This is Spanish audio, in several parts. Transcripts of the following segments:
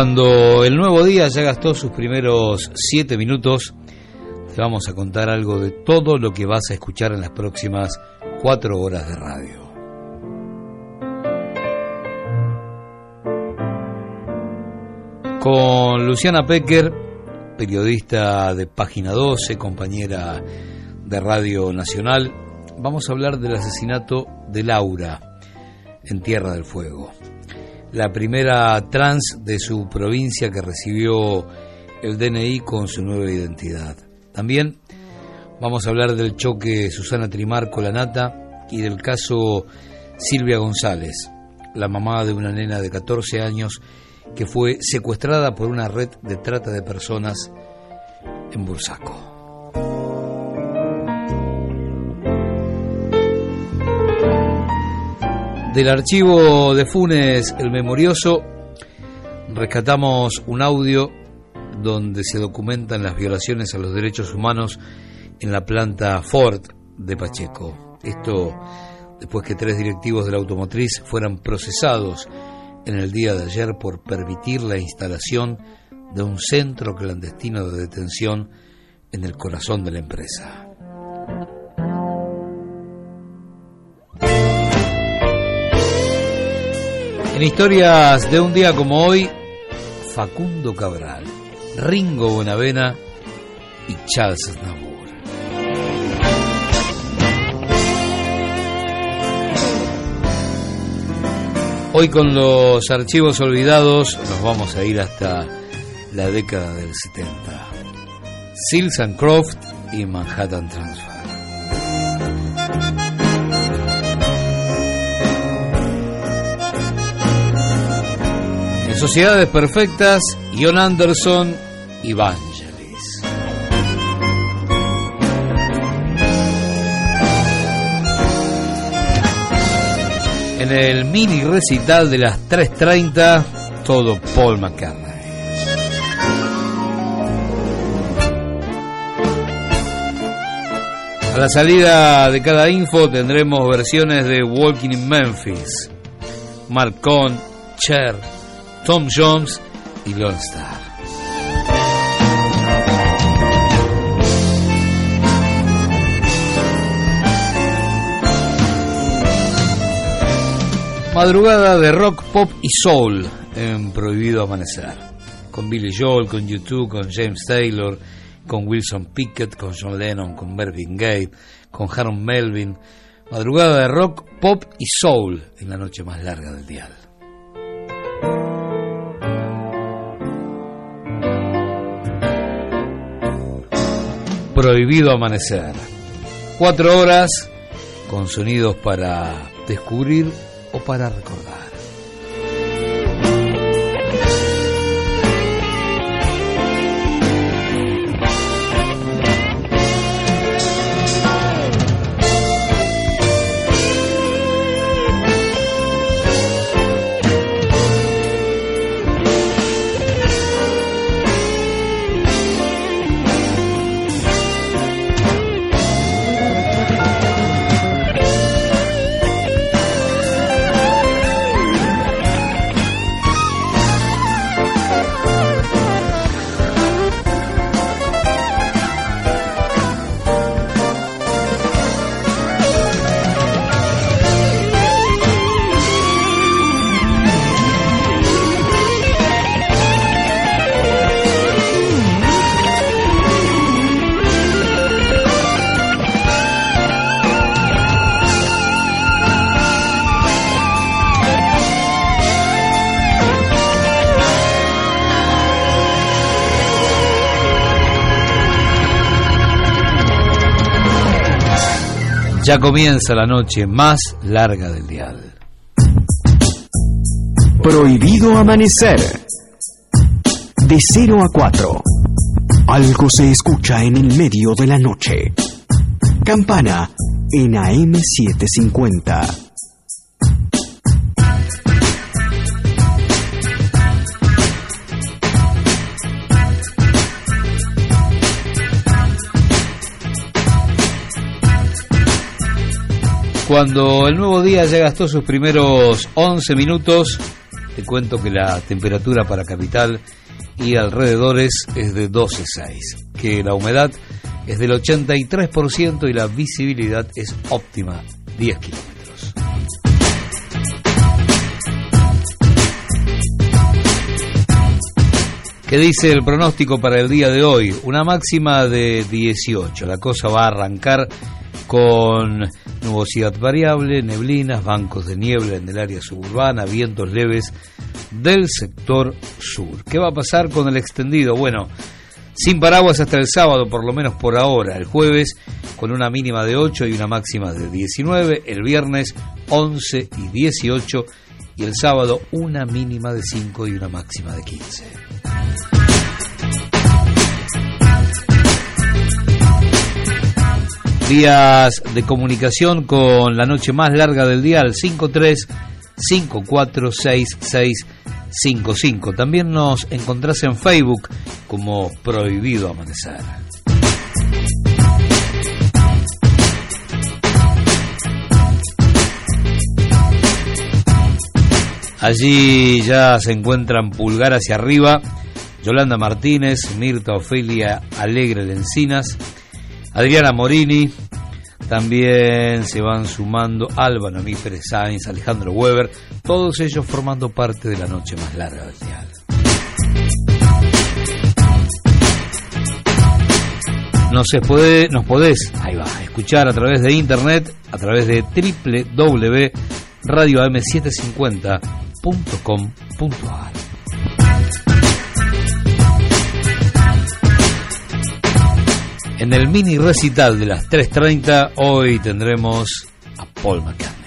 Cuando el nuevo día ya gastó sus primeros siete minutos, te vamos a contar algo de todo lo que vas a escuchar en las próximas cuatro horas de radio. Con Luciana Pecker, periodista de Página 12, compañera de Radio Nacional, vamos a hablar del asesinato de Laura en Tierra del Fuego la primera trans de su provincia que recibió el DNI con su nueva identidad. También vamos a hablar del choque Susana Trimarco Lanata y del caso Silvia González, la mamá de una nena de 14 años que fue secuestrada por una red de trata de personas en Bursaco. Del archivo de Funes El Memorioso rescatamos un audio donde se documentan las violaciones a los derechos humanos en la planta Ford de Pacheco. Esto después que tres directivos de la automotriz fueran procesados en el día de ayer por permitir la instalación de un centro clandestino de detención en el corazón de la empresa. En historias de un día como hoy, Facundo Cabral, Ringo Buenavena y Charles Aznavour. Hoy con los archivos olvidados nos vamos a ir hasta la década del 70. Sills and Croft y Manhattan Transfer. Sociedades Perfectas, John Anderson y Vangelis. En el mini recital de las 3.30, todo Paul McCartney. A la salida de cada info tendremos versiones de Walking in Memphis, Mark Cohn, Cher, Tom Jones y Lone Star. Madrugada de rock, pop y soul en Prohibido Amanecer. Con Billy Joel, con YouTube, con James Taylor, con Wilson Pickett, con John Lennon, con Mervyn Gaye, con Harold Melvin. Madrugada de rock, pop y soul en la noche más larga del dial. Prohibido Amanecer. Cuatro horas con sonidos para descubrir o para recordar. Ya comienza la noche más larga del dial. Prohibido amanecer. De 0 a 4. Algo se escucha en el medio de la noche. Campana en AM750. Cuando el nuevo día ya gastó sus primeros 11 minutos, Te cuento que la temperatura para capital y alrededores es de 12,6, que la humedad es del 83% y la visibilidad es óptima, 10 kilómetros. ¿Qué dice el pronóstico para el día de hoy? Una máxima de 18. La cosa va a arrancar con nubosidad variable, neblinas, bancos de niebla en el área suburbana, vientos leves del sector sur. ¿Qué va a pasar con el extendido? Bueno, sin paraguas hasta el sábado, por lo menos por ahora. El jueves con una mínima de 8 y una máxima de 19. El viernes 11 y 18. Y el sábado una mínima de 5 y una máxima de 15. Días de comunicación con la noche más larga del día al 53 546655. También nos encontrás en Facebook como Prohibido Amanecer. Allí ya se encuentran pulgar hacia arriba Yolanda Martínez, Mirta Ofelia Alegre de Encinas, Adriana Morini, también se van sumando Alba Noemí Pérez Sáenz, Alejandro Weber, todos ellos formando parte de la noche más larga del día. Nos, puede, nos podés, ahí va, escuchar a través de internet, a través de www.radioam750.com.ar. En el mini recital de las 3.30 hoy tendremos a Paul McCartney.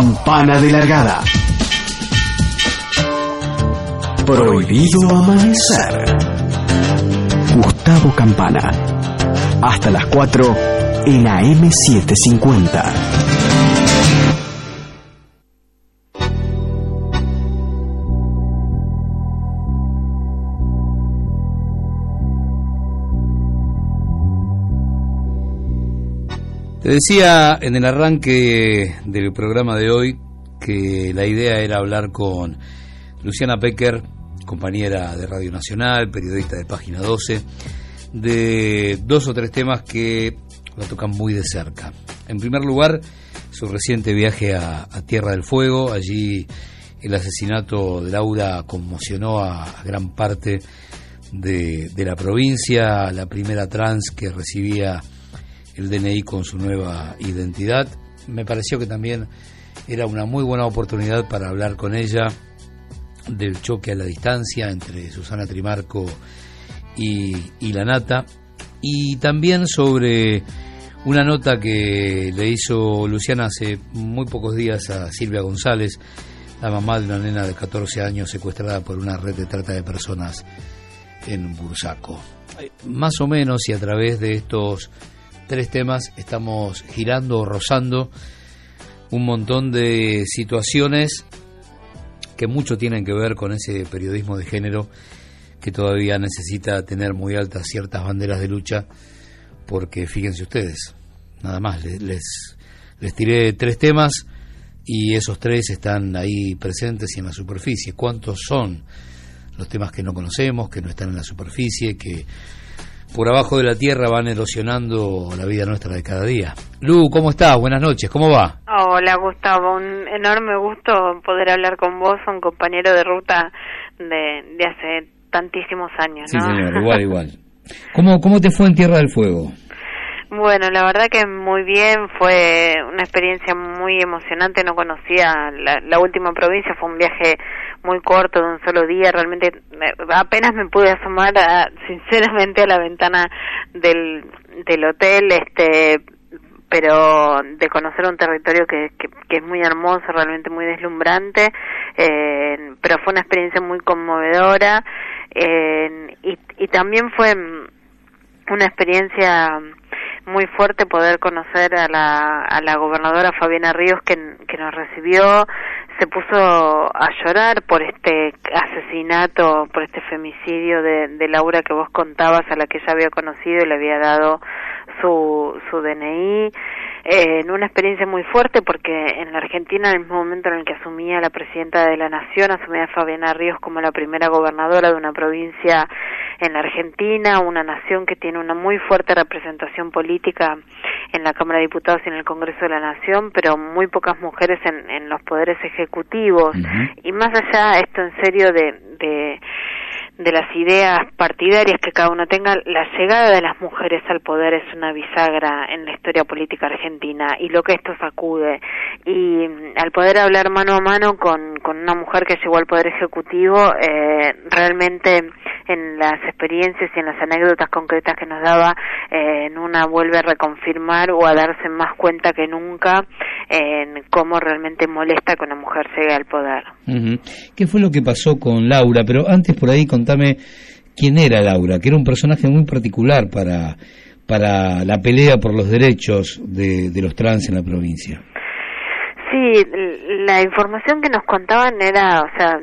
Campana de largada. Prohibido amanecer. Gustavo Campana. Hasta las 4 en AM750. Te decía en el arranque del programa de hoy que la idea era hablar con Luciana Pecker, compañera de Radio Nacional, periodista de Página 12, de dos o tres temas que la tocan muy de cerca. En primer lugar, su reciente viaje a, Tierra del Fuego, allí el asesinato de Laura conmocionó a, gran parte de, la provincia, la primera trans que recibía el DNI con su nueva identidad. Me pareció que también era una muy buena oportunidad para hablar con ella del choque a la distancia entre Susana Trimarco y, la Nata y también sobre una nota que le hizo Luciana hace muy pocos días a Silvia González, la mamá de una nena de 14 años secuestrada por una red de trata de personas en Bursaco. Más o menos y a través de estos tres temas estamos girando o rozando un montón de situaciones que mucho tienen que ver con ese periodismo de género que todavía necesita tener muy altas ciertas banderas de lucha, porque fíjense ustedes, nada más, les, les, tiré tres temas y esos tres están ahí presentes y en la superficie. ¿Cuántos son los temas que no conocemos, que no están en la superficie, que por abajo de la tierra van erosionando la vida nuestra de cada día. Lu, ¿cómo estás? Buenas noches, ¿cómo va? Hola Gustavo, un enorme gusto poder hablar con vos, un compañero de ruta de, de hace tantísimos años. ¿no? Sí, señor, igual, igual. ¿Cómo, ¿Cómo te fue en Tierra del Fuego? Bueno, la verdad que muy bien, fue una experiencia muy emocionante, no conocía la, la última provincia, fue un viaje muy corto de un solo día, realmente apenas me pude asomar sinceramente a la ventana del, del hotel, este pero de conocer un territorio que, que, es muy hermoso, realmente muy deslumbrante, eh, pero fue una experiencia muy conmovedora eh, y, y también fue una experiencia muy fuerte poder conocer a la, a la gobernadora Fabiana Ríos que, que nos recibió, se puso a llorar por este asesinato, por este femicidio de, de Laura que vos contabas, a la que ella había conocido y le había dado su, su DNI en una experiencia muy fuerte porque en la Argentina, en el mismo momento en el que asumía la presidenta de la Nación, asumía Fabiana Ríos como la primera gobernadora de una provincia en la Argentina, una nación que tiene una muy fuerte representación política en la Cámara de Diputados y en el Congreso de la Nación, pero muy pocas mujeres en, en los poderes ejecutivos. Y más allá, esto en serio de, de de las ideas partidarias que cada uno tenga, la llegada de las mujeres al poder es una bisagra en la historia política argentina y lo que esto sacude. Y mm, al poder hablar mano a mano con, con una mujer que llegó al poder ejecutivo, eh, realmente en las experiencias y en las anécdotas concretas que nos daba, eh, en una vuelve a reconfirmar o a darse más cuenta que nunca en cómo realmente molesta que una mujer llegue al poder. ¿Qué fue lo que pasó con Laura? Pero antes por ahí contame quién era Laura, que era un personaje muy particular para, para la pelea por los derechos de, de los trans en la provincia. Sí, la información que nos contaban era, o sea,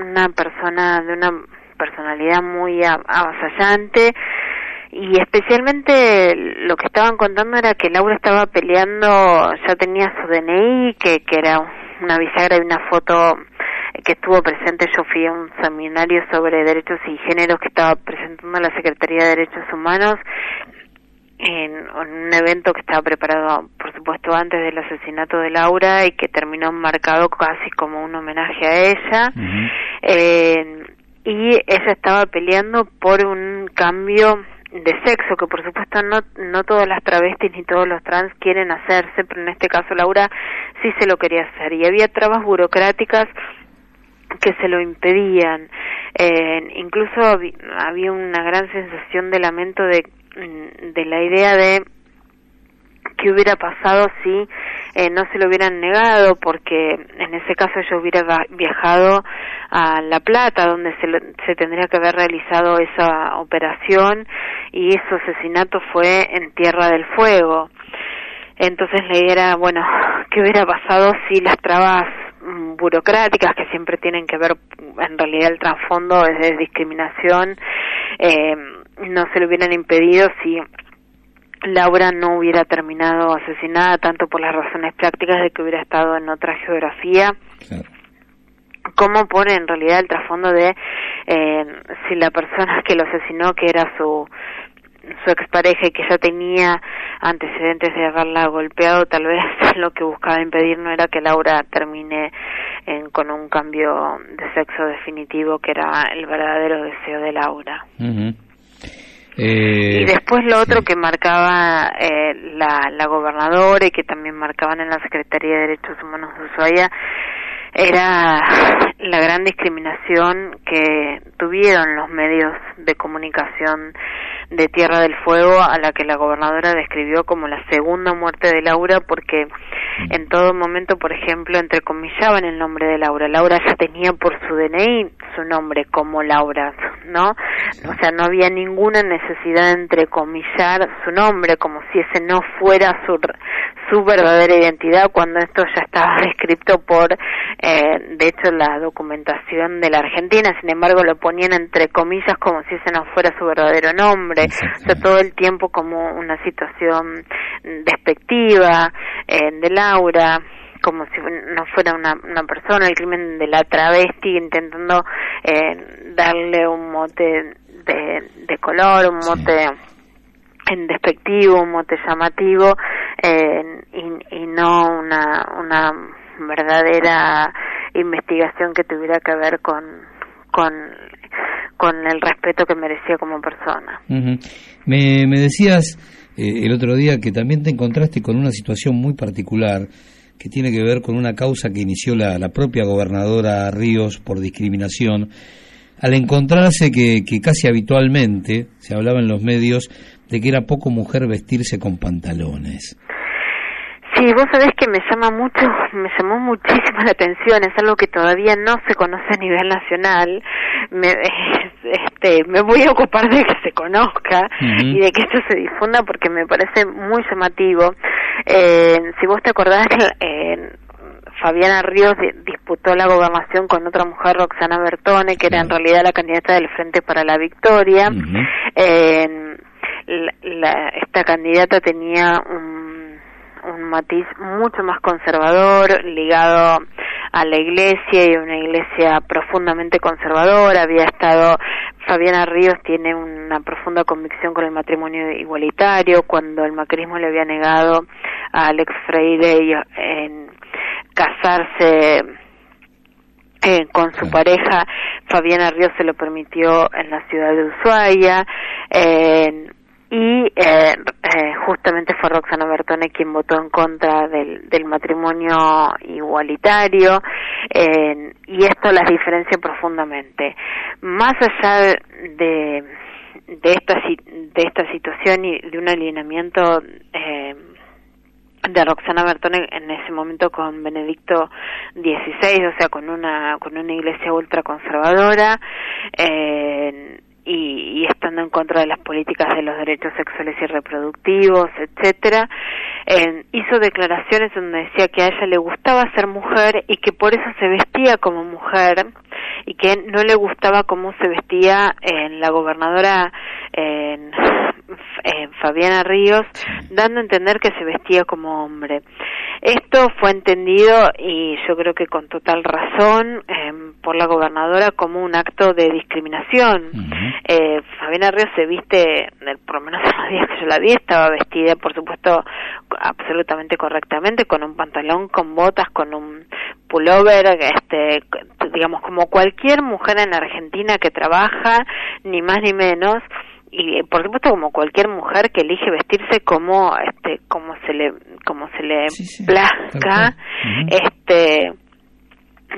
una persona de una personalidad muy avasallante y especialmente lo que estaban contando era que Laura estaba peleando, ya tenía su DNI, que, que era una bisagra y una foto que estuvo presente, yo fui a un seminario sobre derechos y géneros que estaba presentando la Secretaría de Derechos Humanos en, un evento que estaba preparado, por supuesto, antes del asesinato de Laura y que terminó marcado casi como un homenaje a ella. eh, y ella estaba peleando por un cambio de sexo que por supuesto no no todas las travestis ni todos los trans quieren hacerse pero en este caso Laura sí se lo quería hacer y había trabas burocráticas que se lo impedían eh, incluso había una gran sensación de lamento de de la idea de qué hubiera pasado si eh, no se lo hubieran negado porque en ese caso ella hubiera viajado a La Plata donde se, se tendría que haber realizado esa operación y ese asesinato fue en Tierra del Fuego. Entonces la idea era, bueno, ¿qué hubiera pasado si las trabas mm, burocráticas que siempre tienen que ver, en realidad el trasfondo es de discriminación, eh, no se lo hubieran impedido si Laura no hubiera terminado asesinada tanto por las razones prácticas de que hubiera estado en otra geografía. Como por en realidad el trasfondo de eh, si la persona que lo asesinó que era su su expareja y que ya tenía antecedentes de haberla golpeado, tal vez lo que buscaba impedir no era que Laura termine en, con un cambio de sexo definitivo, que era el verdadero deseo de Laura. Eh, y después lo otro que marcaba eh, la, la gobernadora y que también marcaban en la Secretaría de Derechos Humanos de Ushuaia era la gran discriminación que tuvieron los medios de comunicación de Tierra del Fuego a la que la gobernadora describió como la segunda muerte de Laura porque mm. en todo momento, por ejemplo, entrecomillaban el nombre de Laura. Laura ya tenía por su DNI su nombre como Laura, ¿no? O sea, no había ninguna necesidad de entrecomillar su nombre como si ese no fuera su, su verdadera identidad cuando esto ya estaba descrito por, eh, de hecho, la documentación de la Argentina. Sin embargo, lo ponían entre comillas como si ese no fuera su verdadero nombre. O sea, todo el tiempo como una situación despectiva eh, de Laura como si no fuera una, una persona, el crimen de la travesti intentando eh, darle un mote de, de color, un mote en despectivo, un mote llamativo eh, y, y, no una, una verdadera investigación que tuviera que ver con, con, con el respeto que merecía como persona. me, me decías eh, el otro día que también te encontraste con una situación muy particular que tiene que ver con una causa que inició la, la propia gobernadora Ríos por discriminación al encontrarse que, que, casi habitualmente se hablaba en los medios de que era poco mujer vestirse con pantalones. Sí, vos sabés que me llama mucho, me llamó muchísimo la atención, es algo que todavía no se conoce a nivel nacional. Me, este, me voy a ocupar de que se conozca y de que esto se difunda porque me parece muy llamativo. Eh, si vos te acordás, eh, Fabiana Ríos disputó la gobernación con otra mujer, Roxana Bertone, que era en realidad la candidata del Frente para la Victoria. eh, la, esta candidata tenía un, un matiz mucho más conservador, ligado a la iglesia y una iglesia profundamente conservadora. Había estado, Fabiana Ríos tiene una profunda convicción con el matrimonio igualitario, cuando el macrismo le había negado a Alex Freire en casarse eh, con su pareja, Fabiana Ríos se lo permitió en la ciudad de Ushuaia. Eh, y eh, eh, justamente fue Roxana Bertone quien votó en contra del, del matrimonio igualitario eh, y esto las diferencia profundamente. Más allá de, de, esta, de esta situación y de un alineamiento eh, de Roxana Bertone en ese momento con Benedicto XVI, o sea, con una con una iglesia ultraconservadora, eh, y, y, estando en contra de las políticas de los derechos sexuales y reproductivos, etcétera, eh, hizo declaraciones donde decía que a ella le gustaba ser mujer y que por eso se vestía como mujer y que no le gustaba cómo se vestía en la gobernadora en, Fabiana Ríos, dando a entender que se vestía como hombre. Esto fue entendido y yo creo que con total razón eh, por la gobernadora como un acto de discriminación. eh, Fabiana Ríos se viste, por lo menos en los días que yo la vi, estaba vestida, por supuesto, absolutamente correctamente, con un pantalón, con botas, con un pullover, este, digamos, como cualquier mujer en Argentina que trabaja, ni más ni menos, y por supuesto como cualquier mujer que elige vestirse como este como se le como se le plazca este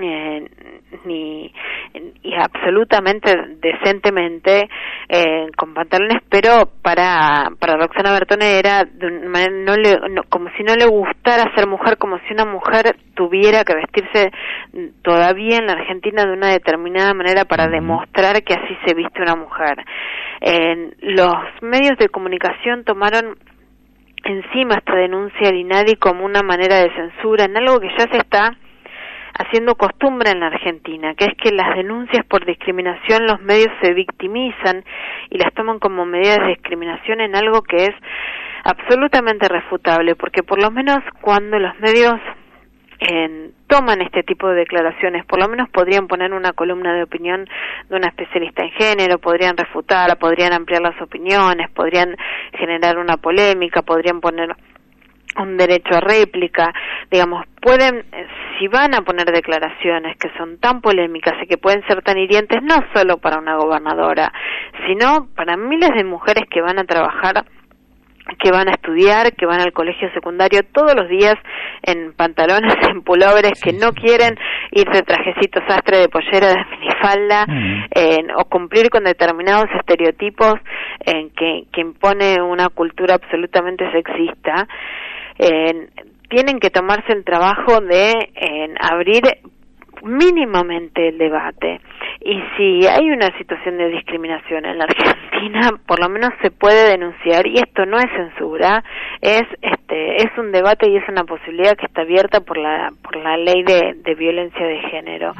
eh, ni y absolutamente decentemente eh, con pantalones, pero para, para Roxana Bertone era no le, como si no le gustara ser mujer, como si una mujer tuviera que vestirse todavía en la Argentina de una determinada manera para demostrar que así se viste una mujer. Los medios de comunicación tomaron encima esta denuncia al INADI como una manera de censura en algo que ya se está haciendo costumbre en la Argentina, que es que las denuncias por discriminación los medios se victimizan y las toman como medidas de discriminación en algo que es absolutamente refutable, porque por lo menos cuando los medios toman este tipo de declaraciones, por lo menos podrían poner una columna de opinión de una especialista en género, podrían refutar, podrían ampliar las opiniones, podrían generar una polémica, podrían poner un derecho a réplica, digamos, pueden, si van a poner declaraciones que son tan polémicas y que pueden ser tan hirientes, no solo para una gobernadora, sino para miles de mujeres que van a trabajar que van a estudiar, que van al colegio secundario todos los días en pantalones, en pulóveres, que no quieren ir de trajecito sastre, de pollera, de minifalda, mm. o cumplir con determinados estereotipos en que, que impone una cultura absolutamente sexista tienen que tomarse el trabajo de abrir mínimamente el debate. Y si hay una situación de discriminación en la Argentina por lo menos se puede denunciar y esto no es censura es este es un debate y es una posibilidad que está abierta por la por la ley de, de violencia de género.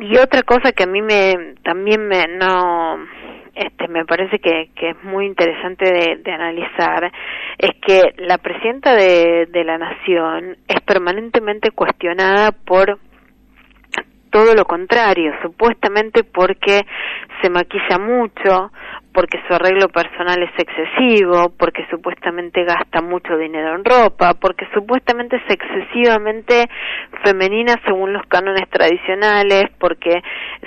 Y otra cosa que a mí me también me no este, me parece que, que es muy interesante de, analizar es que la presidenta de, de la nación es permanentemente cuestionada por todo lo contrario, supuestamente porque se maquilla mucho, porque su arreglo personal es excesivo, porque supuestamente gasta mucho dinero en ropa, porque supuestamente es excesivamente femenina según los cánones tradicionales, porque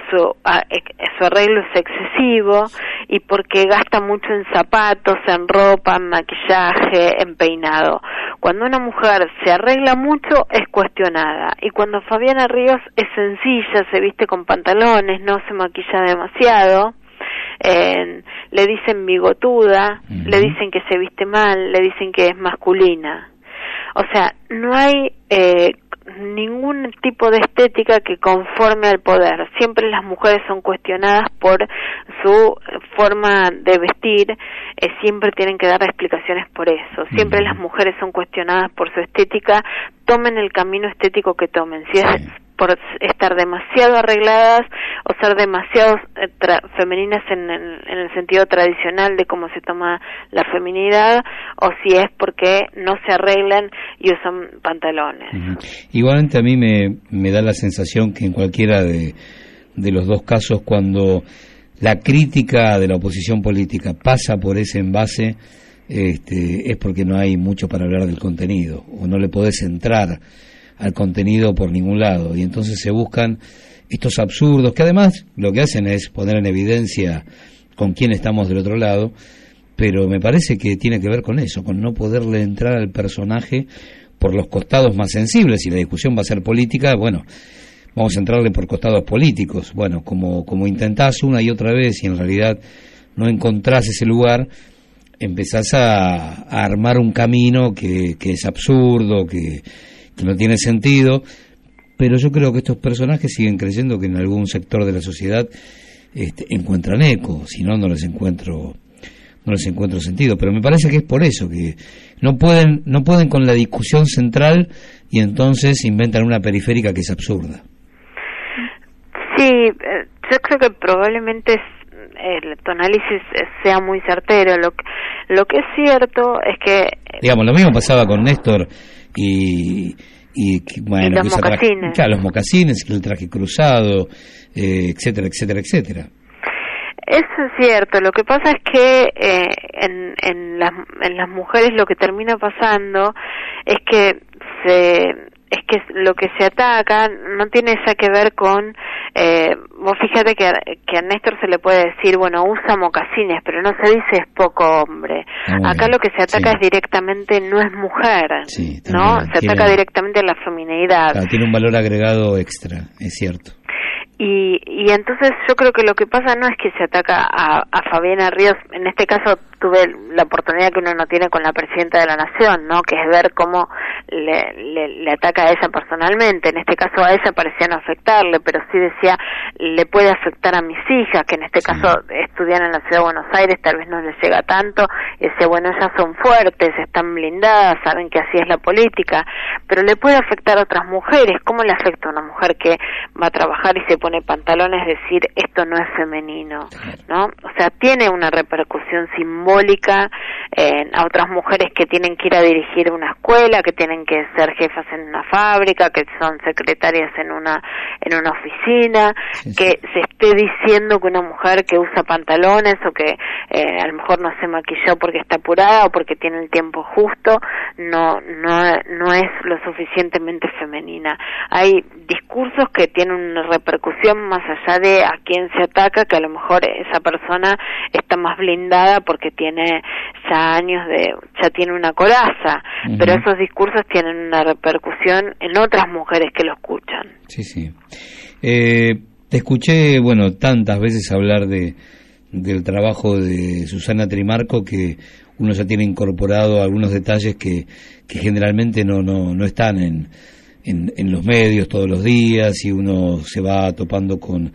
su, su arreglo es excesivo y porque gasta mucho en zapatos, en ropa, en maquillaje, en peinado. Cuando una mujer se arregla mucho es cuestionada y cuando Fabiana Ríos es sencilla, se viste con pantalones, no se maquilla demasiado, le dicen bigotuda, le dicen que se viste mal, le dicen que es masculina. O sea, no hay eh, ningún tipo de estética que conforme al poder. Siempre las mujeres son cuestionadas por su forma de vestir, eh, siempre tienen que dar explicaciones por eso. Siempre las mujeres son cuestionadas por su estética, tomen el camino estético que tomen. Si es por estar demasiado arregladas o ser demasiado eh, femeninas en, el sentido tradicional de cómo se toma la feminidad o si es porque no se arreglan y usan pantalones. Igualmente a mí me, me da la sensación que en cualquiera de, de los dos casos cuando la crítica de la oposición política pasa por ese envase este, es porque no hay mucho para hablar del contenido o no le podés entrar al contenido por ningún lado. Y entonces se buscan estos absurdos, que además lo que hacen es poner en evidencia con quién estamos del otro lado, pero me parece que tiene que ver con eso, con no poderle entrar al personaje por los costados más sensibles. Si la discusión va a ser política, bueno, vamos a entrarle por costados políticos. Bueno, como, como intentás una y otra vez y en realidad no encontrás ese lugar, empezás a, a armar un camino que, que es absurdo, que, que no tiene sentido, pero yo creo que estos personajes siguen creyendo que en algún sector de la sociedad este, encuentran eco, si no, no les encuentro no les encuentro sentido, pero me parece que es por eso que no pueden no pueden con la discusión central y entonces inventan una periférica que es absurda. Sí, eh, yo creo que probablemente el, tu análisis sea muy certero. Lo, lo que es cierto es que... Digamos, lo mismo pasaba con Néstor y, y bueno, los mocasines. los mocasines, el traje cruzado, eh, etcétera, etcétera, etcétera. Eso es cierto. Lo que pasa es que eh, en, en, las, en las mujeres lo que termina pasando es que se es que lo que se ataca no tiene esa que ver con eh, vos fíjate que, que a Néstor se le puede decir bueno usa mocasines pero no se dice es poco hombre acá lo que se ataca Sí. es directamente no es mujer Sí, no se tiene- ataca directamente a la feminidad Claro, tiene un valor agregado extra, es cierto. Y, y entonces yo creo que lo que pasa no es que se ataca a, a Fabiana Ríos, en este caso tuve la oportunidad que uno no tiene con la presidenta de la nación, ¿no? Que es ver cómo le, le, le ataca a ella personalmente, en este caso a ella parecía no afectarle, pero sí decía, le puede afectar a mis hijas, que en este Sí. caso estudian en la ciudad de Buenos Aires, tal vez no les llega tanto, y decía, bueno, ellas son fuertes, están blindadas, saben que así es la política, pero le puede afectar a otras mujeres, ¿cómo le afecta a una mujer que va a trabajar y se pone pantalones decir esto no es femenino, ¿no? O sea, tiene una repercusión simbólica eh, a otras mujeres que tienen que ir a dirigir una escuela, que tienen que ser jefas en una fábrica, que son secretarias en una en una oficina, Sí, sí. que se esté diciendo que una mujer que usa pantalones o que eh, a lo mejor no se maquilló porque está apurada o porque tiene el tiempo justo, no no no es lo suficientemente femenina. Hay discursos que tienen una repercusión más allá de a quién se ataca, que a lo mejor esa persona está más blindada porque tiene ya años de ya tiene una coraza, pero esos discursos tienen una repercusión en otras mujeres que lo escuchan. Sí, sí. Eh, te escuché, bueno, tantas veces hablar de del trabajo de Susana Trimarco que uno ya tiene incorporado algunos detalles que, que generalmente no, no, no están en, en, en los medios todos los días y uno se va topando con,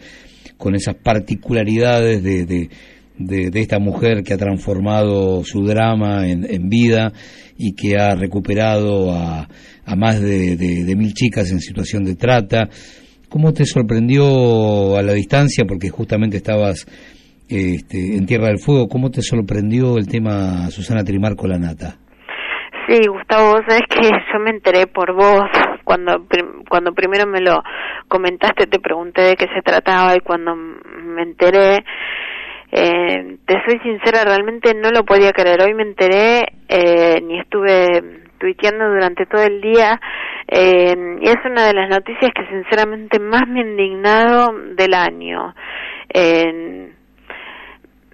con esas particularidades de, de, de, esta mujer que ha transformado su drama en, en vida y que ha recuperado a, a más de, de- de mil chicas en situación de trata. ¿Cómo te sorprendió a la distancia? Porque justamente estabas este, en Tierra del Fuego. ¿Cómo te sorprendió el tema Susana Trimarco La Nata? Sí, Gustavo, vos sabés que yo me enteré por vos cuando cuando primero me lo comentaste, te pregunté de qué se trataba y cuando me enteré, eh, te soy sincera, realmente no lo podía creer. Hoy me enteré, eh, ni estuve tuiteando durante todo el día eh, y es una de las noticias que sinceramente más me ha indignado del año. Eh,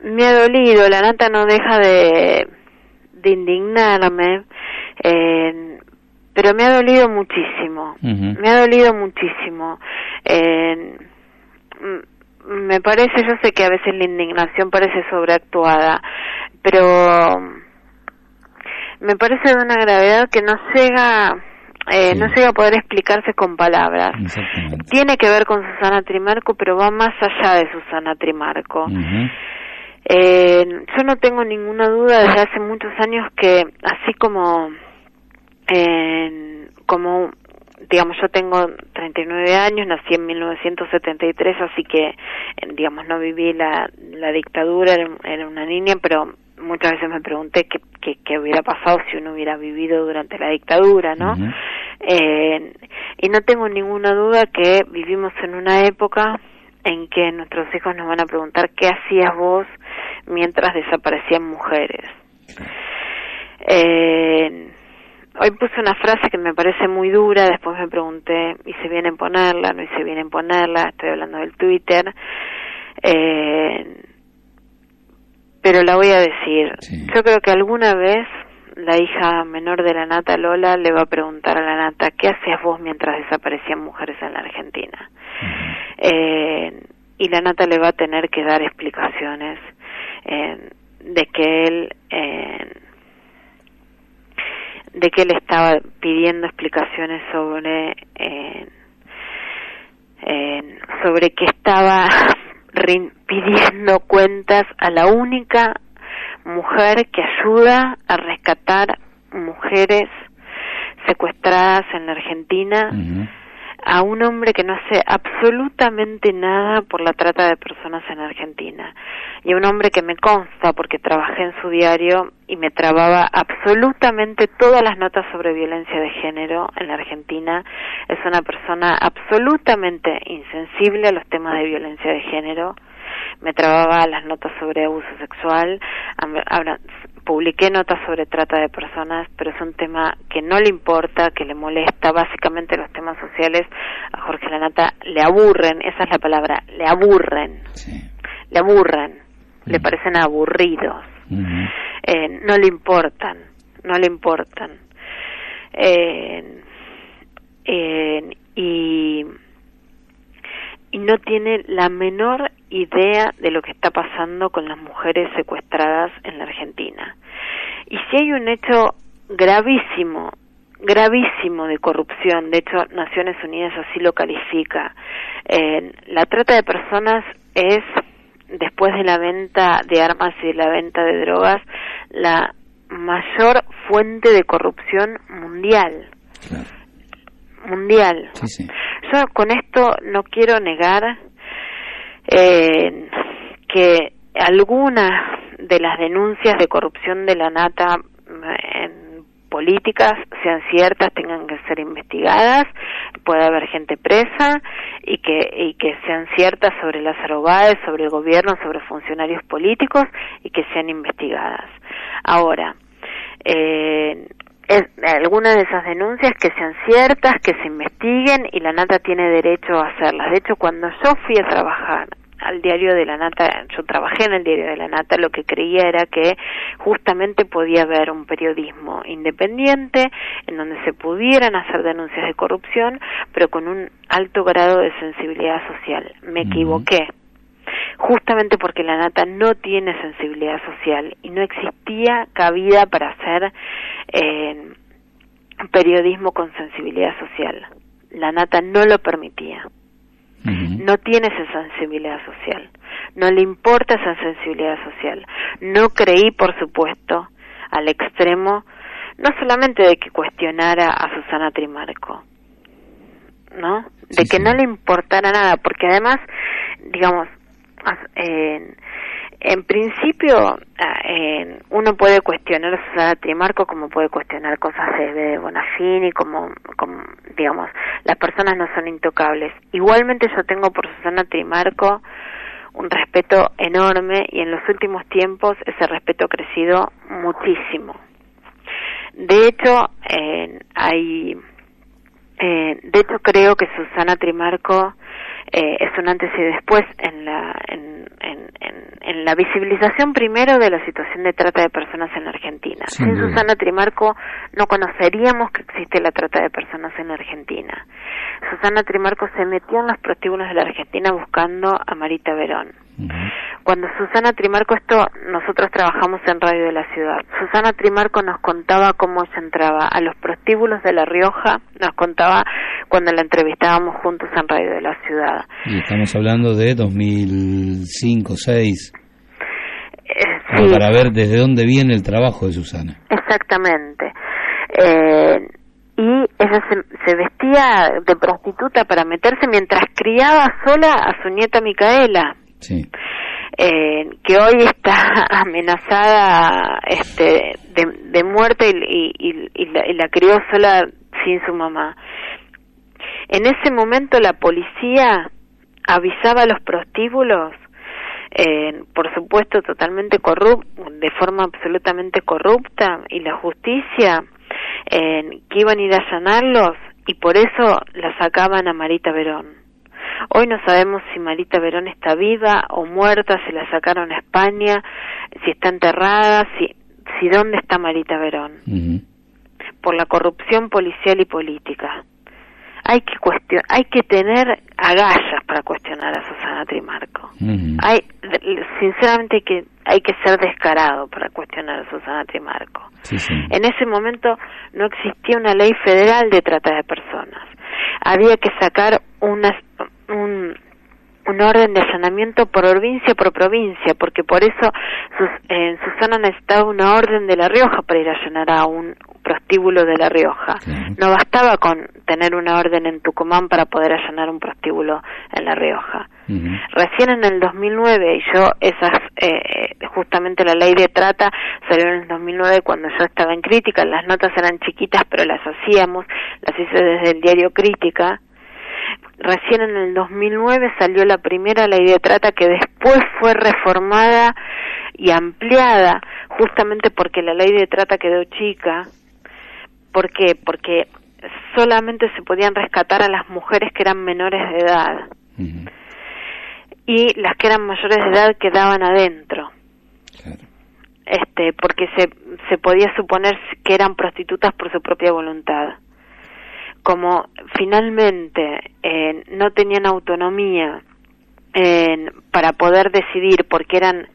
me ha dolido, la nata no deja de, de indignarme, eh, pero me ha dolido muchísimo, me ha dolido muchísimo. Eh, me parece, yo sé que a veces la indignación parece sobreactuada, pero me parece de una gravedad que no llega, eh, Sí. no llega a poder explicarse con palabras. Tiene que ver con Susana Trimarco, pero va más allá de Susana Trimarco. Eh, yo no tengo ninguna duda desde hace muchos años que así como eh, como digamos yo tengo 39 años nací en 1973 así que digamos no viví la, la dictadura era, era una niña pero muchas veces me pregunté qué, qué, qué hubiera pasado si uno hubiera vivido durante la dictadura no eh, y no tengo ninguna duda que vivimos en una época en que nuestros hijos nos van a preguntar qué hacías vos mientras desaparecían mujeres. Eh, hoy puse una frase que me parece muy dura, después me pregunté, ¿hice bien en ponerla? ¿No hice bien en ponerla? Estoy hablando del Twitter. Eh, pero la voy a decir. Sí. Yo creo que alguna vez la hija menor de la Nata, Lola, le va a preguntar a la Nata, ¿qué hacías vos mientras desaparecían mujeres en la Argentina? Eh, y la Nata le va a tener que dar explicaciones eh, de que él eh, de que él estaba pidiendo explicaciones sobre eh, eh, sobre que estaba pidiendo cuentas a la única mujer que ayuda a rescatar mujeres secuestradas en la Argentina. A un hombre que no hace absolutamente nada por la trata de personas en Argentina. Y a un hombre que me consta porque trabajé en su diario y me trababa absolutamente todas las notas sobre violencia de género en Argentina es una persona absolutamente insensible a los temas de violencia de género me trababa las notas sobre abuso sexual, publiqué notas sobre trata de personas, pero es un tema que no le importa, que le molesta. Básicamente los temas sociales a Jorge Lanata le aburren, esa es la palabra, le aburren. Le aburren, le parecen aburridos. Eh, no le importan, no le importan. Eh, eh, y, y no tiene la menor idea de lo que está pasando con las mujeres secuestradas en la Argentina. Y si hay un hecho gravísimo, gravísimo de corrupción, de hecho Naciones Unidas así lo califica, eh, la trata de personas es, después de la venta de armas y de la venta de drogas, la mayor fuente de corrupción mundial. Mundial. Yo con esto no quiero negar eh, que algunas de las denuncias de corrupción de la nata eh, en políticas sean ciertas, tengan que ser investigadas, puede haber gente presa y que, y que sean ciertas sobre las Báez, sobre el gobierno, sobre funcionarios políticos y que sean investigadas. Ahora, eh, algunas de esas denuncias que sean ciertas, que se investiguen y la Nata tiene derecho a hacerlas. De hecho, cuando yo fui a trabajar al diario de la Nata, yo trabajé en el diario de la Nata, lo que creía era que justamente podía haber un periodismo independiente en donde se pudieran hacer denuncias de corrupción, pero con un alto grado de sensibilidad social. Me equivoqué justamente porque la nata no tiene sensibilidad social y no existía cabida para hacer eh, periodismo con sensibilidad social. La nata no lo permitía. No tiene esa sensibilidad social. No le importa esa sensibilidad social. No creí, por supuesto, al extremo, no solamente de que cuestionara a Susana Trimarco, ¿no? De que no le importara nada, porque además, digamos, en, en principio uno puede cuestionar a Susana Trimarco como puede cuestionar cosas de, Bonafini, como, como, digamos, las personas no son intocables. Igualmente yo tengo por Susana Trimarco un respeto enorme y en los últimos tiempos ese respeto ha crecido muchísimo. De hecho, hay, eh, de hecho creo que Susana Trimarco eh, es un antes y después en la, en, en, en, la visibilización primero de la situación de trata de personas en la Argentina. Sin Susana Trimarco no conoceríamos que existe la trata de personas en la Argentina. Susana Trimarco se metió en los prostíbulos de la Argentina buscando a Marita Verón. Cuando Susana Trimarco, esto nosotros trabajamos en Radio de la Ciudad, Susana Trimarco nos contaba cómo se entraba a los prostíbulos de La Rioja, nos contaba cuando la entrevistábamos juntos en Radio de la Ciudad. Y estamos hablando de 2005, 2006. Eh, Para ver desde dónde viene el trabajo de Susana. Exactamente. Eh, y ella se, vestía de prostituta para meterse mientras criaba sola a su nieta Micaela. Eh, que hoy está amenazada este, de, muerte y, y, la, y, la, crió sola sin su mamá. En ese momento la policía avisaba a los prostíbulos, eh, por supuesto totalmente corrupta, de forma absolutamente corrupta, y la justicia, eh, que iban a ir a sanarlos y por eso la sacaban a Marita Verón. Hoy no sabemos si Marita Verón está viva o muerta, si la sacaron a España, si está enterrada, si, si dónde está Marita Verón. Por la corrupción policial y política hay que cuestion hay que tener agallas para cuestionar a Susana Trimarco. Hay sinceramente hay que hay que ser descarado para cuestionar a Susana Trimarco. En ese momento no existía una ley federal de trata de personas. Había que sacar una, un, un orden de allanamiento por provincia por provincia, porque por eso en Susana necesitaba una orden de La Rioja para ir a allanar a un prostíbulo de La Rioja. No bastaba con tener una orden en Tucumán para poder allanar un prostíbulo en La Rioja. Recién en el 2009, y yo esas, eh, justamente la ley de trata salió en el 2009 cuando yo estaba en crítica, las notas eran chiquitas pero las hacíamos, las hice desde el diario Crítica, recién en el 2009 salió la primera ley de trata que después fue reformada y ampliada justamente porque la ley de trata quedó chica. ¿Por qué? Porque solamente se podían rescatar a las mujeres que eran menores de edad. Y las que eran mayores de edad quedaban adentro. Este, porque se, se podía suponer que eran prostitutas por su propia voluntad como finalmente eh, no tenían autonomía para poder decidir porque eran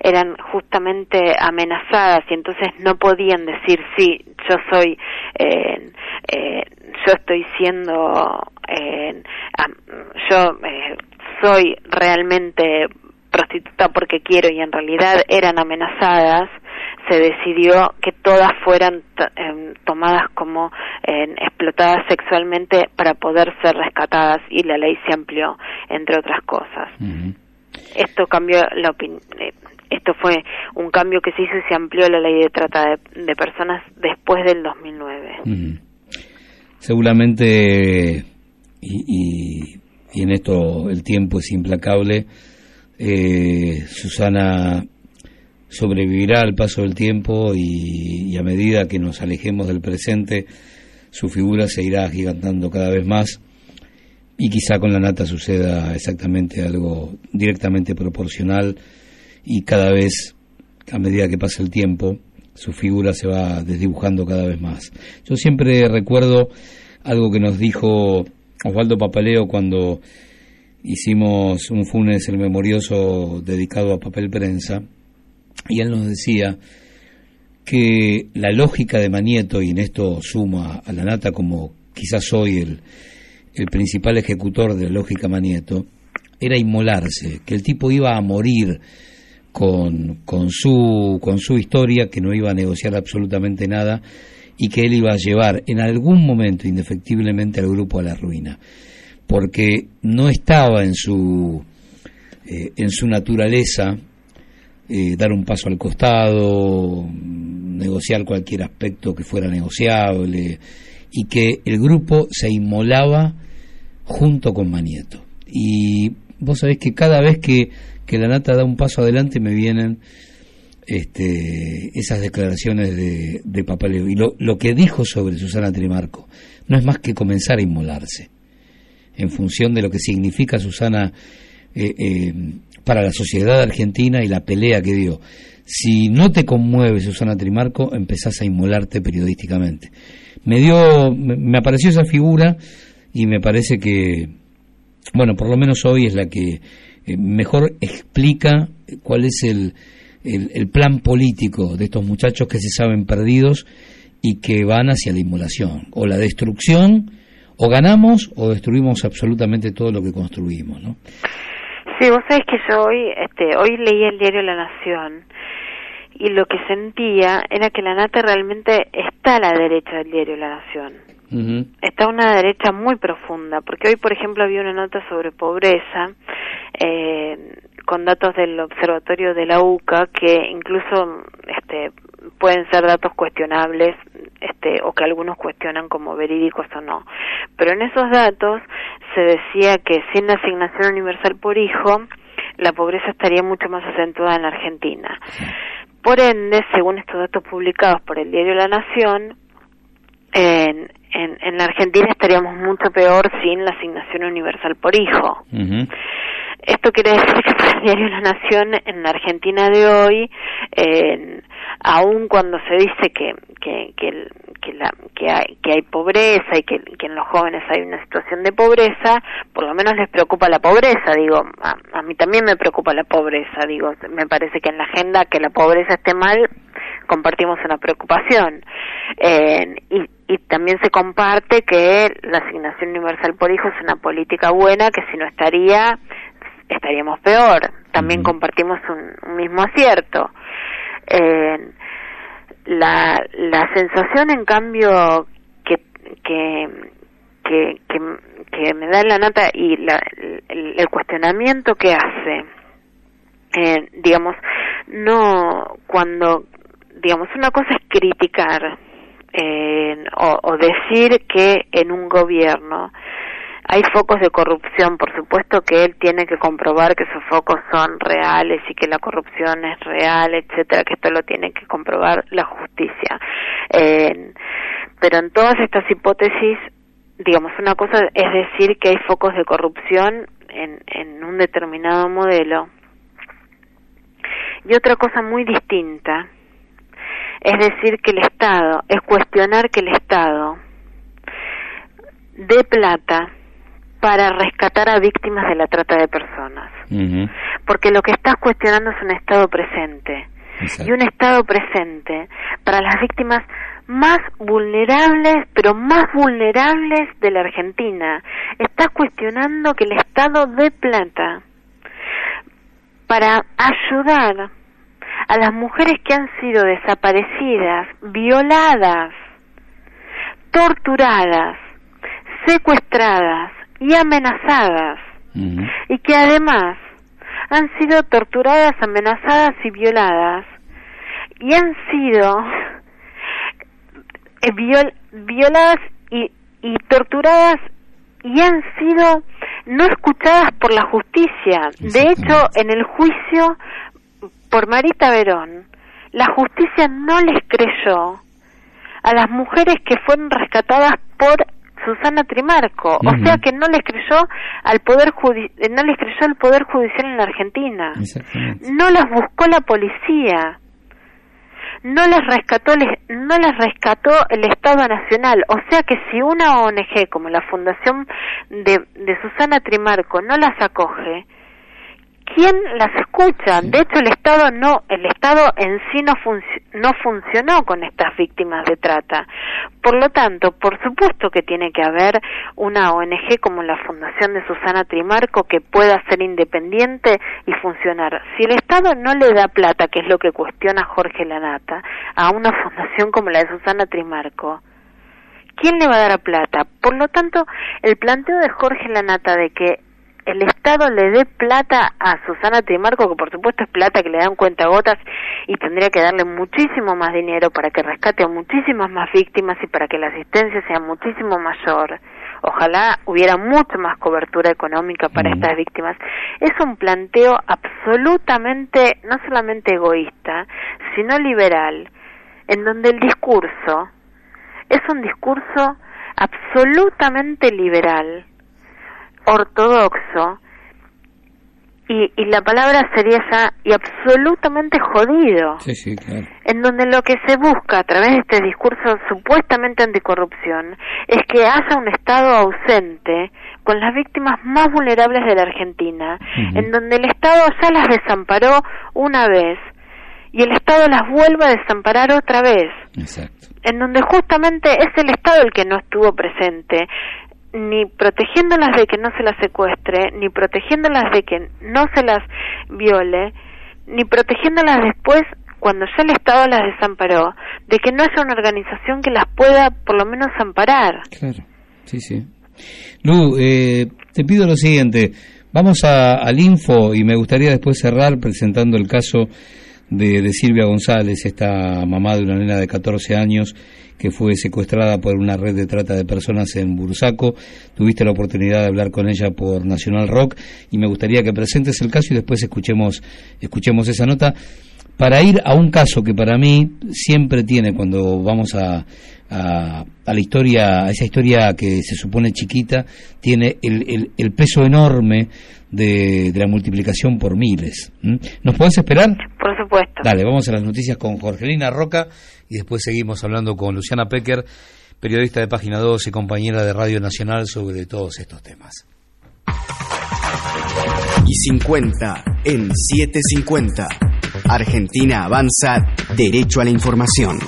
eran justamente amenazadas y entonces no podían decir sí yo soy eh, yo estoy siendo yo eh, soy realmente prostituta porque quiero y en realidad eran amenazadas se decidió que todas fueran em, tomadas como explotadas sexualmente para poder ser rescatadas y la ley se amplió entre otras cosas. Esto cambió la opinión eh, esto fue un cambio que se hizo y se amplió la ley de trata de, personas después del 2009 seguramente y, y, en esto el tiempo es implacable eh, Susana sobrevivirá al paso del tiempo y, a medida que nos alejemos del presente, su figura se irá agigantando cada vez más y quizá con la nata suceda exactamente algo directamente proporcional y cada vez, a medida que pasa el tiempo, su figura se va desdibujando cada vez más. Yo siempre recuerdo algo que nos dijo Osvaldo Papaleo cuando hicimos un funes el memorioso dedicado a papel prensa, y él nos decía que la lógica de Manieto, y en esto suma a la nata como quizás soy el, el principal ejecutor de la lógica Manieto, era inmolarse, que el tipo iba a morir con, con, su, con su historia, que no iba a negociar absolutamente nada y que él iba a llevar en algún momento indefectiblemente al grupo a la ruina, porque no estaba en su, eh, en su naturaleza eh, dar un paso al costado, negociar cualquier aspecto que fuera negociable y que el grupo se inmolaba junto con Manieto. Y vos sabés que cada vez que, que la nata da un paso adelante me vienen este, esas declaraciones de, de Papaleo. Y lo, lo que dijo sobre Susana Trimarco no es más que comenzar a inmolarse en función de lo que significa Susana eh, eh, para la sociedad argentina y la pelea que dio. Si no te conmueve Susana Trimarco, empezás a inmolarte periodísticamente. Me dio, me apareció esa figura y me parece que, bueno, por lo menos hoy es la que eh, mejor explica cuál es el, el, plan político de estos muchachos que se saben perdidos y que van hacia la inmolación, o la destrucción, o ganamos o destruimos absolutamente todo lo que construimos, ¿no? Sí, vos sabés que yo hoy, este, hoy leí el diario La Nación y lo que sentía era que la nata realmente está a la derecha del diario La Nación. Está a una derecha muy profunda, porque hoy, por ejemplo, había una nota sobre pobreza eh, con datos del observatorio de la UCA que incluso este, pueden ser datos cuestionables este, o que algunos cuestionan como verídicos o no. Pero en esos datos se decía que sin la asignación universal por hijo, la pobreza estaría mucho más acentuada en la Argentina. Por ende, según estos datos publicados por el diario La Nación, en, en, la Argentina estaríamos mucho peor sin la asignación universal por hijo. Esto quiere decir que el diario La Nación en la Argentina de hoy, eh, aun cuando se dice que, que, que, que, la, que, hay, que hay pobreza y que, que en los jóvenes hay una situación de pobreza, por lo menos les preocupa la pobreza, digo, a, a mí también me preocupa la pobreza, digo, me parece que en la agenda que la pobreza esté mal, compartimos una preocupación. Eh, y, y también se comparte que la asignación universal por hijo es una política buena, que si no estaría, estaríamos peor. También compartimos un, mismo acierto. Eh, la, la sensación, en cambio, que, que, que, que, me da la nata y la, el, cuestionamiento que hace, eh, digamos, no cuando, digamos, una cosa es criticar eh, o, o decir que en un gobierno hay focos de corrupción, por supuesto que él tiene que comprobar que esos focos son reales y que la corrupción es real, etcétera, que esto lo tiene que comprobar la justicia. Pero en todas estas hipótesis, digamos, una cosa es decir que hay focos de corrupción en, en un determinado modelo y otra cosa muy distinta es decir que el Estado, es cuestionar que el Estado dé plata para rescatar a víctimas de la trata de personas. Porque lo que estás cuestionando es un Estado presente. Y un Estado presente para las víctimas más vulnerables, pero más vulnerables de la Argentina. Estás cuestionando que el Estado dé plata para ayudar a las mujeres que han sido desaparecidas, violadas, torturadas, secuestradas y amenazadas, y que además han sido torturadas, amenazadas y violadas, y han sido eh, violadas y, y torturadas y han sido no escuchadas por la justicia. De hecho, en el juicio por Marita Verón, la justicia no les creyó a las mujeres que fueron rescatadas por Susana Trimarco, o sea que no les creyó al poder no les creyó el poder judicial en la Argentina. No las buscó la policía. No les rescató no les rescató el Estado Nacional. O sea que si una ONG como la Fundación de, de Susana Trimarco no las acoge quién las escucha de hecho el Estado no el Estado en sí no no funcionó con estas víctimas de trata. Por lo tanto por supuesto que tiene que haber una ONG como la Fundación de Susana Trimarco que pueda ser independiente y funcionar. Si el Estado no le da plata que es lo que cuestiona Jorge Lanata a una fundación como la de Susana Trimarco ¿quién le va a dar plata? Por lo tanto, el planteo de Jorge Lanata de que el Estado le dé plata a Susana Trimarco, que por supuesto es plata que le dan cuentagotas y tendría que darle muchísimo más dinero para que rescate a muchísimas más víctimas y para que la asistencia sea muchísimo mayor. Ojalá hubiera mucho más cobertura económica para estas víctimas. Es un planteo absolutamente, no solamente egoísta, sino liberal, en donde el discurso es un discurso absolutamente liberal, ortodoxo y, y la palabra sería ya y absolutamente jodido. En donde lo que se busca a través de este discurso supuestamente anticorrupción es que haya un Estado ausente con las víctimas más vulnerables de la Argentina en donde el Estado ya las desamparó una vez y el Estado las vuelva a desamparar otra vez. En donde justamente es el Estado el que no estuvo presente ni protegiéndolas de que no se las secuestre, ni protegiéndolas de que no se las viole, ni protegiéndolas después cuando ya el Estado las desamparó, de que no haya una organización que las pueda por lo menos amparar. Claro, sí, sí. Lu, eh, te pido lo siguiente, vamos al info y me gustaría después cerrar presentando el caso de, de Silvia González, esta mamá de una nena de 14 años que fue secuestrada por una red de trata de personas en Bursaco. Tuviste la oportunidad de hablar con ella por Nacional Rock y me gustaría que presentes el caso y después escuchemos, escuchemos esa nota para ir a un caso que para mí siempre tiene cuando vamos a, a, la historia, a esa historia que se supone chiquita, tiene el, el, peso enorme de, de, la multiplicación por miles. ¿Nos podés esperar? Por supuesto. Dale, vamos a las noticias con Jorgelina Roca y después seguimos hablando con Luciana Pecker, periodista de Página 2 y compañera de Radio Nacional sobre todos estos temas. Y 50 en 750. Argentina avanza derecho a la información.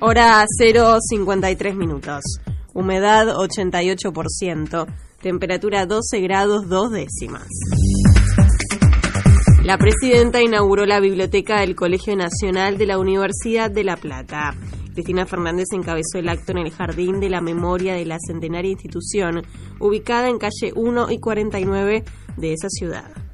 Hora 053 minutos. Humedad 88%. Temperatura 12 grados 2 décimas. La presidenta inauguró la biblioteca del Colegio Nacional de la Universidad de La Plata. Cristina Fernández encabezó el acto en el Jardín de la Memoria de la Centenaria Institución, ubicada en calle 1 y 49 de esa ciudad.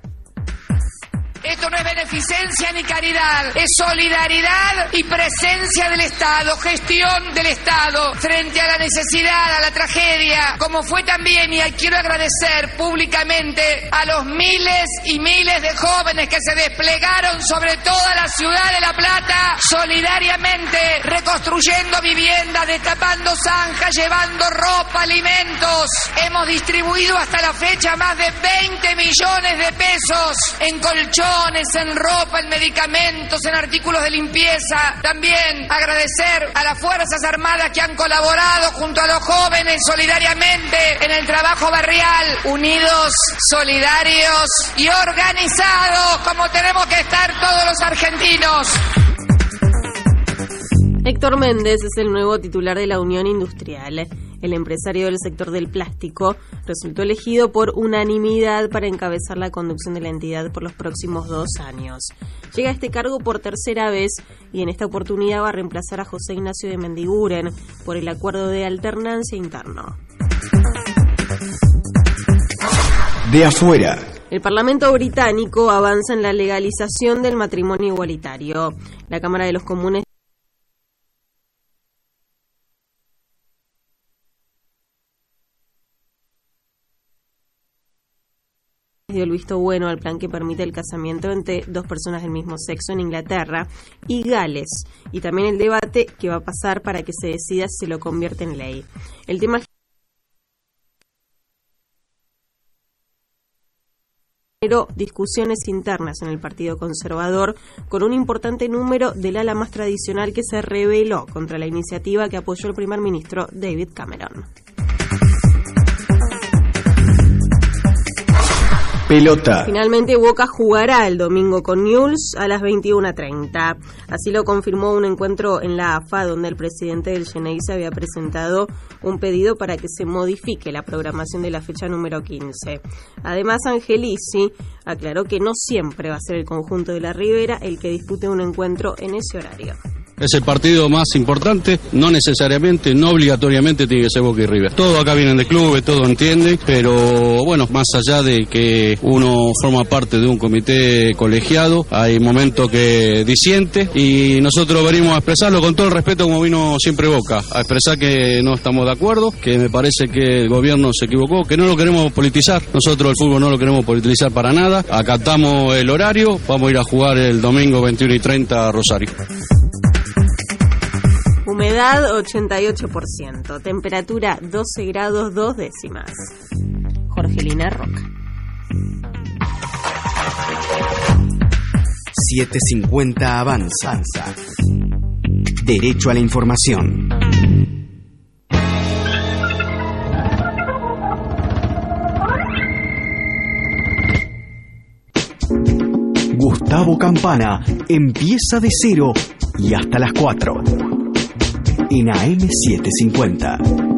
Esto no es beneficencia ni caridad, es solidaridad y presencia del Estado, gestión del Estado frente a la necesidad, a la tragedia, como fue también, y quiero agradecer públicamente a los miles y miles de jóvenes que se desplegaron sobre toda la ciudad de La Plata, solidariamente reconstruyendo viviendas, destapando zanjas, llevando ropa, alimentos. Hemos distribuido hasta la fecha más de 20 millones de pesos en colchones, en ropa, en medicamentos, en artículos de limpieza. También agradecer a las Fuerzas Armadas que han colaborado junto a los jóvenes solidariamente en el trabajo barrial, unidos, solidarios y organizados como tenemos que estar todos los argentinos. Héctor Méndez es el nuevo titular de la Unión Industrial. El empresario del sector del plástico resultó elegido por unanimidad para encabezar la conducción de la entidad por los próximos dos años. Llega a este cargo por tercera vez y en esta oportunidad va a reemplazar a José Ignacio de Mendiguren por el acuerdo de alternancia interno. De afuera. El Parlamento británico avanza en la legalización del matrimonio igualitario. La Cámara de los Comunes dio el visto bueno al plan que permite el casamiento entre dos personas del mismo sexo en Inglaterra y Gales, y también el debate que va a pasar para que se decida si lo convierte en ley. El tema generó discusiones internas en el Partido Conservador con un importante número del ala más tradicional que se rebeló contra la iniciativa que apoyó el primer ministro David Cameron. Finalmente Boca jugará el domingo con Newell's a las 21.30. Así lo confirmó un encuentro en la AFA donde el presidente del se había presentado un pedido para que se modifique la programación de la fecha número 15. Además Angelici aclaró que no siempre va a ser el conjunto de la Ribera el que dispute un encuentro en ese horario. Es el partido más importante, no necesariamente, no obligatoriamente tiene que ser Boca y River. Todo acá vienen de clubes, todo entiende, pero bueno, más allá de que uno forma parte de un comité colegiado, hay momentos que disiente y nosotros venimos a expresarlo con todo el respeto como vino siempre Boca, a expresar que no estamos de acuerdo, que me parece que el gobierno se equivocó, que no lo queremos politizar, nosotros el fútbol no lo queremos politizar para nada, acatamos el horario, vamos a ir a jugar el domingo 21 y 30 a Rosario. Humedad 88%, temperatura 12 grados 2 décimas. Jorgelina Roca. 750 Avanza. Derecho a la información. Gustavo Campana empieza de cero y hasta las 4 en AM750.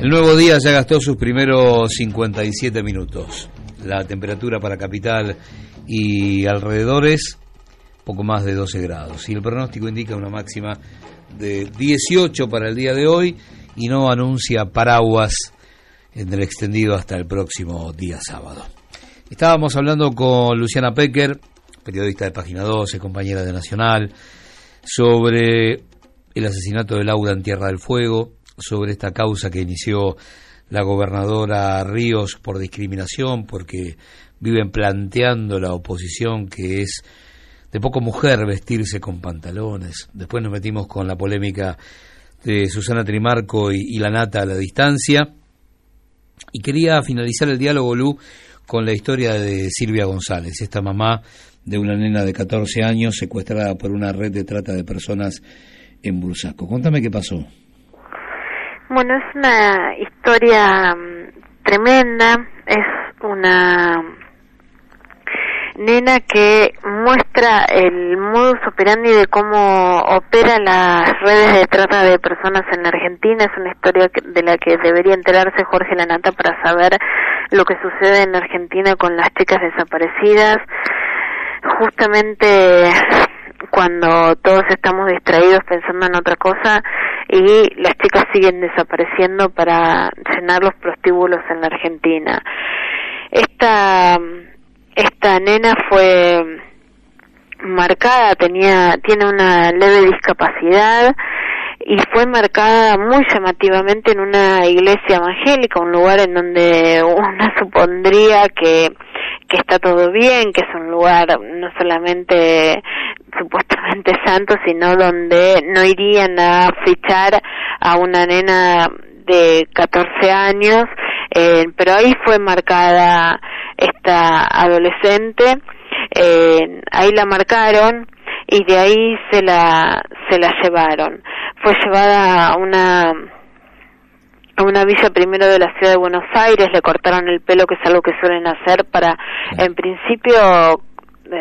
El nuevo día ya gastó sus primeros 57 minutos. La temperatura para capital y alrededores, poco más de 12 grados. Y el pronóstico indica una máxima de 18 para el día de hoy y no anuncia paraguas en el extendido hasta el próximo día sábado. Estábamos hablando con Luciana Pecker, periodista de Página 12, compañera de Nacional, sobre el asesinato de Laura en Tierra del Fuego, sobre esta causa que inició la gobernadora Ríos por discriminación, porque viven planteando la oposición que es de poco mujer vestirse con pantalones. Después nos metimos con la polémica de Susana Trimarco y, la nata a la distancia. Y quería finalizar el diálogo, Lu, con la historia de Silvia González, esta mamá de una nena de 14 años secuestrada por una red de trata de personas en Bursaco. Contame qué pasó. Bueno, es una historia mm, tremenda, es una nena que muestra el modus operandi de cómo opera las redes de trata de personas en Argentina. Es una historia de la que debería enterarse Jorge Lanata para saber lo que sucede en Argentina con las chicas desaparecidas. Justamente cuando todos estamos distraídos pensando en otra cosa y las chicas siguen desapareciendo para llenar los prostíbulos en la Argentina. Esta esta nena fue marcada, tenía tiene una leve discapacidad y fue marcada muy llamativamente en una iglesia evangélica, un lugar en donde uno supondría que que está todo bien, que es un lugar no solamente supuestamente santo, sino donde no irían a fichar a una nena de 14 años, eh, pero ahí fue marcada esta adolescente, eh, ahí la marcaron y de ahí se la se la llevaron. Fue llevada a una a una villa primero de la ciudad de Buenos Aires, le cortaron el pelo, que es algo que suelen hacer para, en principio,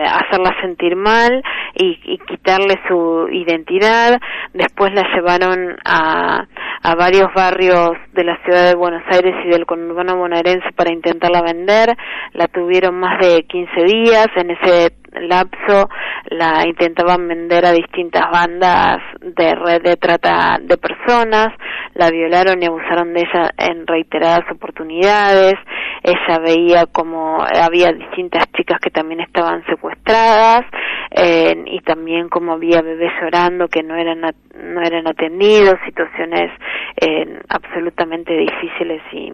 hacerla sentir mal y, y, quitarle su identidad. Después la llevaron a, a varios barrios de la ciudad de Buenos Aires y del conurbano bonaerense para intentarla vender. La tuvieron más de 15 días. En ese lapso la intentaban vender a distintas bandas de red de trata de personas, la violaron y abusaron de ella en reiteradas oportunidades, ella veía como había distintas chicas que también estaban secuestradas eh, y también como había bebés llorando que no eran no eran atendidos, situaciones eh, absolutamente difíciles y,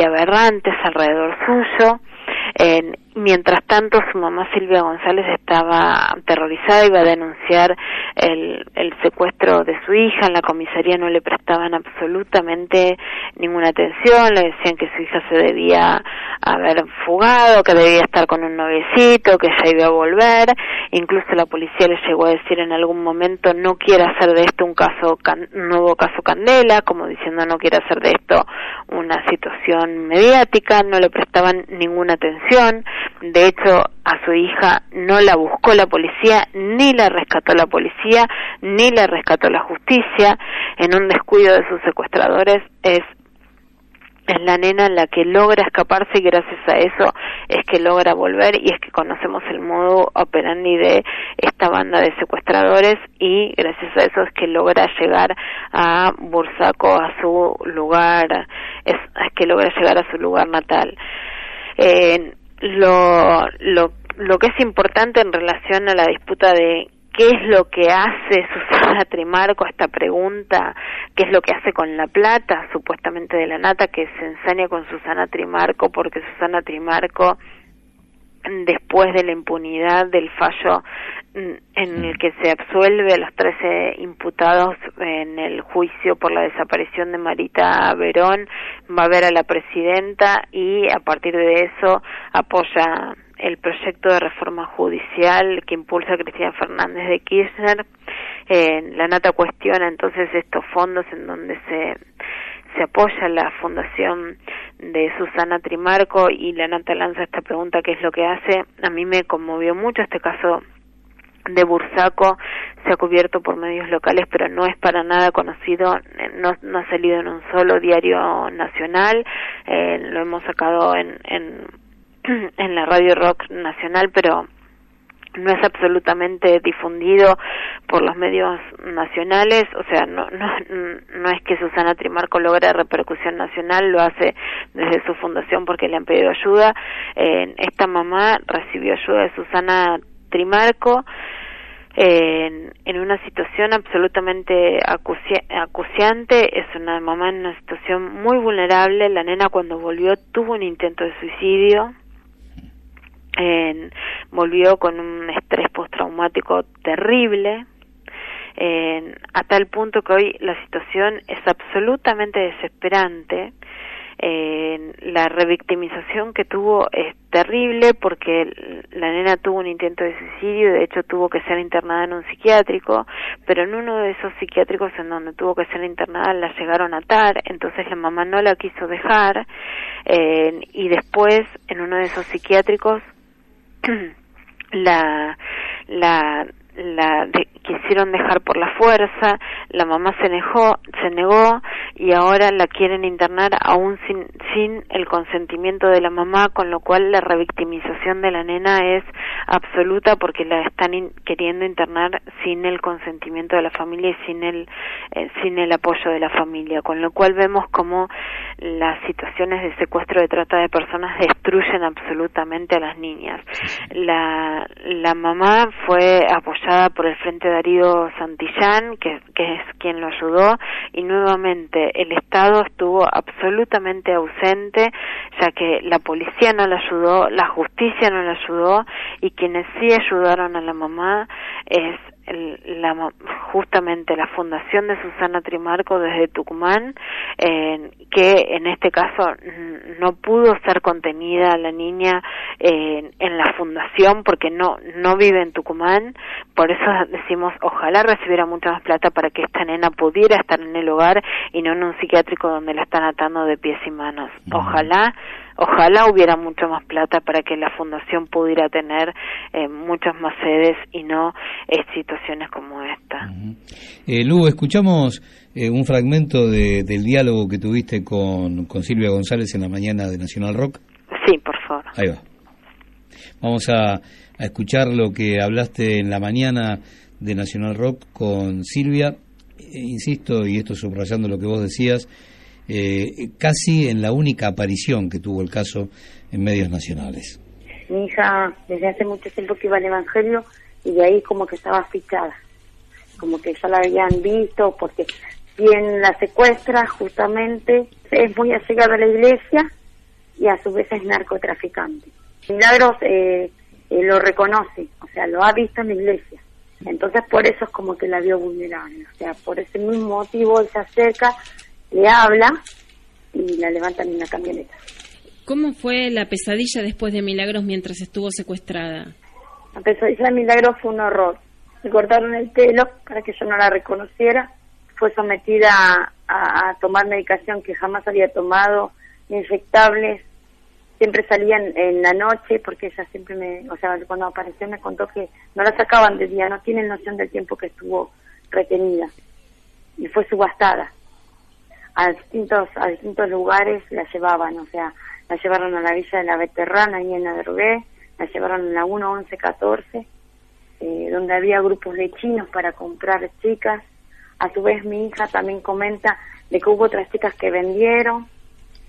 aberrantes alrededor suyo. Mientras tanto, su mamá Silvia González estaba aterrorizada, iba a denunciar el, el secuestro de su hija. En la comisaría no le prestaban absolutamente ninguna atención, le decían que su hija se debía haber fugado, que debía estar con un noviecito, que ya iba a volver. Incluso la policía le llegó a decir en algún momento no quiere hacer de esto un caso un nuevo caso Candela, como diciendo no quiere hacer de esto una situación mediática, no le prestaban ninguna atención. De hecho, a su hija no la buscó la policía, ni la rescató la policía, ni la rescató la justicia. En un descuido de sus secuestradores es es la nena la que logra escaparse y gracias a eso es que logra volver y es que conocemos el modo operandi de esta banda de secuestradores y gracias a eso es que logra llegar a Bursaco a su lugar es, es que logra llegar a su lugar natal lo, lo, lo que es importante en relación a la disputa de qué es lo que hace Susana Trimarco, esta pregunta, qué es lo que hace con la plata, supuestamente de la nata, que se ensaña con Susana Trimarco, porque Susana Trimarco, después de la impunidad del fallo en el que se absuelve a los 13 imputados en el juicio por la desaparición de Marita Verón, va a ver a la presidenta y a partir de eso apoya el proyecto de reforma judicial que impulsa Cristina Fernández de Kirchner. Eh, la Nata cuestiona entonces estos fondos en donde se, se apoya la fundación de Susana Trimarco y la Nata lanza esta pregunta, ¿qué es lo que hace? A mí me conmovió mucho este caso de Bursaco se ha cubierto por medios locales, pero no es para nada conocido, no, no ha salido en un solo diario nacional, eh, lo hemos sacado en, en, en la radio rock nacional, pero no es absolutamente difundido por los medios nacionales, o sea, no, no, no es que Susana Trimarco logre repercusión nacional, lo hace desde su fundación porque le han pedido ayuda. Eh, esta mamá recibió ayuda de Susana Trimarco en, una situación absolutamente acuciante, es una mamá en una situación muy vulnerable, la nena cuando volvió tuvo un intento de suicidio, en, volvió con un estrés postraumático terrible, en, a tal punto que hoy la situación es absolutamente desesperante, la revictimización que tuvo es terrible porque la nena tuvo un intento de suicidio, de hecho tuvo que ser internada en un psiquiátrico, pero en uno de esos psiquiátricos en donde tuvo que ser internada la llegaron a atar, entonces la mamá no la quiso dejar eh, y después en uno de esos psiquiátricos la la la quisieron dejar por la fuerza, la mamá se negó, se negó y ahora la quieren internar aún sin, sin el consentimiento de la mamá, con lo cual la revictimización de la nena es absoluta porque la están queriendo internar sin el consentimiento de la familia y sin el eh, sin el apoyo de la familia, con lo cual vemos como las situaciones de secuestro de trata de personas destruyen absolutamente a las niñas. La, la mamá fue apoyada por el Frente Darío Santillán, que, que es quien lo ayudó, y nuevamente el Estado estuvo absolutamente ausente, ya que la policía no la ayudó, la justicia no la ayudó, y quienes sí ayudaron a la mamá es la, justamente la fundación de Susana Trimarco desde Tucumán, que en este caso no pudo ser contenida la niña en la fundación porque no, no vive en Tucumán, por eso decimos ojalá recibiera mucha más plata para que esta nena pudiera estar en el hogar y no en un psiquiátrico donde la están atando de pies y manos. Ojalá ojalá hubiera mucho más plata para que la fundación pudiera tener eh, muchas más sedes y no eh, situaciones como esta. eh, Lu, escuchamos eh, un fragmento de, del diálogo que tuviste con, con Silvia González en la mañana de Nacional Rock. Sí, por favor. Ahí va. Vamos a, a escuchar lo que hablaste en la mañana de Nacional Rock con Silvia. insisto, y esto subrayando lo que vos decías, eh, casi en la única aparición que tuvo el caso en medios nacionales. Mi hija desde hace mucho tiempo que iba al Evangelio y de ahí como que estaba fichada, como que ya la habían visto, porque quien la secuestra justamente es muy allegada a la iglesia y a su vez es narcotraficante. Milagros eh, eh, lo reconoce, o sea, lo ha visto en la iglesia. Entonces por eso es como que la vio vulnerable, o sea, por ese mismo motivo él se acerca le habla y la levantan en la camioneta. ¿Cómo fue la pesadilla después de Milagros mientras estuvo secuestrada? La pesadilla de Milagros fue un horror. Le cortaron el pelo para que yo no la reconociera. Fue sometida a, tomar medicación que jamás había tomado, infectables. Siempre salían en la noche porque ella siempre me, o sea, cuando apareció me contó que no la sacaban de día, no tienen noción del tiempo que estuvo retenida. Y fue subastada a distintos a distintos lugares la llevaban, o sea, la llevaron a la Villa de la Veterana, ahí en Adrogué, la llevaron a la 1114, eh, donde había grupos de chinos para comprar chicas. A su vez mi hija también comenta de que hubo otras chicas que vendieron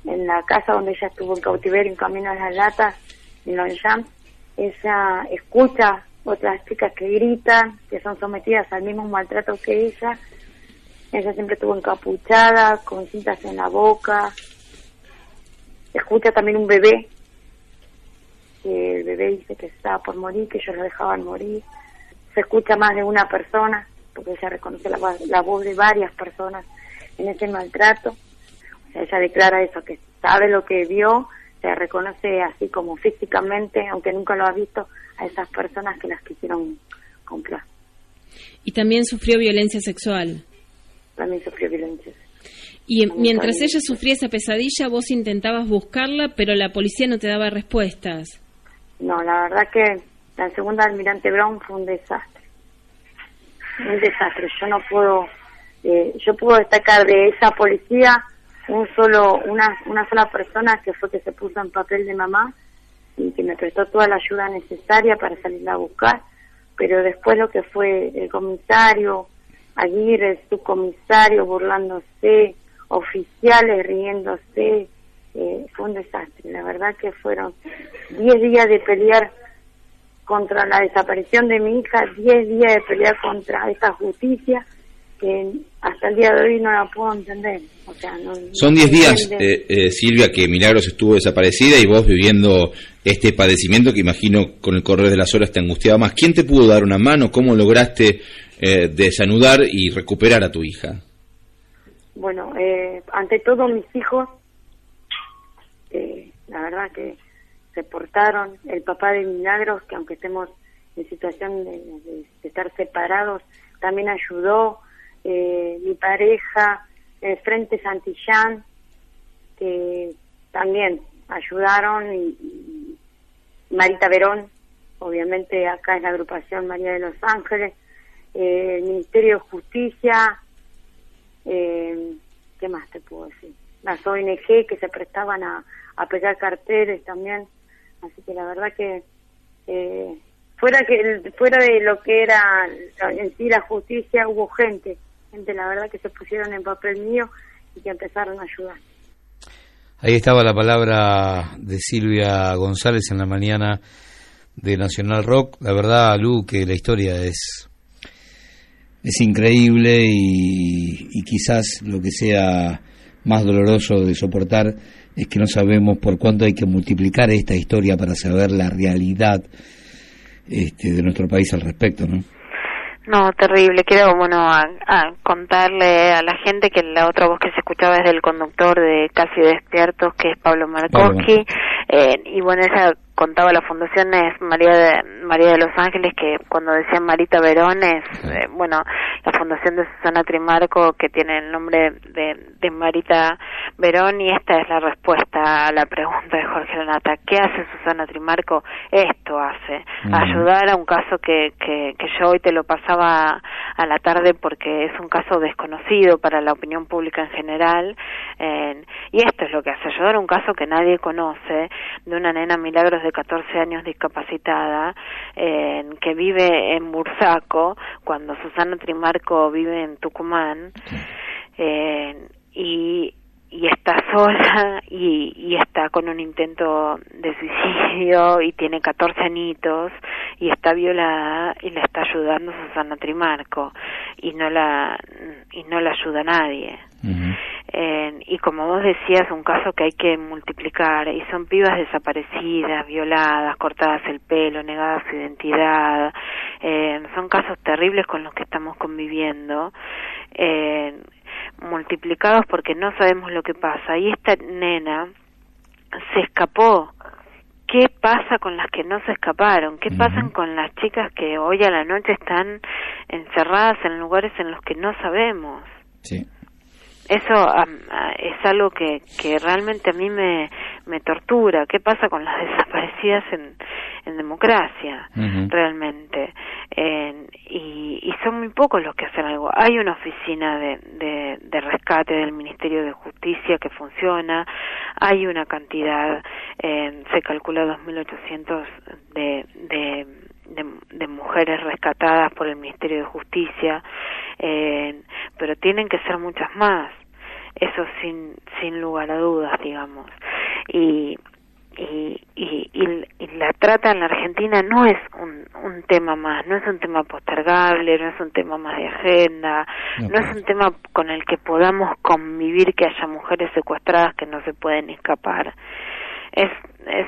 en la casa donde ella estuvo en cautiverio en camino a las latas, en Longchamp. Ella escucha otras chicas que gritan, que son sometidas al mismo maltrato que ella, ella siempre estuvo encapuchada, con cintas en la boca. Escucha también un bebé, que el bebé dice que estaba por morir, que ellos lo dejaban morir. Se escucha más de una persona, porque ella reconoce la, la voz de varias personas en ese maltrato. O sea, ella declara eso, que sabe lo que vio, se reconoce así como físicamente, aunque nunca lo ha visto, a esas personas que las quisieron comprar. Y también sufrió violencia sexual también sufrió violencia. Y mientras ella sufría esa pesadilla, vos intentabas buscarla, pero la policía no te daba respuestas. No, la verdad que la segunda almirante Brown fue un desastre. Un desastre. Yo no puedo, eh, yo puedo destacar de esa policía un solo, una, una sola persona que fue que se puso en papel de mamá y que me prestó toda la ayuda necesaria para salir a buscar. Pero después lo que fue el comisario, Aguirre, subcomisario burlándose, oficiales riéndose, eh, fue un desastre. La verdad que fueron 10 días de pelear contra la desaparición de mi hija, 10 días de pelear contra esta justicia que hasta el día de hoy no la puedo entender. O sea, no, Son 10 días, eh, eh, Silvia, que Milagros estuvo desaparecida y vos viviendo este padecimiento que imagino con el correr de las horas te angustiaba más. ¿Quién te pudo dar una mano? ¿Cómo lograste eh, desanudar y recuperar a tu hija? Bueno, eh, ante todo mis hijos, eh, la verdad que se portaron, el papá de Milagros, que aunque estemos en situación de, estar separados, también ayudó, eh, mi pareja, el Frente Santillán, que también ayudaron, y Marita Verón, obviamente acá es la agrupación María de los Ángeles, eh, el Ministerio de Justicia, eh, ¿qué más te puedo decir? Las ONG que se prestaban a, pegar carteles también, así que la verdad que eh, fuera que fuera de lo que era en sí la justicia hubo gente, gente la verdad que se pusieron en papel mío y que empezaron a ayudar. Ahí estaba la palabra de Silvia González en la mañana de Nacional Rock. La verdad, Lu, que la historia es es increíble y, y quizás lo que sea más doloroso de soportar es que no sabemos por cuánto hay que multiplicar esta historia para saber la realidad este, de nuestro país al respecto, ¿no? No, terrible. Quiero, bueno, a, contarle a la gente que la otra voz que se escuchaba es del conductor de Casi Despiertos, que es Pablo Markowski. Eh, y bueno, ella contaba la fundación es María de, María de los Ángeles, que cuando decían Marita Verón es, eh, bueno, la fundación de Susana Trimarco, que tiene el nombre de, de Marita Verón, y esta es la respuesta a la pregunta de Jorge Lanata. ¿Qué hace Susana Trimarco? Esto hace, ayudar a un caso que, que, que yo hoy te lo pasaba a la tarde porque es un caso desconocido para la opinión pública en general, eh, y esto es lo que hace, ayudar a un caso que nadie conoce, de una nena Milagros de 14 años discapacitada, que vive en Bursaco, cuando Susana Trimarco vive en Tucumán, y, y está sola y, y está con un intento de suicidio y tiene 14 anitos y está violada y la está ayudando Susana Trimarco y no la y no la ayuda nadie y como vos decías, un caso que hay que multiplicar, y son pibas desaparecidas, violadas, cortadas el pelo, negadas su identidad, eh, son casos terribles con los que estamos conviviendo, eh, multiplicados porque no sabemos lo que pasa. Y esta nena se escapó. ¿Qué pasa con las que no se escaparon? ¿Qué pasa con las chicas que hoy a la noche están encerradas en lugares en los que no sabemos? Sí eso es algo que, que realmente a mí me, me tortura. ¿Qué pasa con las desaparecidas en, en democracia, realmente? y, y, son muy pocos los que hacen algo. Hay una oficina de, de, de, rescate del Ministerio de Justicia que funciona, hay una cantidad, se calcula 2.800 de, de de, mujeres rescatadas por el Ministerio de Justicia, eh, pero tienen que ser muchas más, eso sin, sin lugar a dudas, digamos. Y, y, y, la trata en la Argentina no es un, un tema más, no es un tema postergable, no es un tema más de agenda, no es un tema con el que podamos convivir que haya mujeres secuestradas que no se pueden escapar. Es, es,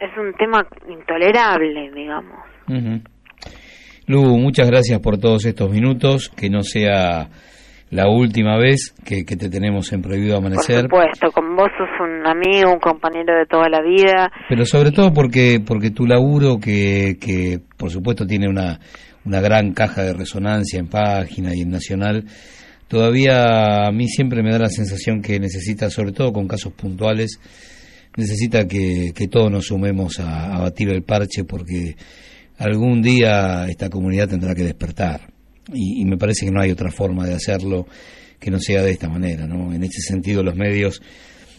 es un tema intolerable, digamos. Lu, muchas gracias por todos estos minutos, que no sea la última vez que, te tenemos en Prohibido Amanecer. Por supuesto, con vos sos un amigo, un compañero de toda la vida. Pero sobre todo porque, porque tu laburo, que, que por supuesto tiene una, una gran caja de resonancia en página y en nacional, todavía a mí siempre me da la sensación que necesita, sobre todo con casos puntuales, necesita que, que todos nos sumemos a, a batir el parche porque algún día esta comunidad tendrá que despertar y, me parece que no hay otra forma de hacerlo que no sea de esta manera. ¿no? En ese sentido los medios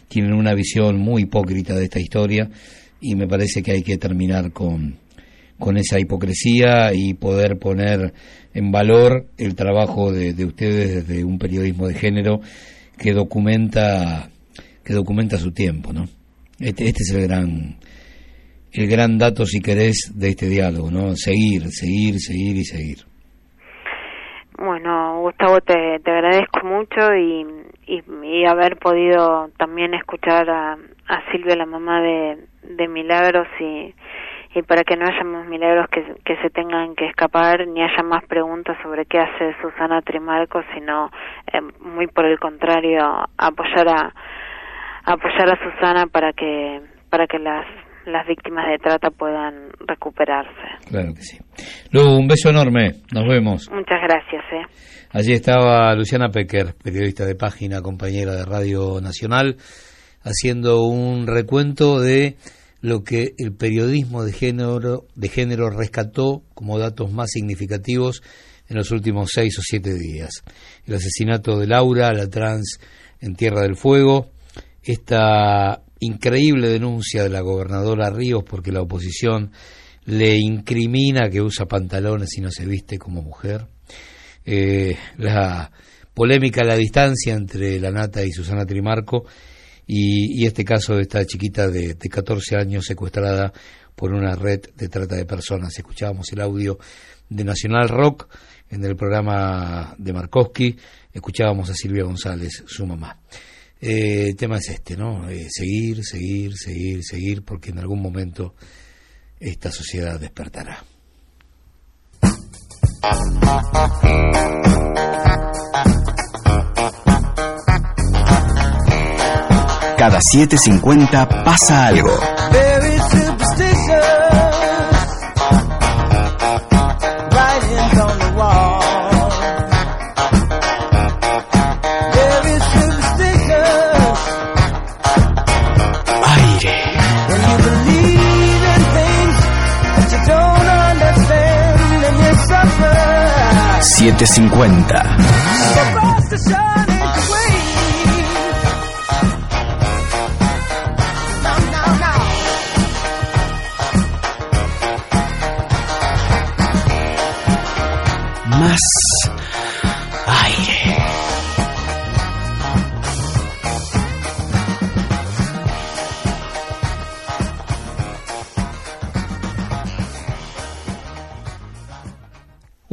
tienen una visión muy hipócrita de esta historia y me parece que hay que terminar con, con esa hipocresía y poder poner en valor el trabajo de, de ustedes desde un periodismo de género que documenta que documenta su tiempo, ¿no? Este, este es el gran el gran dato, si querés, de este diálogo, ¿no? Seguir, seguir, seguir y seguir. Bueno, Gustavo, te, te agradezco mucho y, y, haber podido también escuchar a, a Silvia, la mamá de, de Milagros, y, y para que no haya más milagros que, que se tengan que escapar, ni haya más preguntas sobre qué hace Susana Trimarco, sino eh, muy por el contrario, apoyar a, apoyar a Susana para que para que las las víctimas de trata puedan recuperarse. Claro que sí. Lu, un beso enorme. Nos vemos. Muchas gracias. Eh. Allí estaba Luciana Pecker, periodista de página, compañera de Radio Nacional, haciendo un recuento de lo que el periodismo de género, de género rescató como datos más significativos en los últimos seis o siete días. El asesinato de Laura, la trans en Tierra del Fuego, esta increíble denuncia de la gobernadora Ríos porque la oposición le incrimina que usa pantalones y no se viste como mujer, eh, la polémica la distancia entre la Nata y Susana Trimarco y, este caso de esta chiquita de, de 14 años secuestrada por una red de trata de personas. Escuchábamos el audio de Nacional Rock en el programa de Markowski, escuchábamos a Silvia González, su mamá. Eh, el tema es este, ¿no? Eh, seguir, seguir, seguir, seguir, porque en algún momento esta sociedad despertará. Cada 7.50 pasa algo. 750. más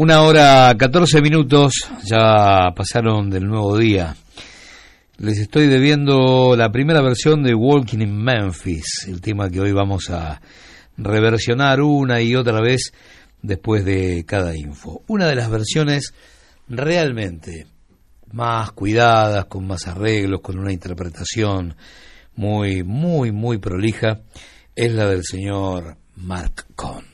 Una hora 14 minutos ya pasaron del nuevo día. Les estoy debiendo la primera versión de Walking in Memphis, el tema que hoy vamos a reversionar una y otra vez después de cada info. Una de las versiones realmente más cuidadas, con más arreglos, con una interpretación muy, muy, muy prolija, es la del señor Mark Cohn.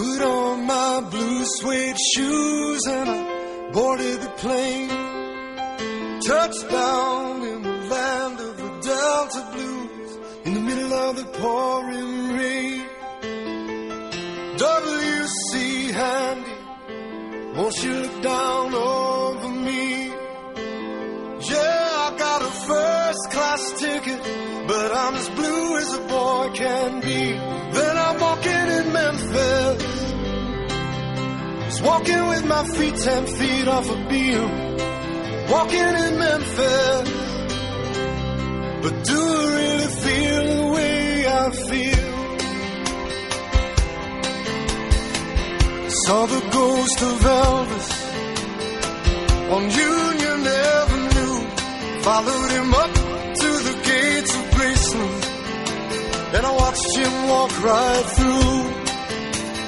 Put on my blue suede shoes and I boarded the plane. Touchdown in the land of the Delta Blues in the middle of the pouring rain. W.C. Handy, won't you look down over me? Yeah, I got a first class ticket, but I'm as blue as a boy can be. Walking with my feet ten feet off a beam. Walking in Memphis, but do I really feel the way I feel? Saw the ghost of Elvis on Union Avenue. Followed him up to the gates of Graceland, and I watched him walk right through.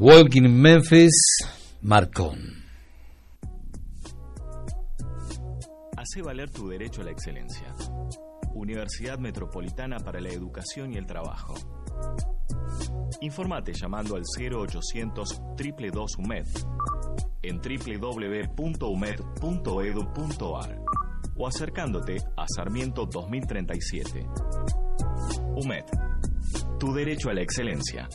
Walking in Memphis, Marcon. Hace valer tu derecho a la excelencia. Universidad Metropolitana para la Educación y el Trabajo. Informate llamando al 0800 222 UMED en www.umed.edu.ar o acercándote a Sarmiento 2037. UMED, tu derecho a la excelencia.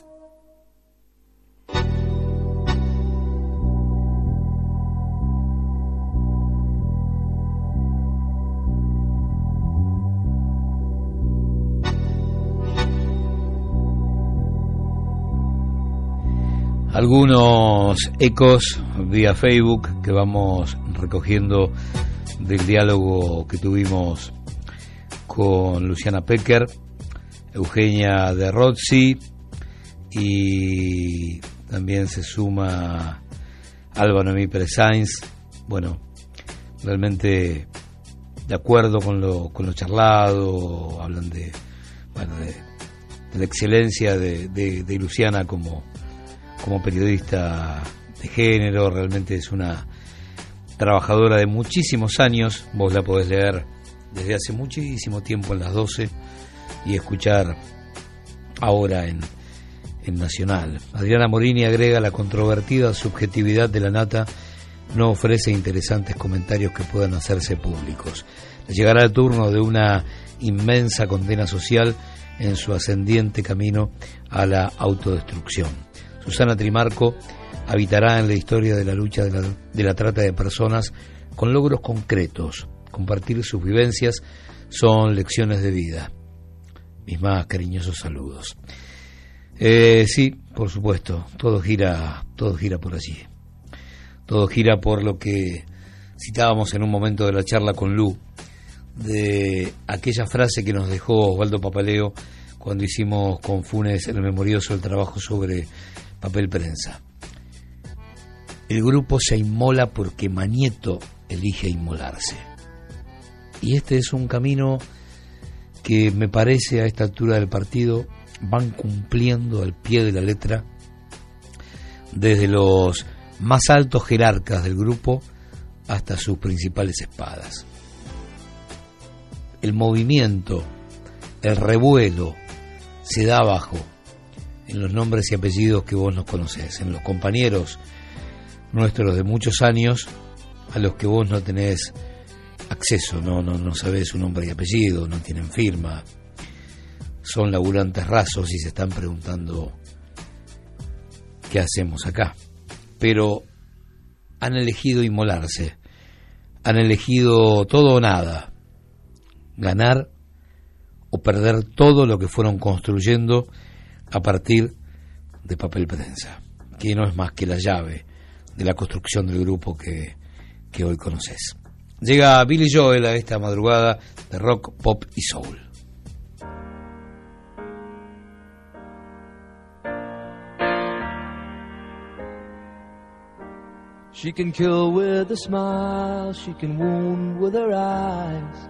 Algunos ecos vía Facebook que vamos recogiendo del diálogo que tuvimos con Luciana Pecker, Eugenia de Rozzi y también se suma Alba Noemí Pérez Sainz. Bueno, realmente de acuerdo con lo, con lo charlado, hablan de, bueno, de, la excelencia de, de Luciana como como periodista de género, realmente es una trabajadora de muchísimos años, vos la podés leer desde hace muchísimo tiempo en las 12 y escuchar ahora en, en Nacional. Adriana Morini agrega la controvertida subjetividad de la nata no ofrece interesantes comentarios que puedan hacerse públicos. Le llegará el turno de una inmensa condena social en su ascendiente camino a la autodestrucción. Susana Trimarco habitará en la historia de la lucha de la, trata de personas con logros concretos. Compartir sus vivencias son lecciones de vida. Mis más cariñosos saludos. Eh, sí, por supuesto, todo gira, todo gira por allí. Todo gira por lo que citábamos en un momento de la charla con Lu, de aquella frase que nos dejó Osvaldo Papaleo cuando hicimos con Funes el memorioso el trabajo sobre papel prensa. El grupo se inmola porque Manieto elige inmolarse. Y este es un camino que me parece a esta altura del partido van cumpliendo al pie de la letra desde los más altos jerarcas del grupo hasta sus principales espadas. El movimiento, el revuelo se da abajo en los nombres y apellidos que vos nos conocés, en los compañeros nuestros de muchos años a los que vos no tenés acceso, no, no, no sabés su nombre y apellido, no tienen firma, son laburantes rasos y se están preguntando qué hacemos acá. Pero han elegido inmolarse, han elegido todo o nada, ganar o perder todo lo que fueron construyendo a partir de papel prensa, que no es más que la llave de la construcción del grupo que, que hoy conoces. Llega Billy Joel a esta madrugada de rock, pop y soul. She can kill with a smile, she can wound with her eyes.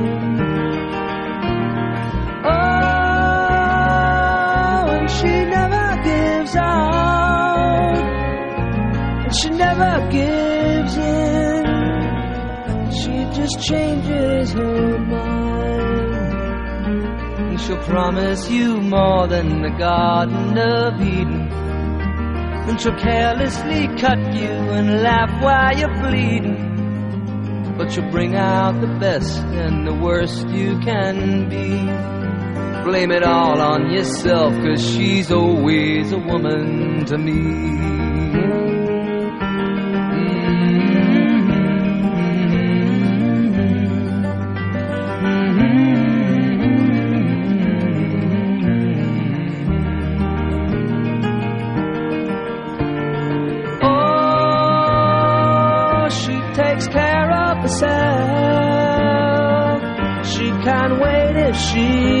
Out. And she never gives in. She just changes her mind. And she'll promise you more than the Garden of Eden. And she'll carelessly cut you and laugh while you're bleeding. But she'll bring out the best and the worst you can be. Blame it all on yourself, cause she's always a woman to me. Mm-hmm. Oh, she takes care of herself. She can't wait if she.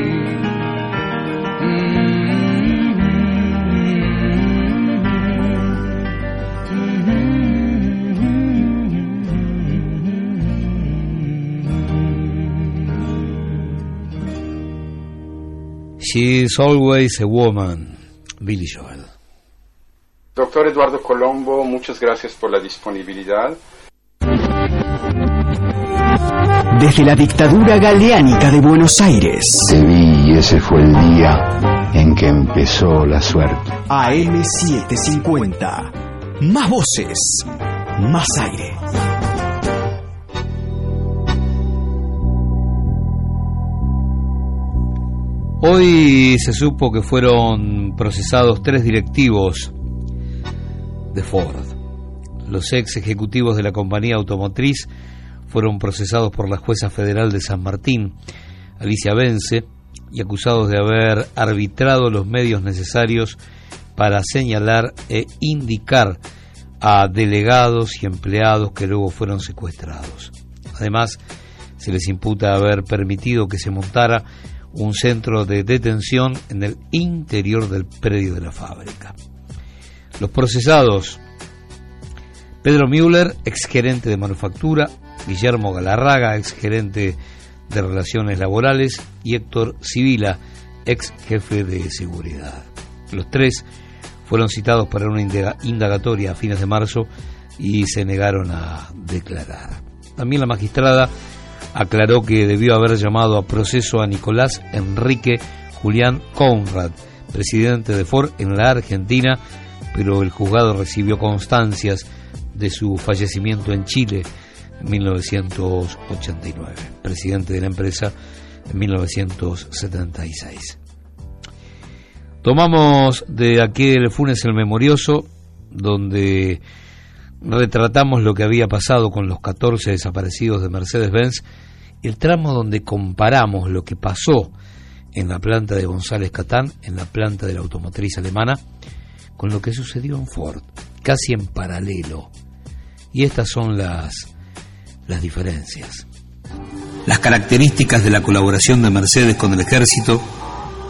She's always a woman, Billy Joel. Doctor Eduardo Colombo, muchas gracias por la disponibilidad. Desde la dictadura galeánica de Buenos Aires. Te vi y ese fue el día en que empezó la suerte. AM750. Más voces, más aire. Hoy se supo que fueron procesados tres directivos de Ford. Los ex ejecutivos de la compañía automotriz fueron procesados por la jueza federal de San Martín, Alicia Vence, y acusados de haber arbitrado los medios necesarios para señalar e indicar a delegados y empleados que luego fueron secuestrados. Además, se les imputa haber permitido que se montara un centro de detención en el interior del predio de la fábrica. Los procesados, Pedro Müller, exgerente de manufactura, Guillermo Galarraga, exgerente de relaciones laborales, y Héctor Civila, ex jefe de seguridad. Los tres fueron citados para una indagatoria a fines de marzo y se negaron a declarar. También la magistrada aclaró que debió haber llamado a proceso a Nicolás Enrique Julián Conrad, presidente de Ford en la Argentina, pero el juzgado recibió constancias de su fallecimiento en Chile en 1989, presidente de la empresa en 1976. Tomamos de aquel Funes el Memorioso, donde retratamos lo que había pasado con los 14 desaparecidos de Mercedes-Benz, el tramo donde comparamos lo que pasó en la planta de González Catán, en la planta de la automotriz alemana, con lo que sucedió en Ford, casi en paralelo. Y estas son las, las diferencias. Las características de la colaboración de Mercedes con el ejército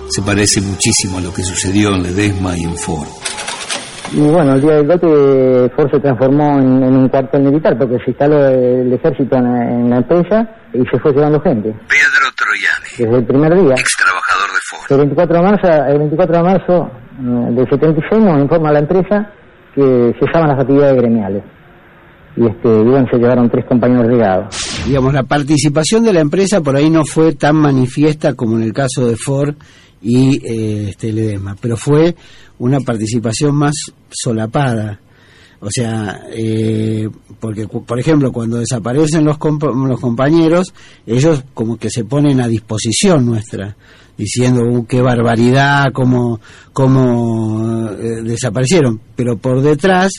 se parecen muchísimo a lo que sucedió en Ledesma y en Ford. Y bueno, el día del golpe Ford se transformó en, en un cuartel militar porque se instaló el ejército en, en la empresa y se fue llevando gente. Pedro Troyani, Desde el primer día. ex trabajador de El 24 de marzo, el 24 de marzo mm, del 76 nos informa la empresa que cesaban las actividades gremiales. Y, este, y bueno, se llevaron tres compañeros llegados. Digamos, la participación de la empresa por ahí no fue tan manifiesta como en el caso de Ford y eh, este, Ledesma, pero fue una participación más solapada. O sea, eh, porque por ejemplo, cuando desaparecen los, los compañeros, ellos como que se ponen a disposición nuestra, diciendo "Uh, qué barbaridad, cómo, cómo eh, desaparecieron. Pero por detrás,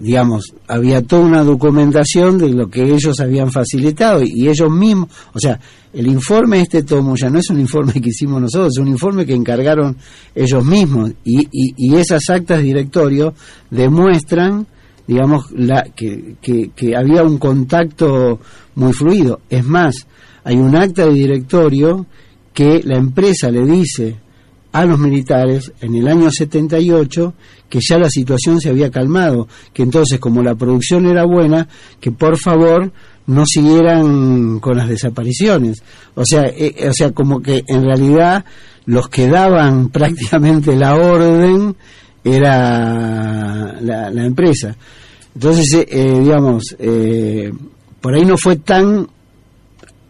digamos, había toda una documentación de lo que ellos habían facilitado y ellos mismos, o sea, el informe este tomo ya no es un informe que hicimos nosotros, es un informe que encargaron ellos mismos y, y, y esas actas de directorio demuestran digamos la que, que, que había un contacto muy fluido. Es más hay un acta de directorio que la empresa le dice a los militares en el año 78 que ya la situación se había calmado, que entonces como la producción era buena, que por favor no siguieran con las desapariciones. O sea, eh, o sea, como que en realidad los que daban prácticamente la orden era la, la empresa. Entonces, eh, eh, digamos, eh, por ahí no fue tan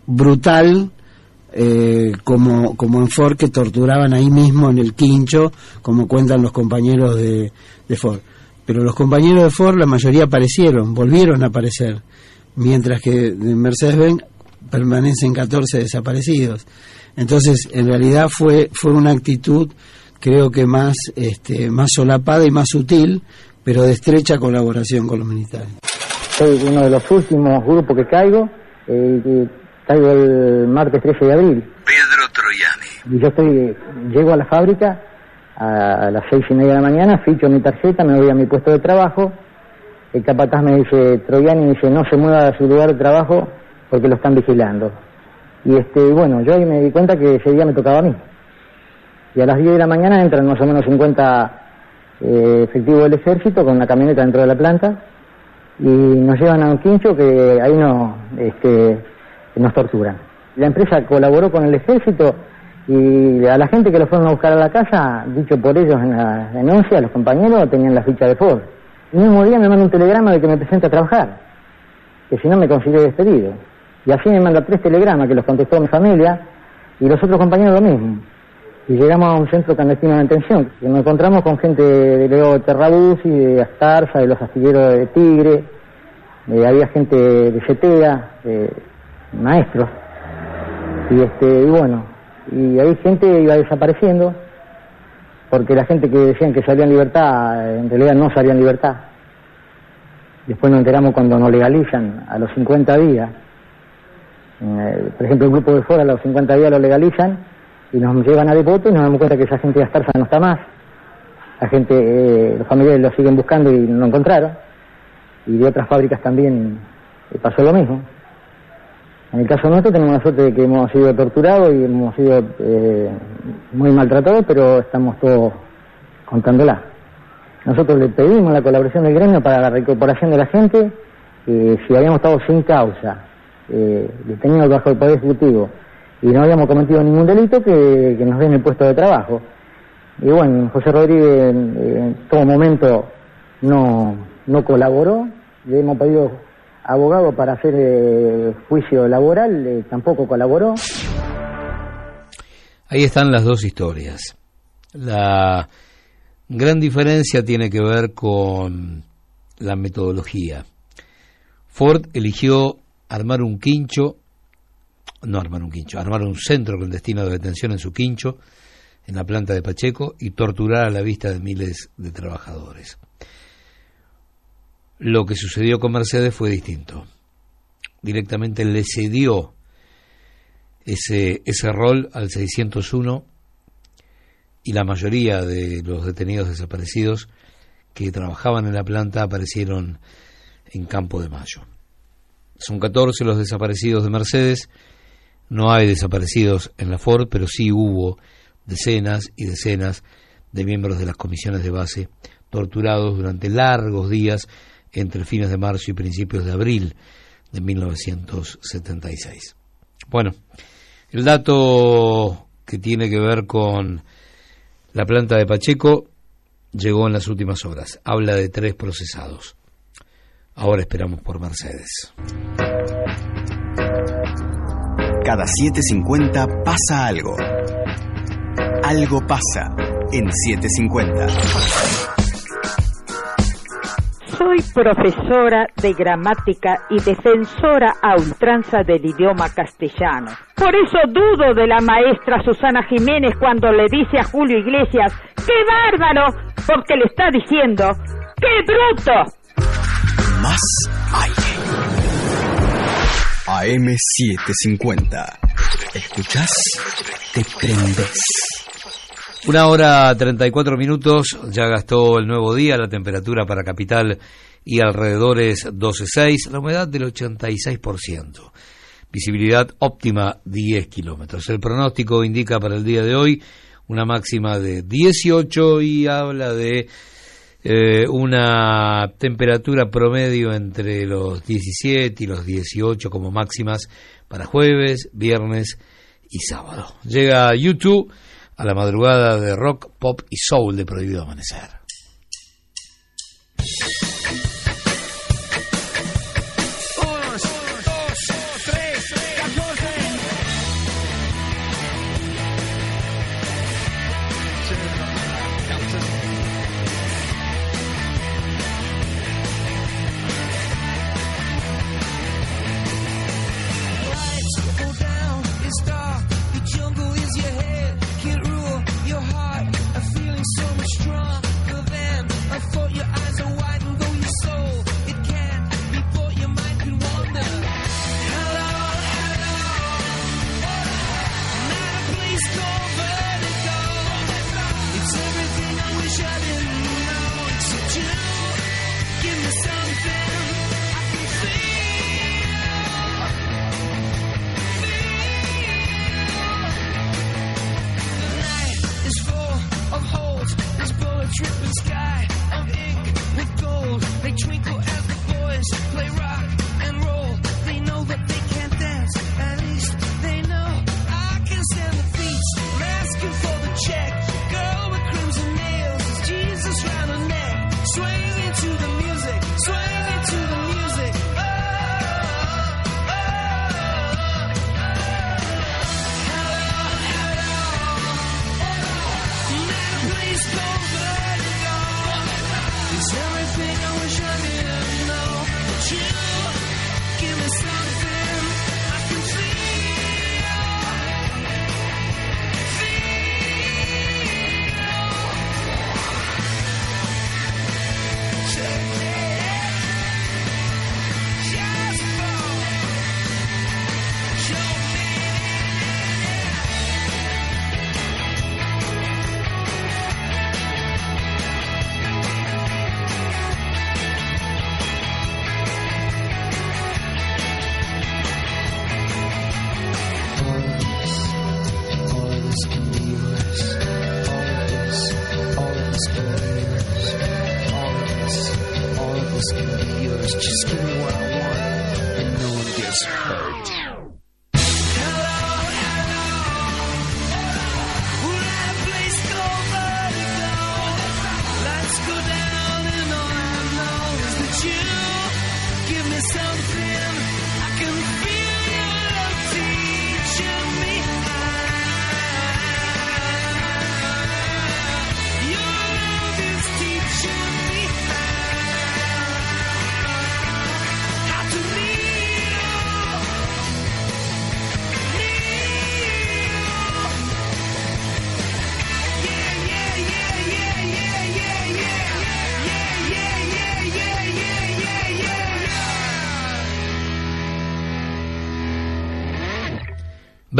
brutal eh, como, como en Ford que torturaban ahí mismo en el quincho, como cuentan los compañeros de, de Ford. Pero los compañeros de Ford, la mayoría aparecieron, volvieron a aparecer, mientras que de Mercedes-Benz permanecen 14 desaparecidos. Entonces, en realidad fue, fue una actitud, creo que más, este, más solapada y más sutil, pero de estrecha colaboración con los militares. Soy uno de los últimos grupos que caigo, eh, el martes 13 de abril. Pedro Troyani. Y yo estoy, llego a la fábrica a, a las seis y media de la mañana, ficho mi tarjeta, me voy a mi puesto de trabajo. El capataz me dice, Troyani dice, no se mueva de su lugar de trabajo porque lo están vigilando. Y este, bueno, yo ahí me di cuenta que ese día me tocaba a mí. Y a las 10 de la mañana entran más o menos 50 eh, efectivos del ejército con una camioneta dentro de la planta y nos llevan a un quincho que ahí no, este, nos torturan. La empresa colaboró con el ejército y a la gente que lo fueron a buscar a la casa, dicho por ellos en la denuncia, los compañeros tenían la ficha de Ford. El mismo día me manda un telegrama de que me presente a trabajar, que si no me consigue despedido. Y así me manda tres telegramas que los contestó mi familia y los otros compañeros lo mismo. Y llegamos a un centro clandestino de detención, que nos encontramos con gente de Leo y de Astarza, de los astilleros de Tigre, eh, había gente de CETEA, de maestros, y este, y bueno, y ahí gente iba desapareciendo, porque la gente que decían que salía en libertad, en realidad no salía en libertad. Después nos enteramos cuando nos legalizan a los 50 días. Eh, por ejemplo, el grupo de fuera a los 50 días lo legalizan y nos llevan a Devoto y nos damos cuenta que esa gente de Astarza no está más. La gente, eh, los familiares lo siguen buscando y no encontraron. Y de otras fábricas también eh, pasó lo mismo. En el caso nuestro tenemos la suerte de que hemos sido torturados y hemos sido eh, muy maltratados, pero estamos todos contándola. Nosotros le pedimos la colaboración del gremio para la recuperación de la gente, eh, si habíamos estado sin causa, eh, detenidos bajo el Poder Ejecutivo, y no habíamos cometido ningún delito, que, nos den el puesto de trabajo. Y bueno, José Rodríguez en, en todo momento no, no colaboró, le hemos pedido abogado para hacer eh, juicio laboral, eh, tampoco colaboró. Ahí están las dos historias. La gran diferencia tiene que ver con la metodología. Ford eligió armar un quincho, no armar un quincho, armar un centro clandestino de detención en su quincho, en la planta de Pacheco, y torturar a la vista de miles de trabajadores. Lo que sucedió con Mercedes fue distinto. Directamente le cedió ese, ese rol al 601 y la mayoría de los detenidos desaparecidos que trabajaban en la planta aparecieron en Campo de Mayo. Son 14 los desaparecidos de Mercedes, no hay desaparecidos en la Ford, pero sí hubo decenas y decenas de miembros de las comisiones de base torturados durante largos días entre fines de marzo y principios de abril de 1976. Bueno, el dato que tiene que ver con la planta de Pacheco llegó en las últimas horas. Habla de tres procesados. Ahora esperamos por Mercedes. Cada 7.50 pasa algo. Algo pasa en 7.50. Soy profesora de gramática y defensora a ultranza del idioma castellano. Por eso dudo de la maestra Susana Jiménez cuando le dice a Julio Iglesias, ¡qué bárbaro! Porque le está diciendo, ¡qué bruto! Más aire. AM750. ¿Escuchás? Te prendes. Una hora 34 minutos, ya gastó el nuevo día, la temperatura para capital y alrededores 12.6, la humedad del 86%, visibilidad óptima 10 kilómetros. El pronóstico indica para el día de hoy una máxima de 18 y habla de eh, una temperatura promedio entre los 17 y los 18 como máximas para jueves, viernes y sábado. Llega YouTube a la madrugada de rock, pop y soul de Prohibido Amanecer.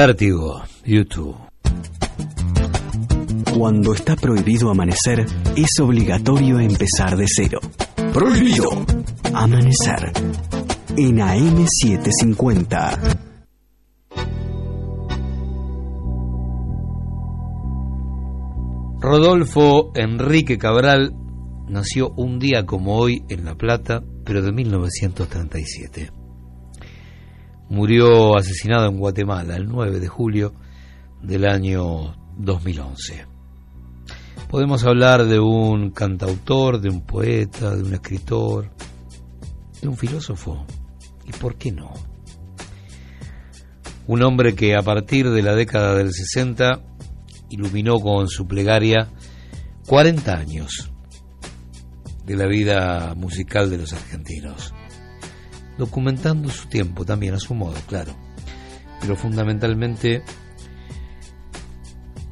Vértigo, YouTube. Cuando está prohibido amanecer, es obligatorio empezar de cero. Prohibido. Amanecer. En AM750. Rodolfo Enrique Cabral nació un día como hoy en La Plata, pero de 1937. Murió asesinado en Guatemala el 9 de julio del año 2011. Podemos hablar de un cantautor, de un poeta, de un escritor, de un filósofo, y por qué no. Un hombre que a partir de la década del 60 iluminó con su plegaria 40 años de la vida musical de los argentinos, documentando su tiempo también a su modo, claro, pero fundamentalmente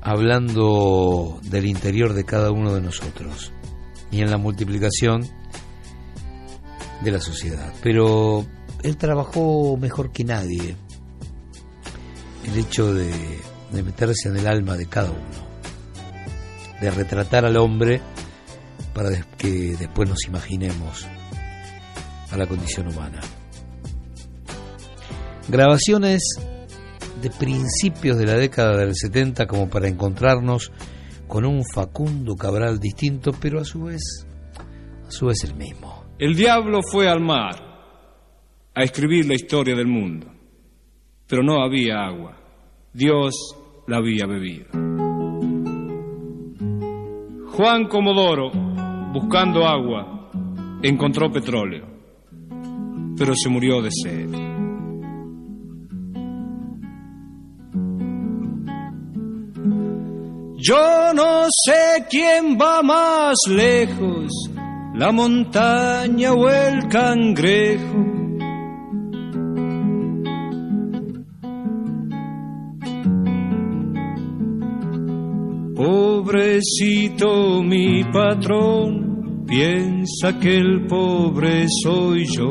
hablando del interior de cada uno de nosotros y en la multiplicación de la sociedad. Pero él trabajó mejor que nadie el hecho de, de meterse en el alma de cada uno, de retratar al hombre para que después nos imaginemos a la condición humana. Grabaciones de principios de la década del 70 como para encontrarnos con un Facundo Cabral distinto, pero a su vez, a su vez el mismo. El diablo fue al mar a escribir la historia del mundo, pero no había agua. Dios la había bebido. Juan Comodoro, buscando agua, encontró petróleo, pero se murió de sed. Yo no sé quién va más lejos, la montaña o el cangrejo. Pobrecito mi patrón, piensa que el pobre soy yo.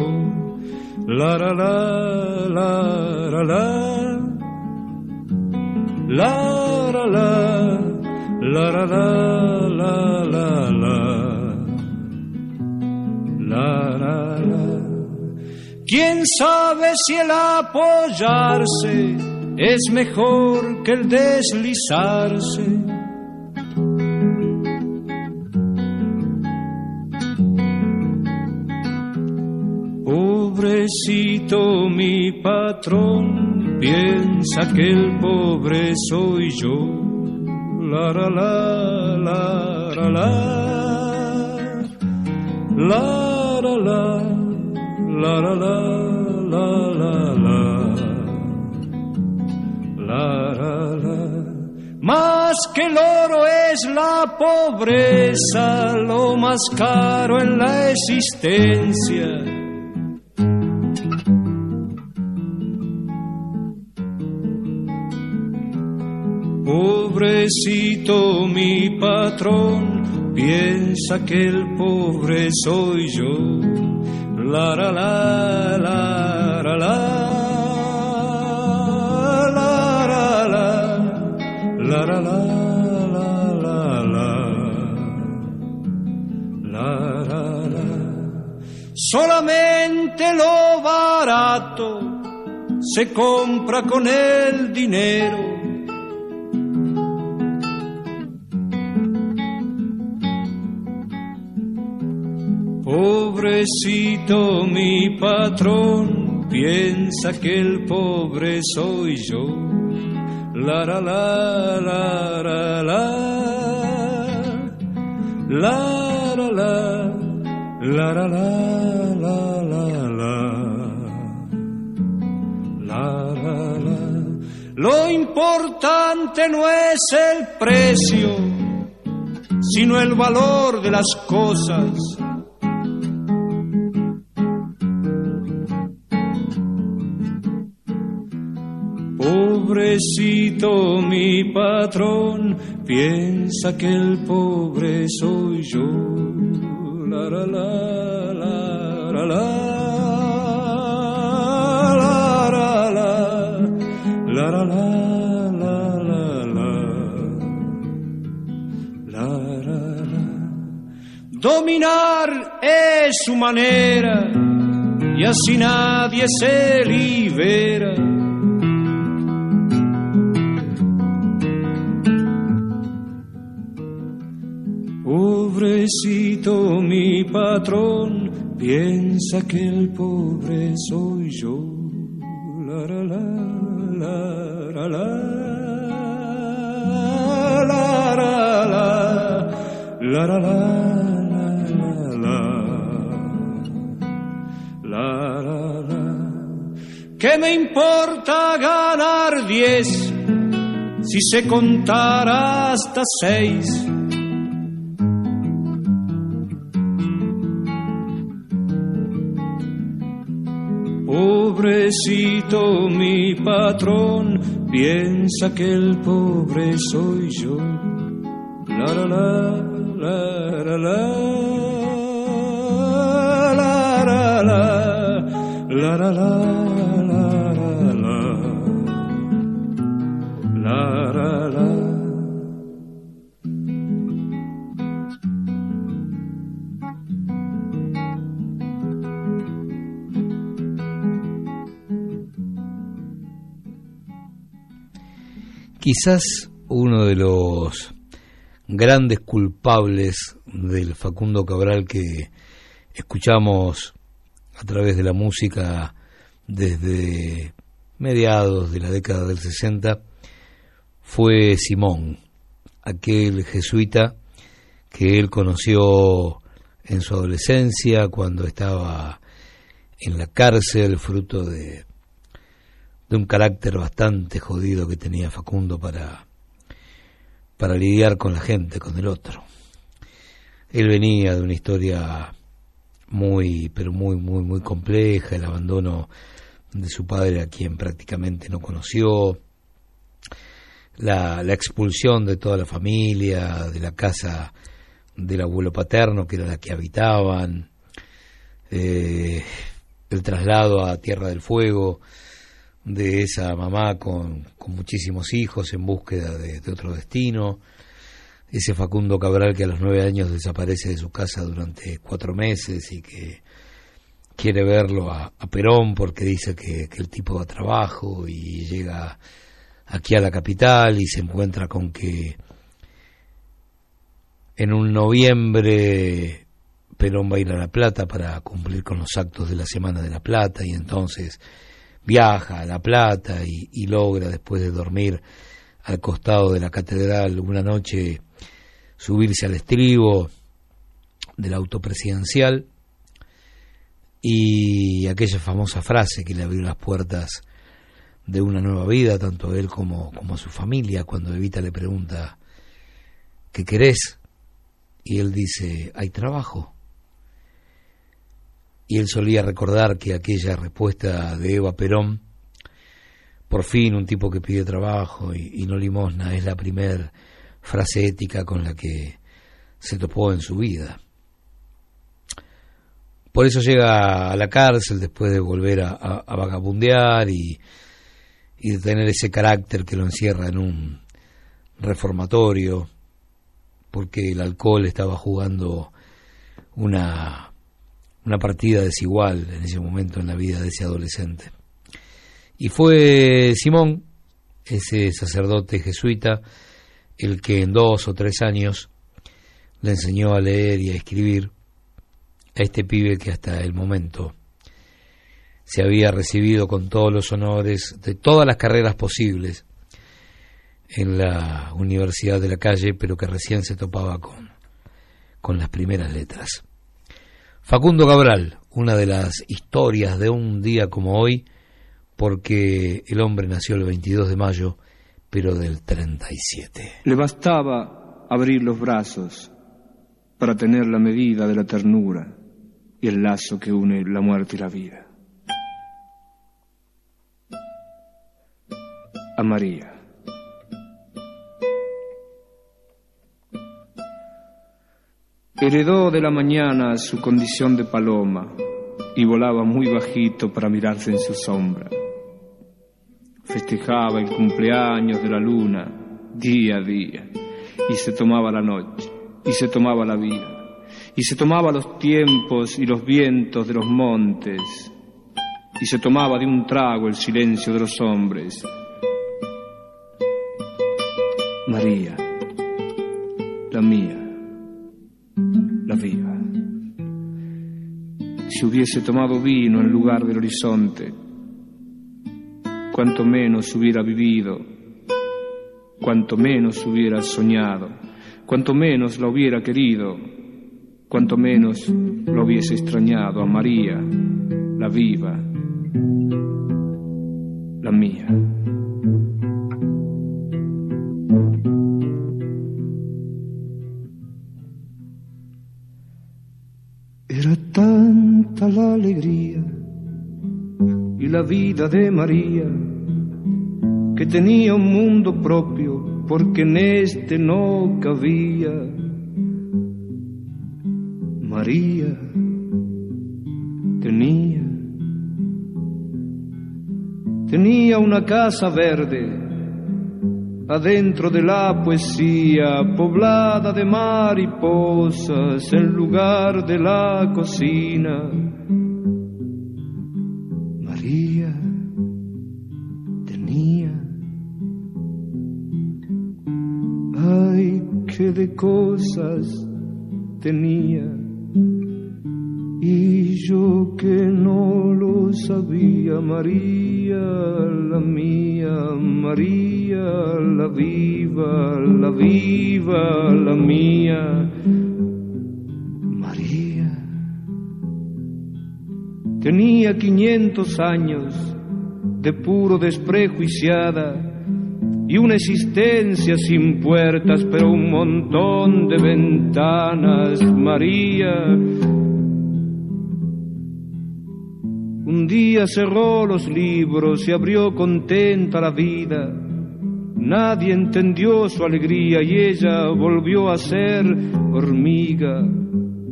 La la la la la la. La la la la la la la la la. La. ¿Quién sabe si el apoyarse es mejor que el deslizarse? Pobrecito mi patrón, piensa que el pobre soy yo. La la la la la la. La la la la la la. Más que el oro es la pobreza, lo más caro en la existencia. Pobrecito mi patrón, piensa que el pobre soy yo. La la la la la la. La la la la la la la la la la la la. Solamente lo barato se compra con el dinero. Pobrecito mi patrón, piensa que el pobre soy yo. La la la la la la. La la la la la la la la la. La la. Lo importante no es el precio, sino el valor de las cosas. Pobrecito mi patrón, piensa que el pobre soy yo. La la la la la. Dominar es su manera y así nadie se libera. pobrecito, mi patrón, piensa que el pobre soy yo. La, la, la, la, la, la, la, la, la, la. ¿Qué me importa ganar diez si se contara hasta seis? Pobrecito mi patrón, piensa que el pobre soy yo. La la la la la la la la la la la Quizás uno de los grandes culpables del Facundo Cabral que escuchamos a través de la música desde mediados de la década del 60 fue Simón, aquel jesuita que él conoció en su adolescencia cuando estaba en la cárcel fruto de de un carácter bastante jodido que tenía Facundo para, para lidiar con la gente, con el otro. Él venía de una historia muy, pero muy, muy, muy compleja, el abandono de su padre a quien prácticamente no conoció, la, la expulsión de toda la familia, de la casa del abuelo paterno, que era la que habitaban, eh, el traslado a Tierra del Fuego, de esa mamá con, con muchísimos hijos en búsqueda de, otro destino, ese Facundo Cabral que a los nueve años desaparece de su casa durante cuatro meses y que quiere verlo a, Perón porque dice que, que, el tipo va a trabajo y llega aquí a la capital y se encuentra con que en un noviembre Perón va a ir a La Plata para cumplir con los actos de la Semana de La Plata y entonces viaja a La Plata y, logra, después de dormir al costado de la catedral una noche, subirse al estribo del auto presidencial y aquella famosa frase que le abrió las puertas de una nueva vida, tanto a él como a su familia, cuando Evita le pregunta, ¿qué querés? Y él dice, hay trabajo y él solía recordar que aquella respuesta de Eva Perón, por fin un tipo que pide trabajo y, no limosna, es la primer frase ética con la que se topó en su vida. Por eso llega a la cárcel después de volver a, a, a vagabundear y, y de tener ese carácter que lo encierra en un reformatorio, porque el alcohol estaba jugando una una partida desigual en ese momento en la vida de ese adolescente. Y fue Simón, ese sacerdote jesuita, el que en dos o tres años le enseñó a leer y a escribir a este pibe que hasta el momento se había recibido con todos los honores de todas las carreras posibles en la Universidad de la Calle, pero que recién se topaba con, con las primeras letras. Facundo Cabral, una de las historias de un día como hoy, porque el hombre nació el 22 de mayo, pero del 37. Le bastaba abrir los brazos para tener la medida de la ternura y el lazo que une la muerte y la vida. A María. Heredó de la mañana su condición de paloma y volaba muy bajito para mirarse en su sombra. Festejaba el cumpleaños de la luna día a día y se tomaba la noche y se tomaba la vida y se tomaba los tiempos y los vientos de los montes y se tomaba de un trago el silencio de los hombres. María, la mía viva. Si hubiese tomado vino en lugar del horizonte, cuanto menos hubiera vivido, cuanto menos hubiera soñado, cuanto menos la hubiera querido, cuanto menos lo hubiese extrañado a María, la viva, la alegría y la vida de María que tenía un mundo propio porque en este no cabía. María tenía tenía una casa verde adentro de la poesía, poblada de mariposas en lugar de la cocina. De cosas tenía. Y yo que no lo sabía, María, la mía, María, la viva, la viva, la mía. María. Tenía 500 años de puro desprejuiciada y una existencia sin puertas, pero un montón de ventanas, María. Un día cerró los libros y abrió contenta la vida. Nadie entendió su alegría y ella volvió a ser hormiga.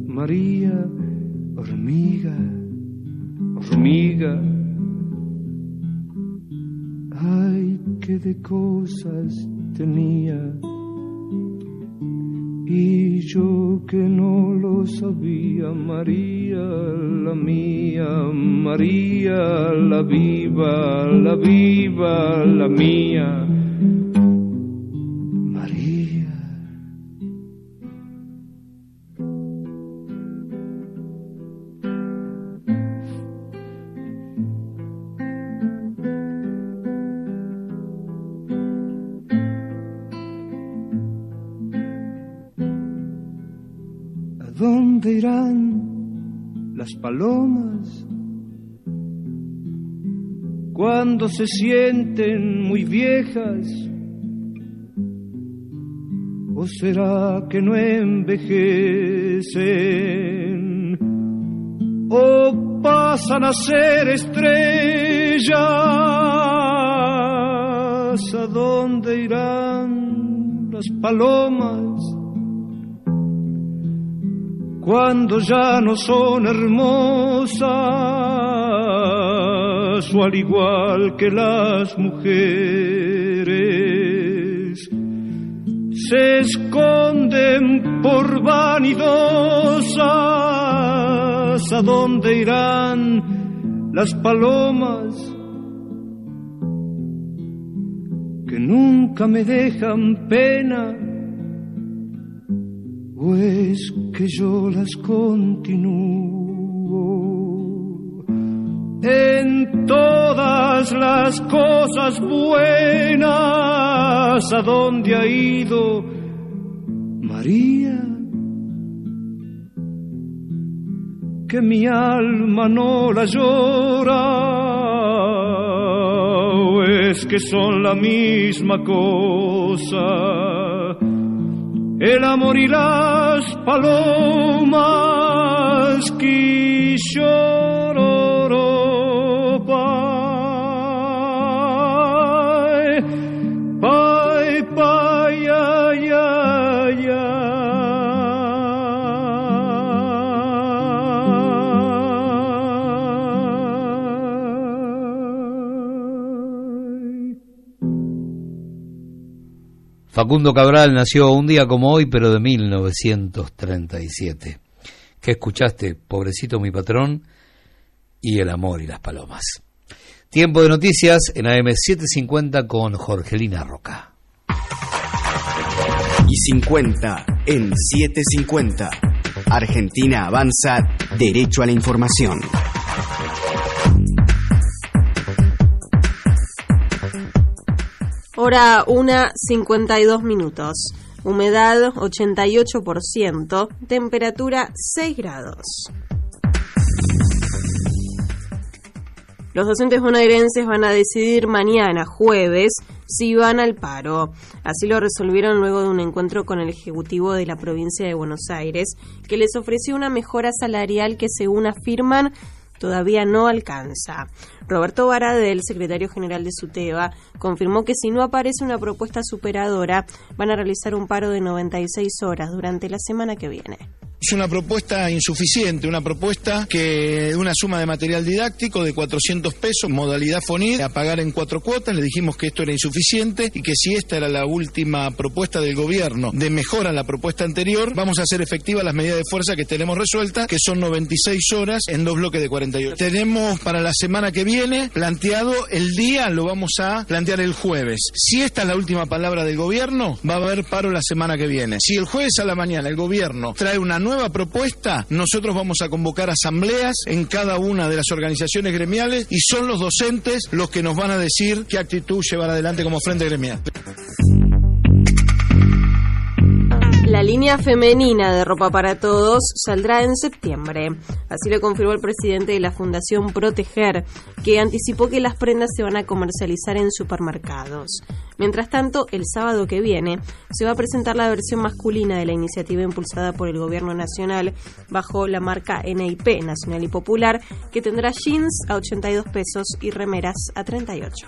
María, hormiga, hormiga. Ay, qué de cosas tenía. Y yo que no lo sabía, María, la mía, María, la viva, la viva, la mía. Dónde irán las palomas cuando se sienten muy viejas? ¿O será que no envejecen? ¿O pasan a ser estrellas? ¿A dónde irán las palomas? Cuando ya no son hermosas, o al igual que las mujeres, se esconden por vanidosas, ¿a dónde irán las palomas? Que nunca me dejan pena o es que yo las continúo. En todas las cosas buenas a dónde ha ido María que mi alma no la llora es que son la misma cosa el amor y las palomas que Facundo Cabral nació un día como hoy, pero de 1937. ¿Qué escuchaste? Pobrecito mi patrón y El amor y las palomas. Tiempo de noticias en AM750 con Jorgelina Roca. Y 50 en 750. Argentina avanza derecho a la información. Hora 1.52 minutos. Humedad 88%, temperatura 6 grados. Los docentes bonaerenses van a decidir mañana, jueves, si van al paro. Así lo resolvieron luego de un encuentro con el Ejecutivo de la provincia de Buenos Aires, que les ofreció una mejora salarial que, según afirman, todavía no alcanza. Roberto Baradel, secretario general de SUTEBA, confirmó que si no aparece una propuesta superadora, van a realizar un paro de 96 horas durante la semana que viene. Es una propuesta insuficiente, una propuesta que una suma de material didáctico de 400 pesos, modalidad FONID, a pagar en cuatro cuotas. Le dijimos que esto era insuficiente y que si esta era la última propuesta del gobierno de mejora la propuesta anterior, vamos a hacer efectivas las medidas de fuerza que tenemos resueltas, que son 96 horas en dos bloques de 48. Tenemos para la semana que viene planteado el día, lo vamos a plantear el jueves. Si esta es la última palabra del gobierno, va a haber paro la semana que viene. Si el jueves a la mañana el gobierno trae una nueva propuesta, nosotros vamos a convocar asambleas en cada una de las organizaciones gremiales y son los docentes los que nos van a decir qué actitud llevar adelante como frente gremial. La línea femenina de ropa para todos saldrá en septiembre. Así lo confirmó el presidente de la Fundación Proteger, que anticipó que las prendas se van a comercializar en supermercados. Mientras tanto, el sábado que viene se va a presentar la versión masculina de la iniciativa impulsada por el Gobierno Nacional bajo la marca NIP, Nacional y Popular, que tendrá jeans a 82 pesos y remeras a 38.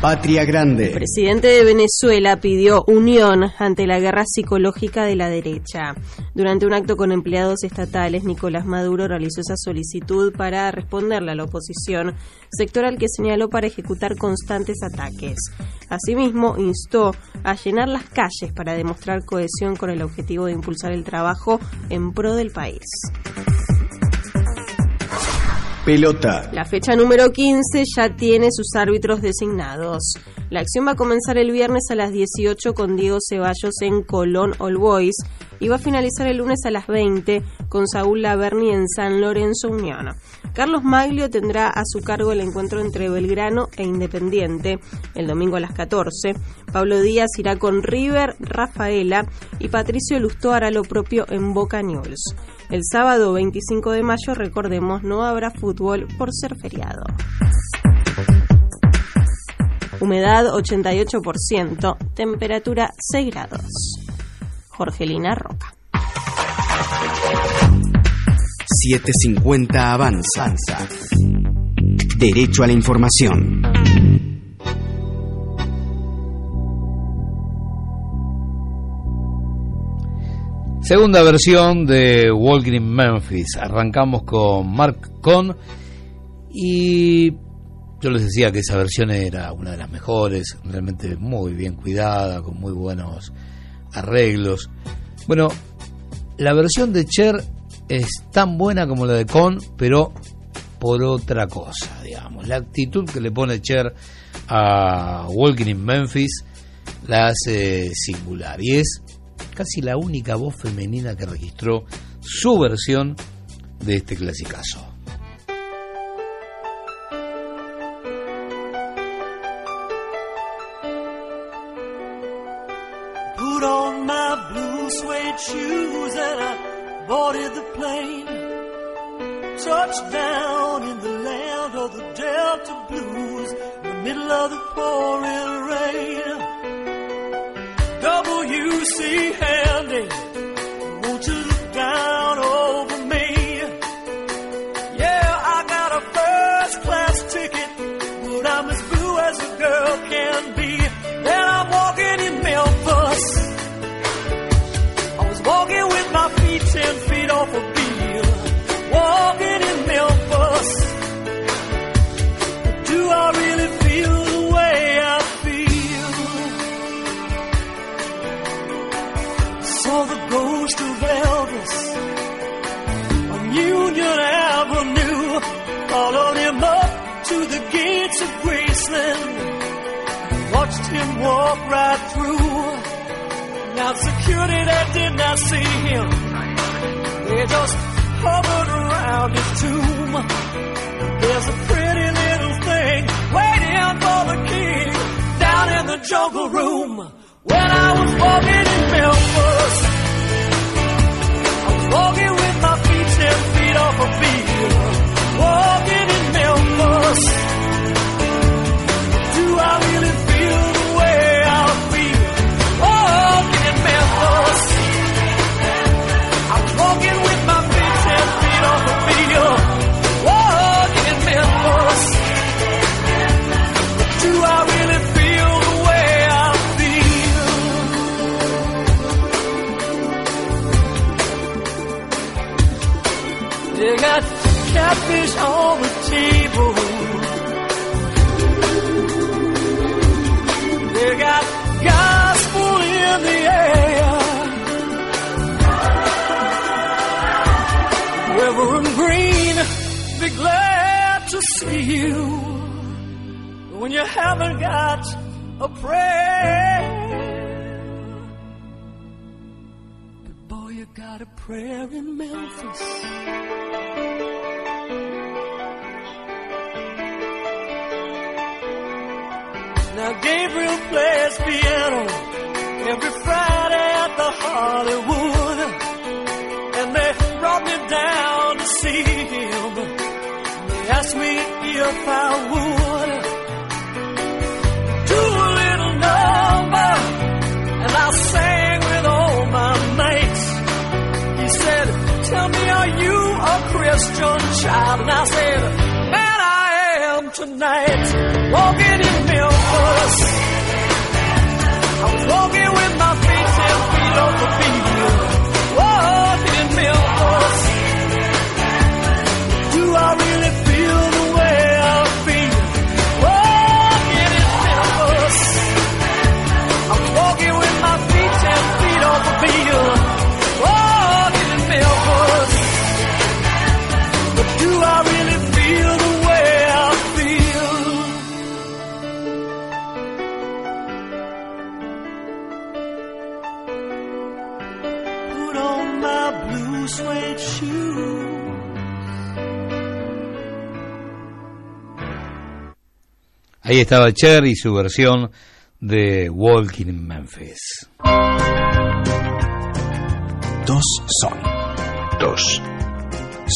Patria Grande. El presidente de Venezuela pidió unión ante la guerra psicológica de la derecha. Durante un acto con empleados estatales, Nicolás Maduro realizó esa solicitud para responderle a la oposición, sector al que señaló para ejecutar constantes ataques. Asimismo, instó a llenar las calles para demostrar cohesión con el objetivo de impulsar el trabajo en pro del país. Pelota. La fecha número 15 ya tiene sus árbitros designados. La acción va a comenzar el viernes a las 18 con Diego Ceballos en Colón All Boys y va a finalizar el lunes a las 20 con Saúl Laverni en San Lorenzo Unión. Carlos Maglio tendrá a su cargo el encuentro entre Belgrano e Independiente el domingo a las 14. Pablo Díaz irá con River, Rafaela y Patricio Lustó hará lo propio en Boca News. El sábado 25 de mayo, recordemos, no habrá fútbol por ser feriado. Humedad 88%, temperatura 6 grados. Jorgelina Roca. 750 Avanza. Derecho a la información. Segunda versión de Walking in Memphis. Arrancamos con Mark Cohn y yo les decía que esa versión era una de las mejores, realmente muy bien cuidada, con muy buenos arreglos. Bueno, la versión de Cher es tan buena como la de Cohn, pero por otra cosa, digamos. La actitud que le pone Cher a Walking in Memphis la hace singular y es casi la única voz femenina que registró su versión de este clasicazo. Put on my blue suede shoes and I boarded the plane. Touchdown in the land of the Delta Blues, in the middle of the pouring rain. WC Handy, won't you look down over me? Yeah, I got a first class ticket, but I'm as blue as a girl can be. And I'm walking in Memphis. I was walking with my feet ten feet walk right through. Now security that did not see him. They just hovered around his tomb. There's a pretty little thing waiting for the king down in the jungle room when I was walking in Memphis. I was walking with my feet ten feet off a field. On the table. They got gospel in the air. Reverend Green, be glad to see you when you haven't got a prayer. But boy, you got a prayer in Memphis. Now Gabriel plays piano every Friday at the Hollywood, and they brought me down to see him. They asked me if I would do a little number, and I sang with all my mates. He said, "Tell me, are you a Christian child?" And I said, "Man, I am tonight, walking in Memphis. Ahí estaba Cher y su versión de Walking in Memphis. Dos son. Dos.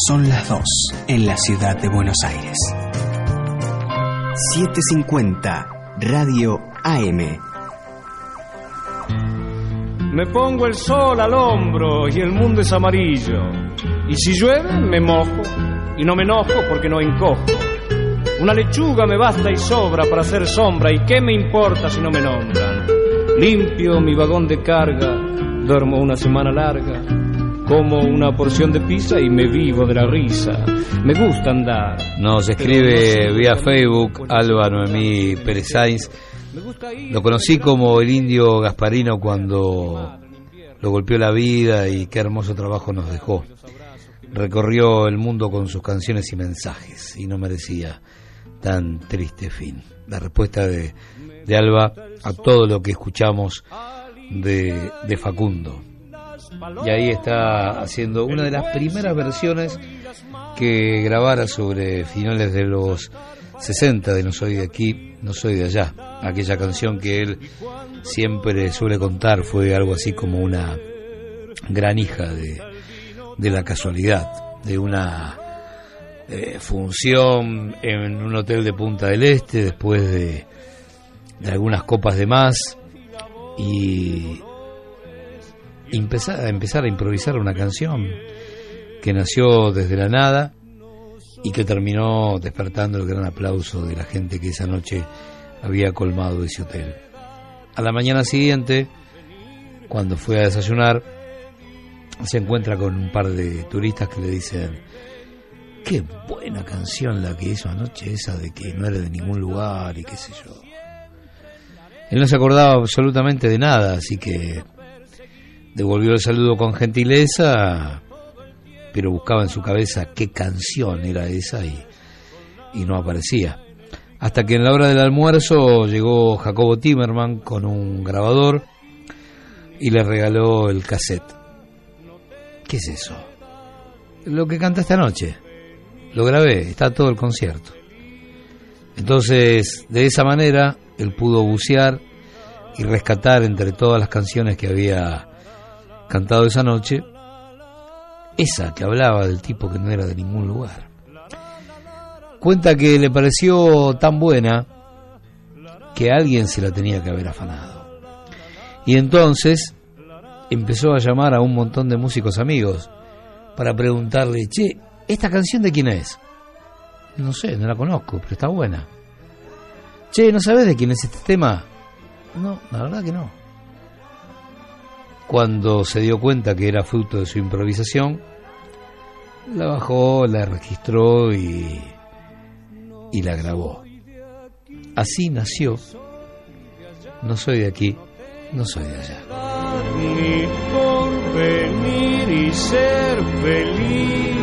Son las dos en la ciudad de Buenos Aires. 750 Radio AM. Me pongo el sol al hombro y el mundo es amarillo. Y si llueve, me mojo. Y no me enojo porque no encojo. Una lechuga me basta y sobra para hacer sombra. ¿Y qué me importa si no me nombran? Limpio mi vagón de carga, duermo una semana larga. Como una porción de pizza y me vivo de la risa. Me gusta andar. Nos escribe vía Facebook Alba Noemí Pérez Sainz. Lo conocí como el indio Gasparino cuando lo golpeó la vida y qué hermoso trabajo nos dejó. Recorrió el mundo con sus canciones y mensajes y no merecía tan triste fin. La respuesta de, de Alba a todo lo que escuchamos de, de Facundo. Y ahí está haciendo una de las primeras versiones que grabara sobre finales de los 60 de No Soy de aquí, No Soy de allá. Aquella canción que él siempre suele contar fue algo así como una gran hija de, de la casualidad, de una eh, función en un hotel de Punta del Este después de, de algunas copas de más y empezar a empezar a improvisar una canción que nació desde la nada y que terminó despertando el gran aplauso de la gente que esa noche había colmado ese hotel. A la mañana siguiente, cuando fue a desayunar, se encuentra con un par de turistas que le dicen, qué buena canción la que hizo anoche, esa de que no era de ningún lugar y qué sé yo. Él no se acordaba absolutamente de nada, así que devolvió el saludo con gentileza, pero buscaba en su cabeza qué canción era esa y, y no aparecía. Hasta que en la hora del almuerzo llegó Jacobo Timerman con un grabador y le regaló el cassette. ¿Qué es eso? Lo que canta esta noche. Lo grabé, está todo el concierto. Entonces, de esa manera, él pudo bucear y rescatar entre todas las canciones que había cantado esa noche, esa que hablaba del tipo que no era de ningún lugar. Cuenta que le pareció tan buena que alguien se la tenía que haber afanado. Y entonces empezó a llamar a un montón de músicos amigos para preguntarle, che, ¿esta canción de quién es? No sé, no la conozco, pero está buena. Che, ¿no sabes de quién es este tema? No, la verdad que no. Cuando se dio cuenta que era fruto de su improvisación, la bajó, la registró y, y la grabó. Así nació. No soy de aquí, no soy de allá. Ni por venir y ser feliz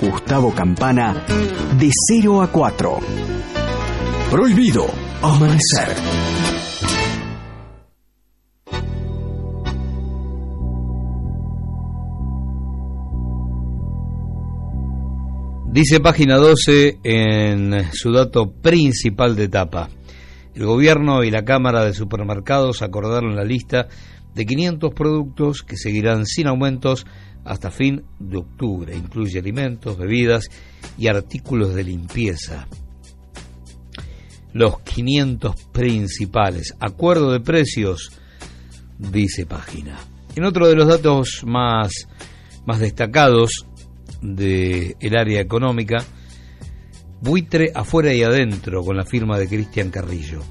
Gustavo Campana de 0 a 4. Prohibido amanecer. Dice página 12 en su dato principal de etapa. El gobierno y la Cámara de Supermercados acordaron la lista de 500 productos que seguirán sin aumentos hasta fin de octubre. Incluye alimentos, bebidas y artículos de limpieza. Los 500 principales. Acuerdo de precios, dice página. En otro de los datos más, más destacados del el área económica, buitre afuera y adentro con la firma de Cristian Carrillo.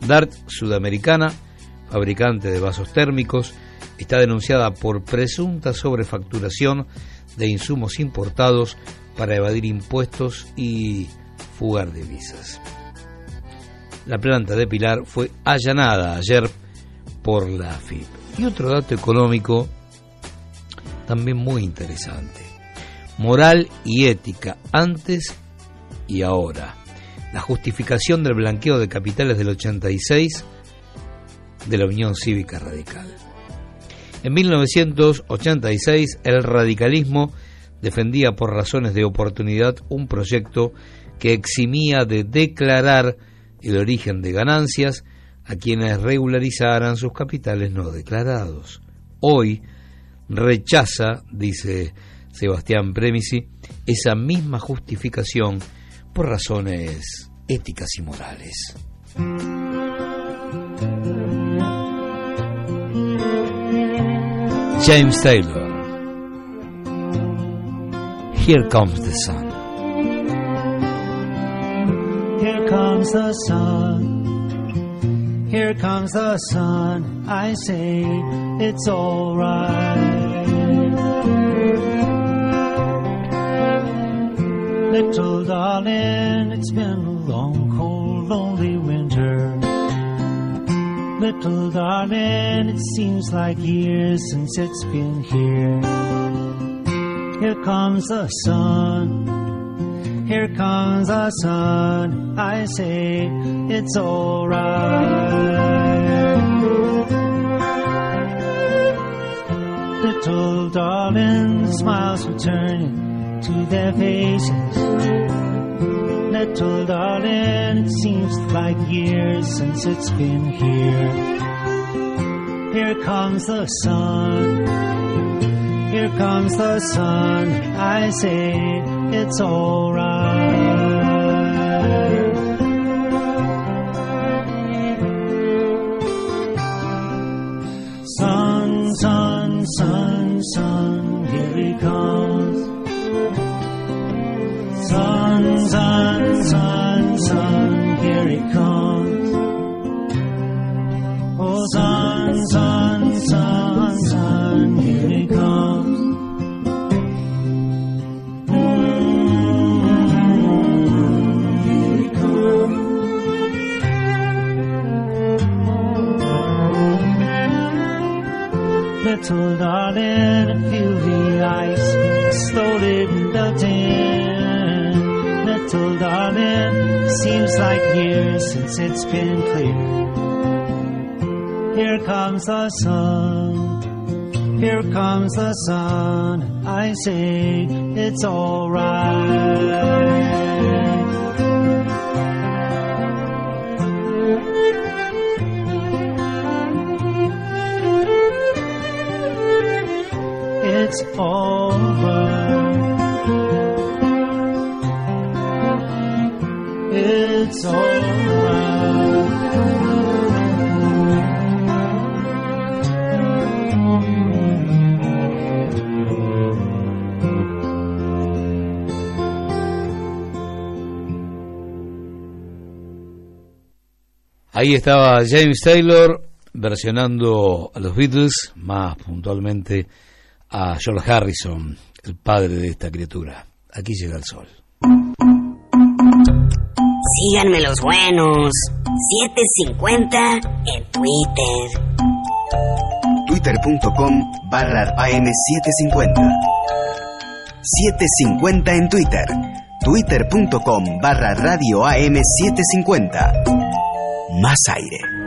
Dart Sudamericana, fabricante de vasos térmicos, está denunciada por presunta sobrefacturación de insumos importados para evadir impuestos y fugar divisas. La planta de Pilar fue allanada ayer por la AFIP. Y otro dato económico también muy interesante. Moral y ética antes y ahora. La justificación del blanqueo de capitales del 86 de la Unión Cívica Radical. En 1986 el radicalismo defendía por razones de oportunidad un proyecto que eximía de declarar el origen de ganancias a quienes regularizaran sus capitales no declarados. Hoy rechaza, dice Sebastián Premisi, esa misma justificación por razones éticas y morales. James Taylor. Here comes the sun. Here comes the sun. Here comes the sun. I say it's alright. Little darling, it's been a long, cold, lonely winter. Little darling, it seems like years since it's been here. Here comes the sun. Here comes the sun. I say it's alright. Little darling, smiles returning to their faces. Little darling, it seems like years since it's been here. Here comes the sun. Here comes the sun. I say it's alright. Sun, sun, sun, here he comes. Oh, sun, sun, sun, sun, here he comes. Little darling, feel the ice slowly melting. Little darling, seems like years since it's been clear. Here comes the sun, here comes the sun. I say it's alright. It's over. Ahí estaba James Taylor versionando a los Beatles, más puntualmente a George Harrison, el padre de esta criatura. Aquí llega el sol. Síganme los buenos. 750 en Twitter. Twitter.com barra AM750. 750 en Twitter. Twitter.com barra Radio AM750. Más aire.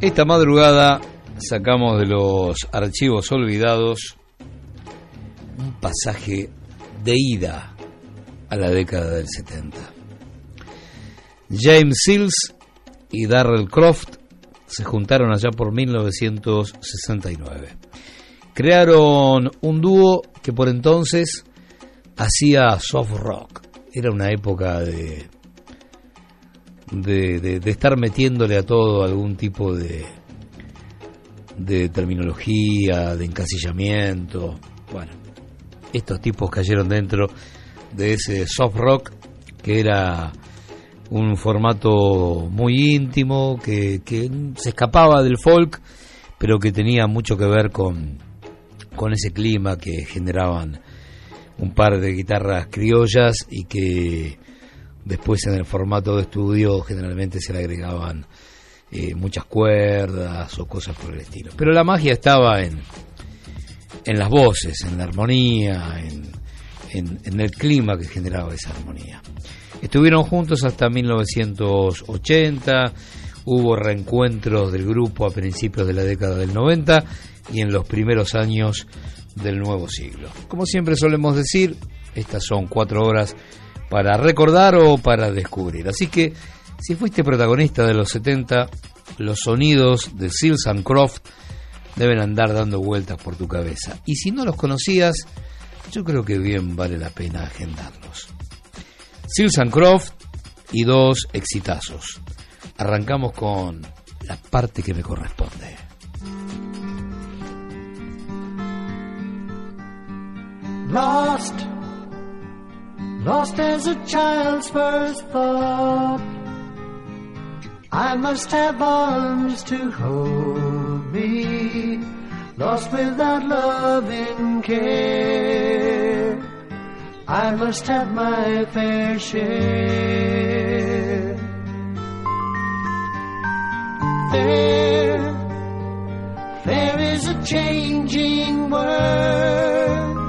Esta madrugada sacamos de los archivos olvidados un pasaje de ida a la década del 70. James Seals y Darrell Croft se juntaron allá por 1969. Crearon un dúo que por entonces hacía soft rock. Era una época de, de, de- estar metiéndole a todo algún tipo de, de terminología, de encasillamiento. Bueno, estos tipos cayeron dentro de ese soft rock que era un formato muy íntimo, que, que se escapaba del folk, pero que tenía mucho que ver con, con ese clima que generaban un par de guitarras criollas y que después en el formato de estudio generalmente se le agregaban eh, muchas cuerdas o cosas por el estilo. Pero la magia estaba en, en las voces, en la armonía, en, en- en el clima que generaba esa armonía. Estuvieron juntos hasta 1980, hubo reencuentros del grupo a principios de la década del 90 y en los primeros años del nuevo siglo. Como siempre solemos decir, estas son cuatro horas para recordar o para descubrir. Así que si fuiste protagonista de los 70, los sonidos de Seals and Croft deben andar dando vueltas por tu cabeza. Y si no los conocías, yo creo que bien vale la pena agendarlos. Seals and Croft y dos exitazos. Arrancamos con la parte que me corresponde. Lost, lost as a child's first thought. I must have arms to hold me. Lost without loving care. I must have my fair share. Fair, fair is a changing word.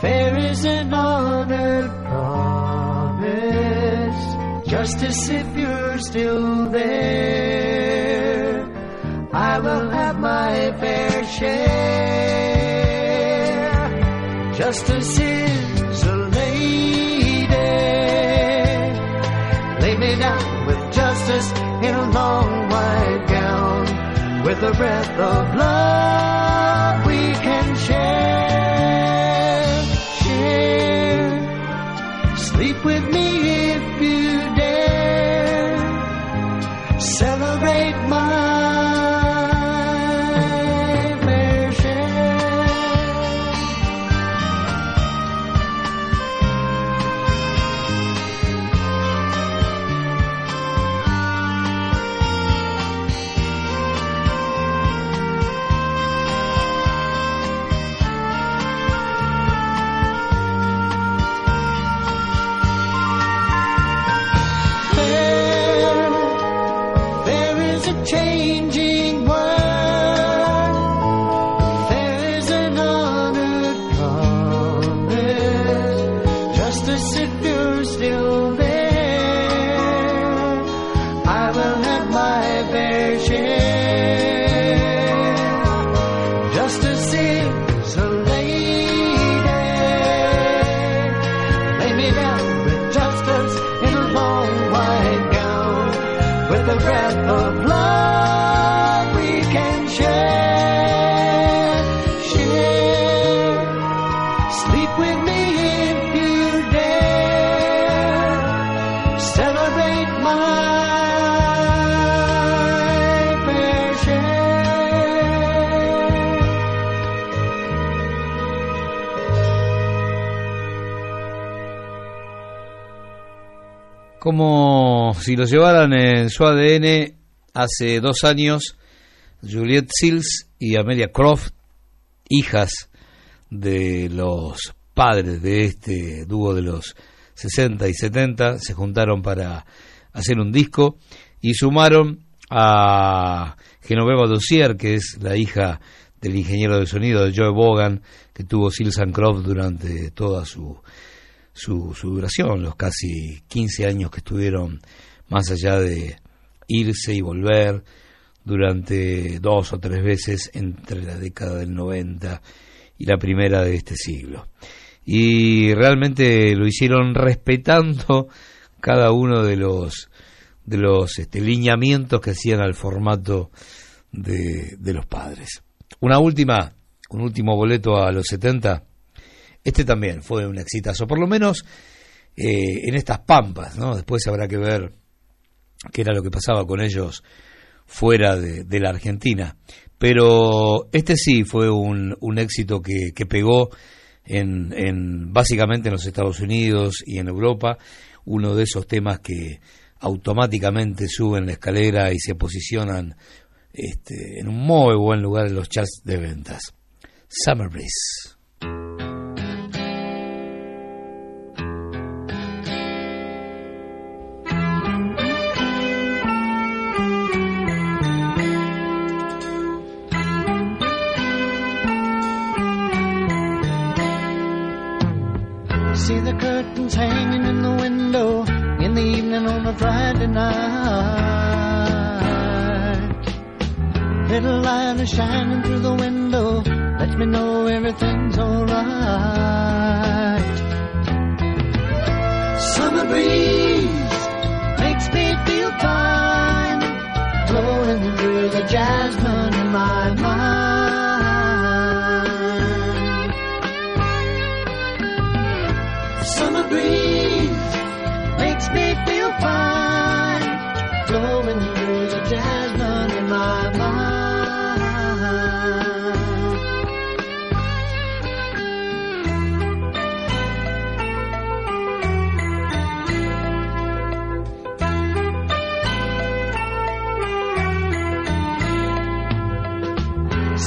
Fair is an honored promise. Justice, if you're still there, I will have my fair share. Justice is a lady. Lay me down with justice in a long white gown. With a breath of love Sleep with me if you dare. celebrate si lo llevaran en su ADN hace dos años, Juliette Sills y Amelia Croft, hijas de los padres de este dúo de los 60 y 70, se juntaron para hacer un disco y sumaron a Genoveva Dossier, que es la hija del ingeniero de sonido de Joe Bogan, que tuvo Sills and Croft durante toda su, su, su duración, los casi 15 años que estuvieron más allá de irse y volver durante dos o tres veces entre la década del 90 y la primera de este siglo. Y realmente lo hicieron respetando cada uno de los de los este, lineamientos que hacían al formato de, de los padres. Una última, un último boleto a los 70. Este también fue un exitazo, por lo menos eh, en estas pampas, ¿no? Después habrá que ver qué era lo que pasaba con ellos fuera de, de la Argentina. Pero este sí fue un, un éxito que, que pegó en, en básicamente en los Estados Unidos y en Europa, uno de esos temas que automáticamente suben la escalera y se posicionan este, en un muy buen lugar en los charts de ventas. Summer Breeze. Curtains hanging in the window in the evening on a Friday night. Little light is shining through the window, lets me know everything's alright. Summer breeze makes me feel fine, blowing through the jasmine in my mind.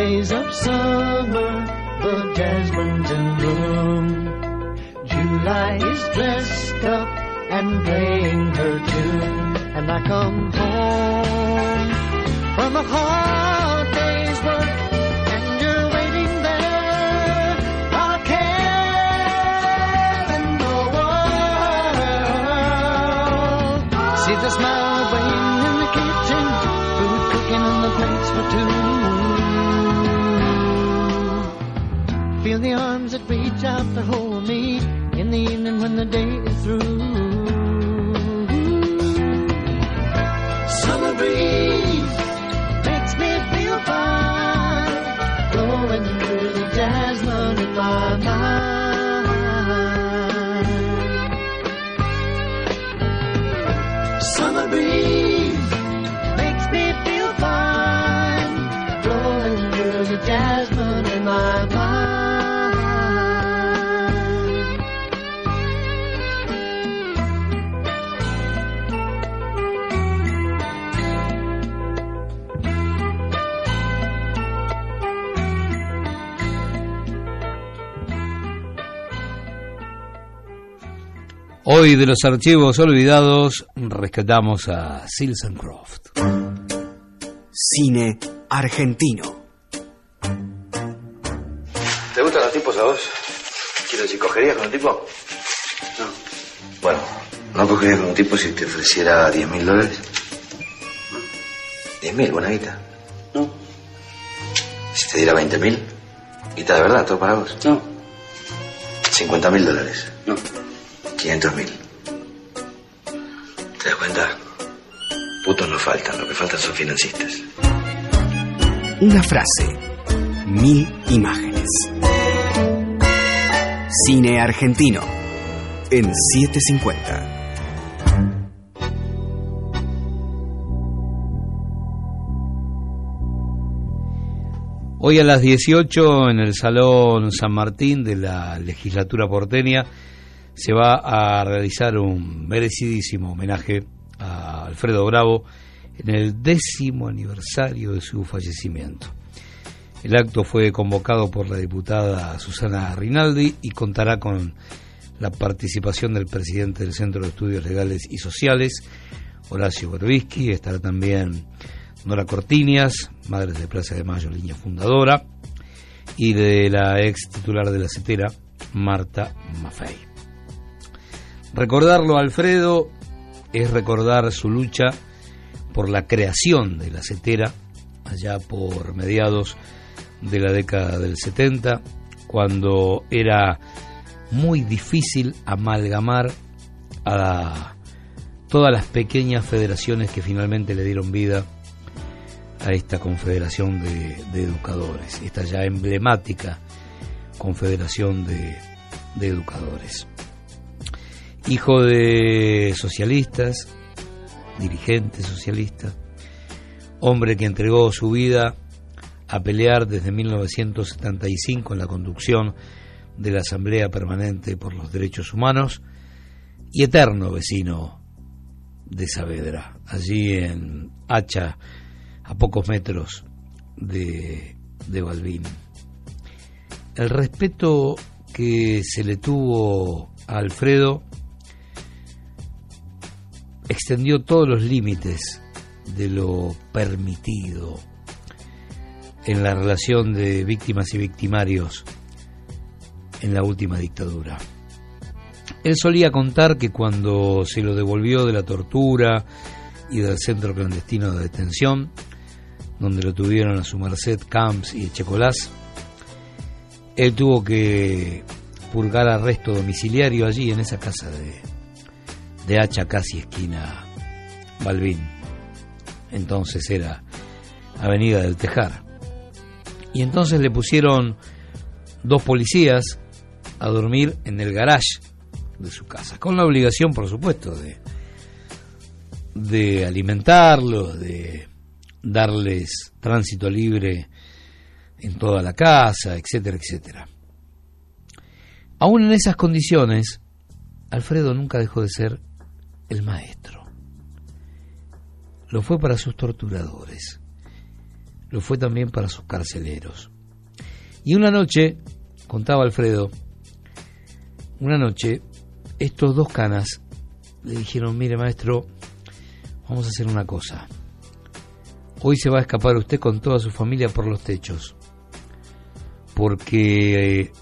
Days of summer, the jasmine's in bloom. July is dressed up and playing her tune, and I come home from a hard day's work, and you're waiting there, world. See the smile waiting in the kitchen, food cooking on the plates for two. The arms that reach out to hold me. In the evening when the day Hoy de los archivos olvidados rescatamos a Silson Croft. Cine argentino. ¿Te gustan los tipos a vos? Quiero decir, ¿cogerías con un tipo? No. Bueno, ¿no cogerías con un tipo si te ofreciera 10 mil dólares? ¿10 mil? Buena guita. No. Si te diera 20 mil, guita de verdad, todo para vos. No. 50 mil dólares. No. 500 mil. ¿Te das cuenta? Putos no faltan, lo que faltan son financistas. Una frase, mil imágenes. Cine argentino en 750. Hoy a las 18 en el Salón San Martín de la legislatura porteña se va a realizar un merecidísimo homenaje a Alfredo Bravo en el décimo aniversario de su fallecimiento. El acto fue convocado por la diputada Susana Rinaldi y contará con la participación del presidente del Centro de Estudios Legales y Sociales, Horacio Berbisky, estará también Nora Cortinias, Madres de Plaza de Mayo, línea fundadora, y de la ex titular de la CETERA, Marta Maffei. Recordarlo a Alfredo es recordar su lucha por la creación de la CETERA allá por mediados de la década del 70, cuando era muy difícil amalgamar a todas las pequeñas federaciones que finalmente le dieron vida a esta confederación de, educadores, esta ya emblemática confederación de, de educadores. Hijo de socialistas, dirigente socialista, hombre que entregó su vida a pelear desde 1975 en la conducción de la Asamblea Permanente por los Derechos Humanos y eterno vecino de Saavedra, allí en Hacha, a pocos metros de, de Balbín. El respeto que se le tuvo a Alfredo extendió todos los límites de lo permitido en la relación de víctimas y victimarios en la última dictadura. Él solía contar que cuando se lo devolvió de la tortura y del centro clandestino de detención, donde lo tuvieron a su merced Camps y Echecolás, él tuvo que purgar arresto domiciliario allí en esa casa de, de Hacha, casi esquina Balbín. Entonces era Avenida del Tejar. Y entonces le pusieron dos policías a dormir en el garage de su casa, con la obligación, por supuesto, de, de alimentarlos, de darles tránsito libre en toda la casa, etcétera, etcétera. Aún en esas condiciones, Alfredo nunca dejó de ser el maestro. Lo fue para sus torturadores, lo fue también para sus carceleros. Y una noche, contaba Alfredo, una noche estos dos canas le dijeron, mire maestro, vamos a hacer una cosa. Hoy se va a escapar usted con toda su familia por los techos, porque eh,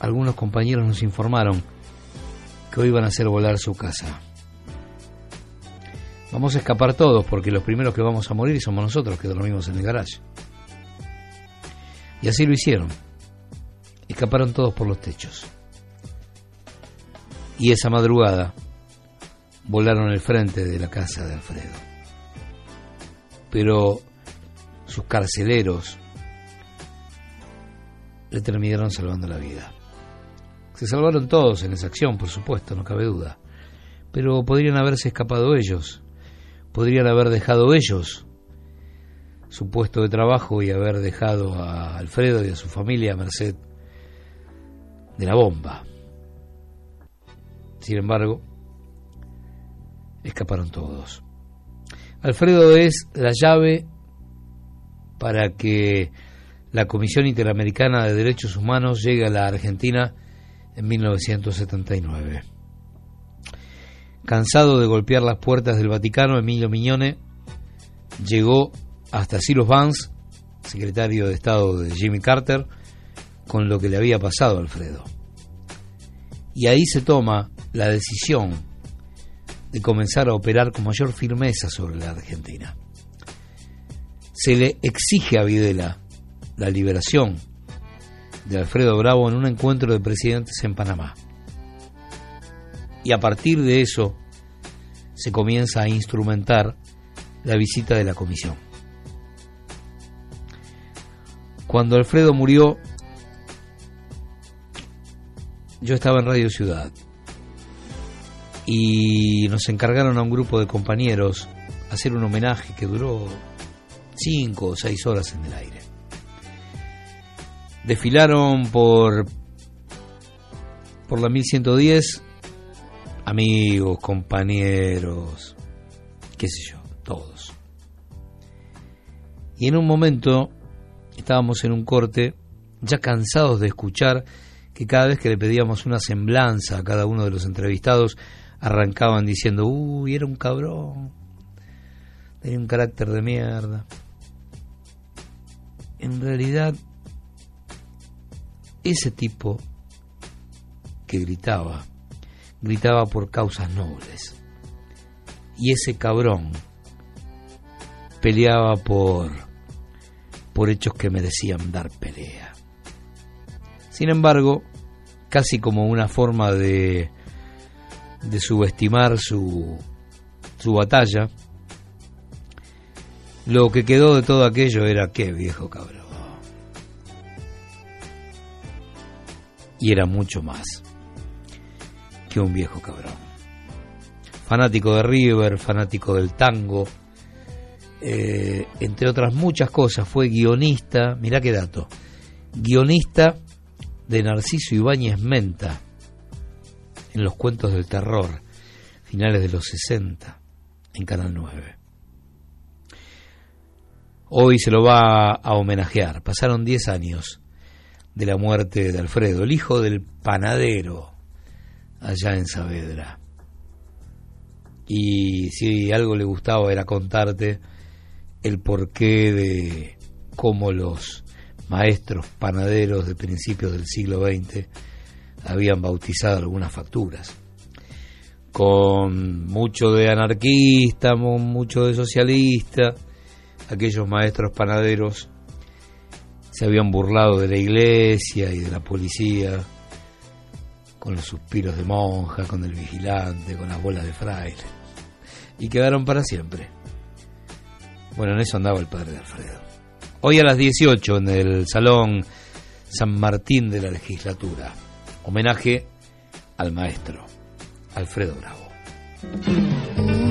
algunos compañeros nos informaron que hoy van a hacer volar su casa. Vamos a escapar todos porque los primeros que vamos a morir somos nosotros que dormimos en el garaje. Y así lo hicieron. Escaparon todos por los techos. Y esa madrugada volaron el frente de la casa de Alfredo. Pero sus carceleros le terminaron salvando la vida. Se salvaron todos en esa acción, por supuesto, no cabe duda. Pero podrían haberse escapado ellos. Podrían haber dejado ellos su puesto de trabajo y haber dejado a Alfredo y a su familia a merced de la bomba. Sin embargo, escaparon todos. Alfredo es la llave para que la Comisión Interamericana de Derechos Humanos llegue a la Argentina en 1979. Cansado de golpear las puertas del Vaticano, Emilio Miñone llegó hasta Cyrus Vance, secretario de Estado de Jimmy Carter, con lo que le había pasado a Alfredo. Y ahí se toma la decisión de comenzar a operar con mayor firmeza sobre la Argentina. Se le exige a Videla la liberación de Alfredo Bravo en un encuentro de presidentes en Panamá. Y a partir de eso se comienza a instrumentar la visita de la comisión. Cuando Alfredo murió, yo estaba en Radio Ciudad y nos encargaron a un grupo de compañeros hacer un homenaje que duró cinco o seis horas en el aire. Desfilaron por por la 1110 amigos, compañeros, qué sé yo, todos. Y en un momento estábamos en un corte, ya cansados de escuchar que cada vez que le pedíamos una semblanza a cada uno de los entrevistados, arrancaban diciendo, uy, era un cabrón, tenía un carácter de mierda. En realidad, ese tipo que gritaba, gritaba por causas nobles. Y ese cabrón peleaba por por hechos que merecían dar pelea. Sin embargo, casi como una forma de de subestimar su su batalla, lo que quedó de todo aquello era qué viejo cabrón. Y era mucho más que un viejo cabrón. Fanático de River, fanático del tango, eh, entre otras muchas cosas, fue guionista, mirá qué dato, guionista de Narciso Ibáñez Menta en los cuentos del terror, finales de los 60, en Canal 9. Hoy se lo va a homenajear. Pasaron 10 años de la muerte de Alfredo, el hijo del panadero allá en Saavedra. Y si algo le gustaba era contarte el porqué de cómo los maestros panaderos de principios del siglo XX habían bautizado algunas facturas. Con mucho de anarquista, mucho de socialista, aquellos maestros panaderos se habían burlado de la iglesia y de la policía, con los suspiros de monja, con el vigilante, con las bolas de fraile, y quedaron para siempre. Bueno, en eso andaba el padre de Alfredo. Hoy a las 18 en el Salón San Martín de la Legislatura, homenaje al maestro Alfredo Bravo.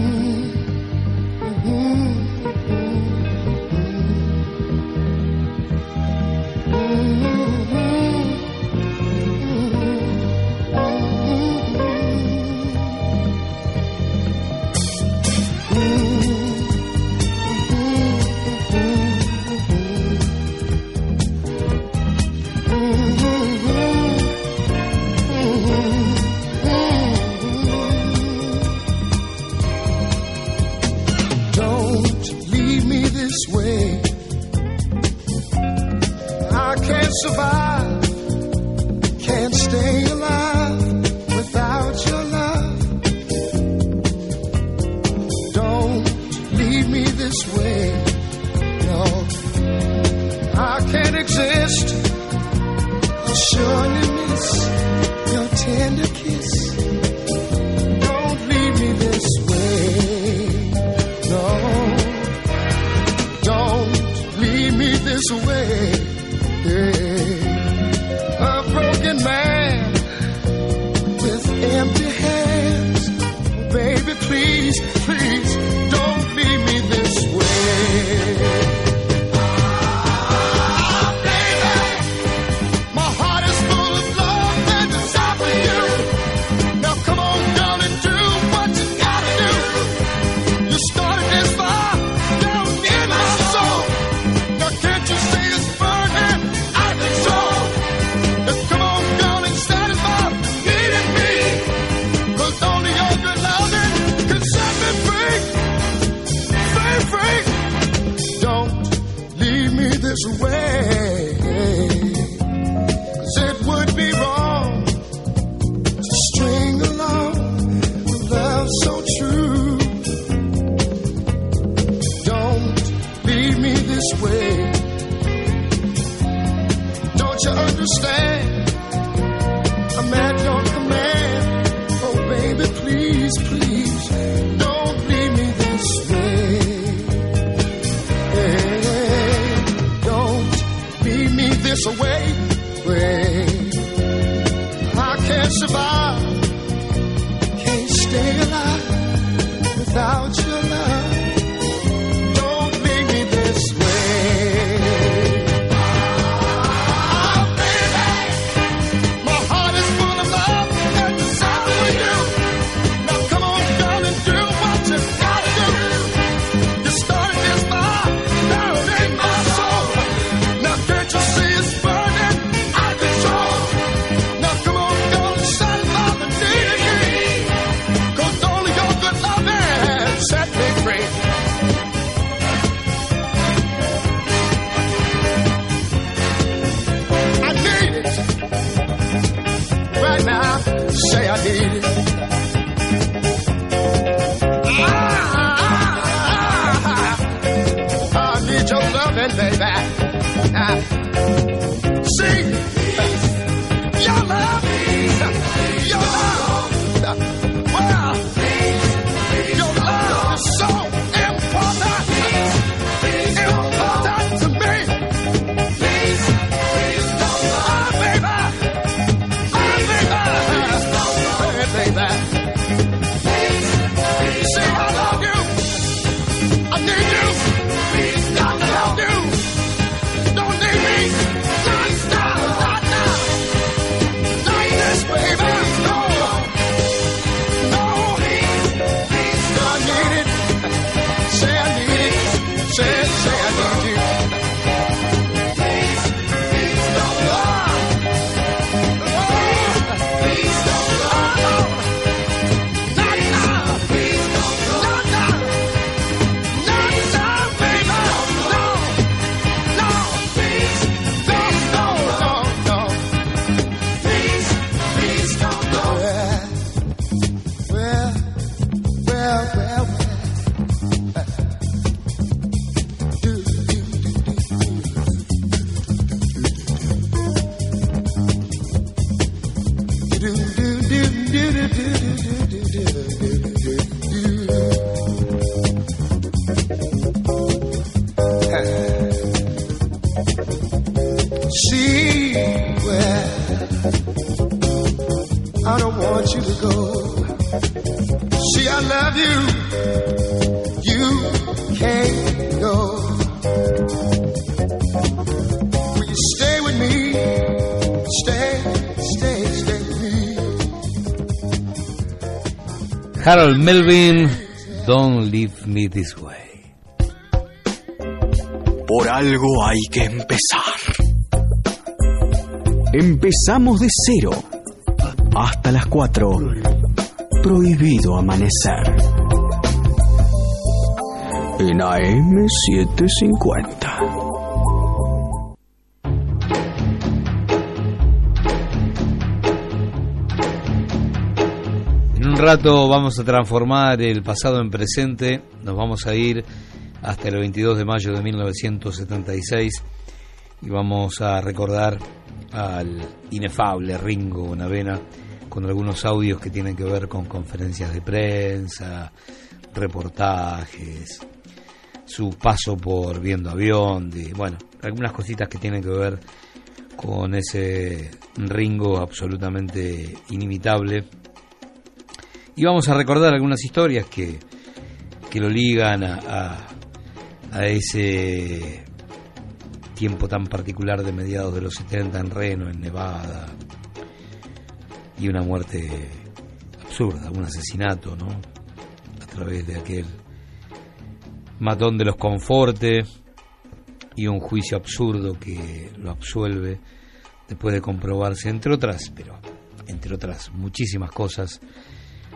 Harold Melvin, Don't Leave Me This Way. Por algo hay que empezar. Empezamos de cero. Hasta las 4. Prohibido amanecer. En AM750. Rato vamos a transformar el pasado en presente, nos vamos a ir hasta el 22 de mayo de 1976 y vamos a recordar al inefable Ringo Bonavena con algunos audios que tienen que ver con conferencias de prensa, reportajes, su paso por viendo avión, de, bueno, algunas cositas que tienen que ver con ese Ringo absolutamente inimitable. Y vamos a recordar algunas historias que, que lo ligan a, a, a ese tiempo tan particular de mediados de los 70 en Reno, en Nevada, y una muerte absurda, un asesinato, ¿no? A través de aquel matón de los confortes y un juicio absurdo que lo absuelve después de comprobarse, entre otras, pero entre otras muchísimas cosas,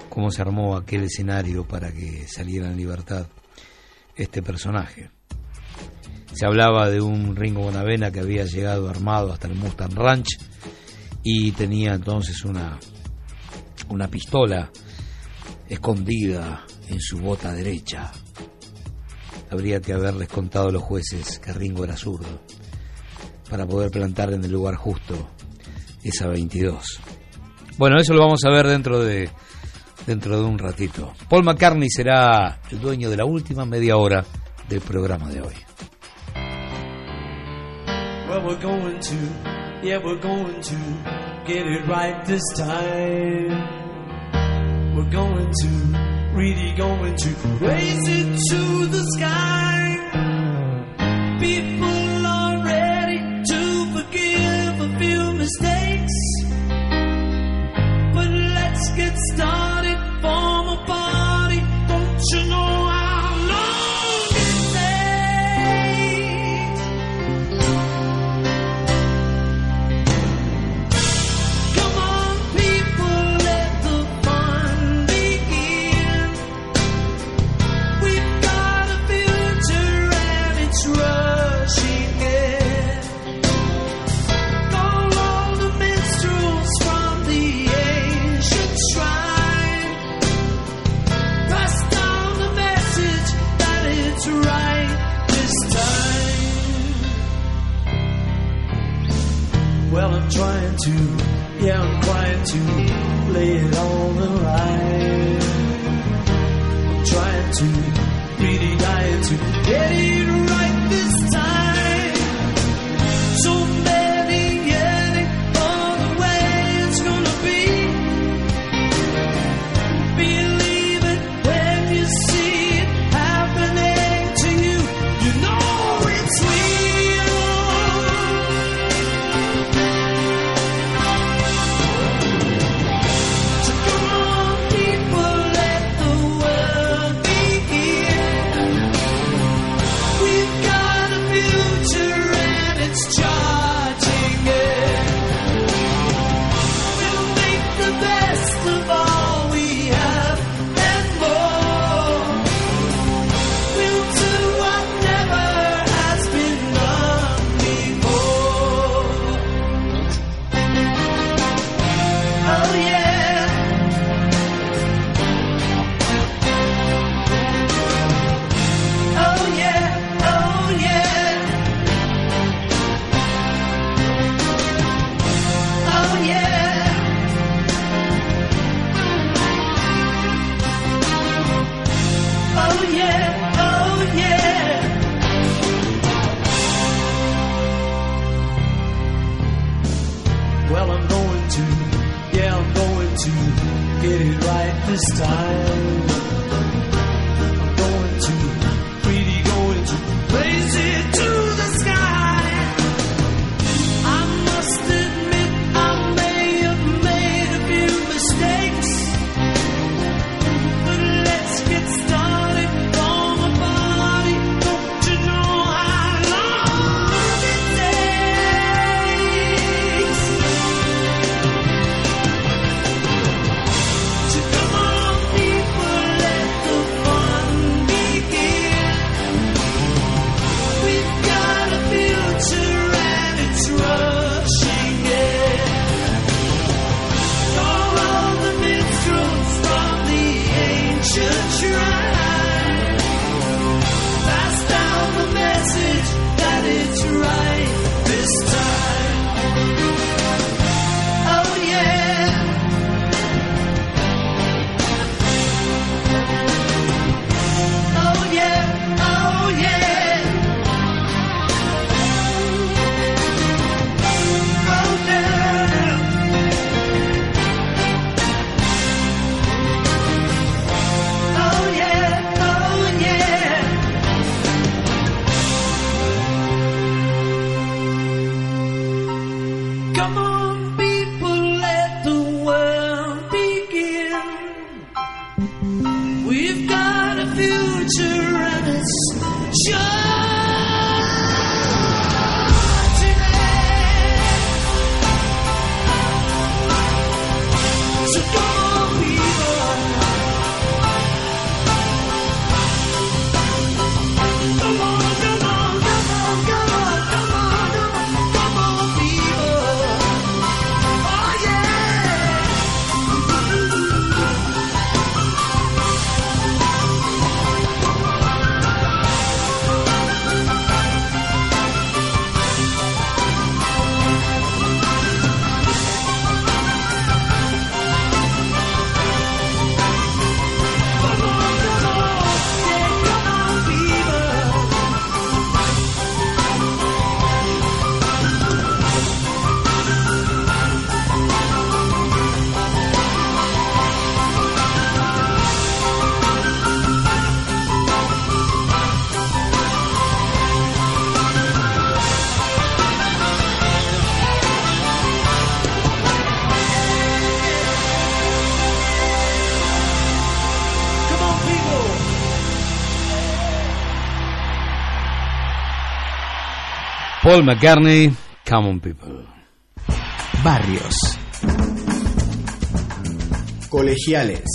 cómo se armó aquel escenario para que saliera en libertad este personaje. Se hablaba de un Ringo Bonavena que había llegado armado hasta el Mustang Ranch y tenía entonces una, una pistola escondida en su bota derecha. Habría que haberles contado a los jueces que Ringo era zurdo para poder plantar en el lugar justo esa 22. Bueno, eso lo vamos a ver dentro de dentro de un ratito. Paul McCartney será el dueño de la última media hora del programa de hoy. Well, we're going to, yeah, we're going to get it right this time. We're going to, really going to raise it to the sky. People are ready to forgive a few mistakes. But let's get started, to, yeah, I'm trying to lay it on the line. Paul McCartney, Common People. Barrios. Colegiales.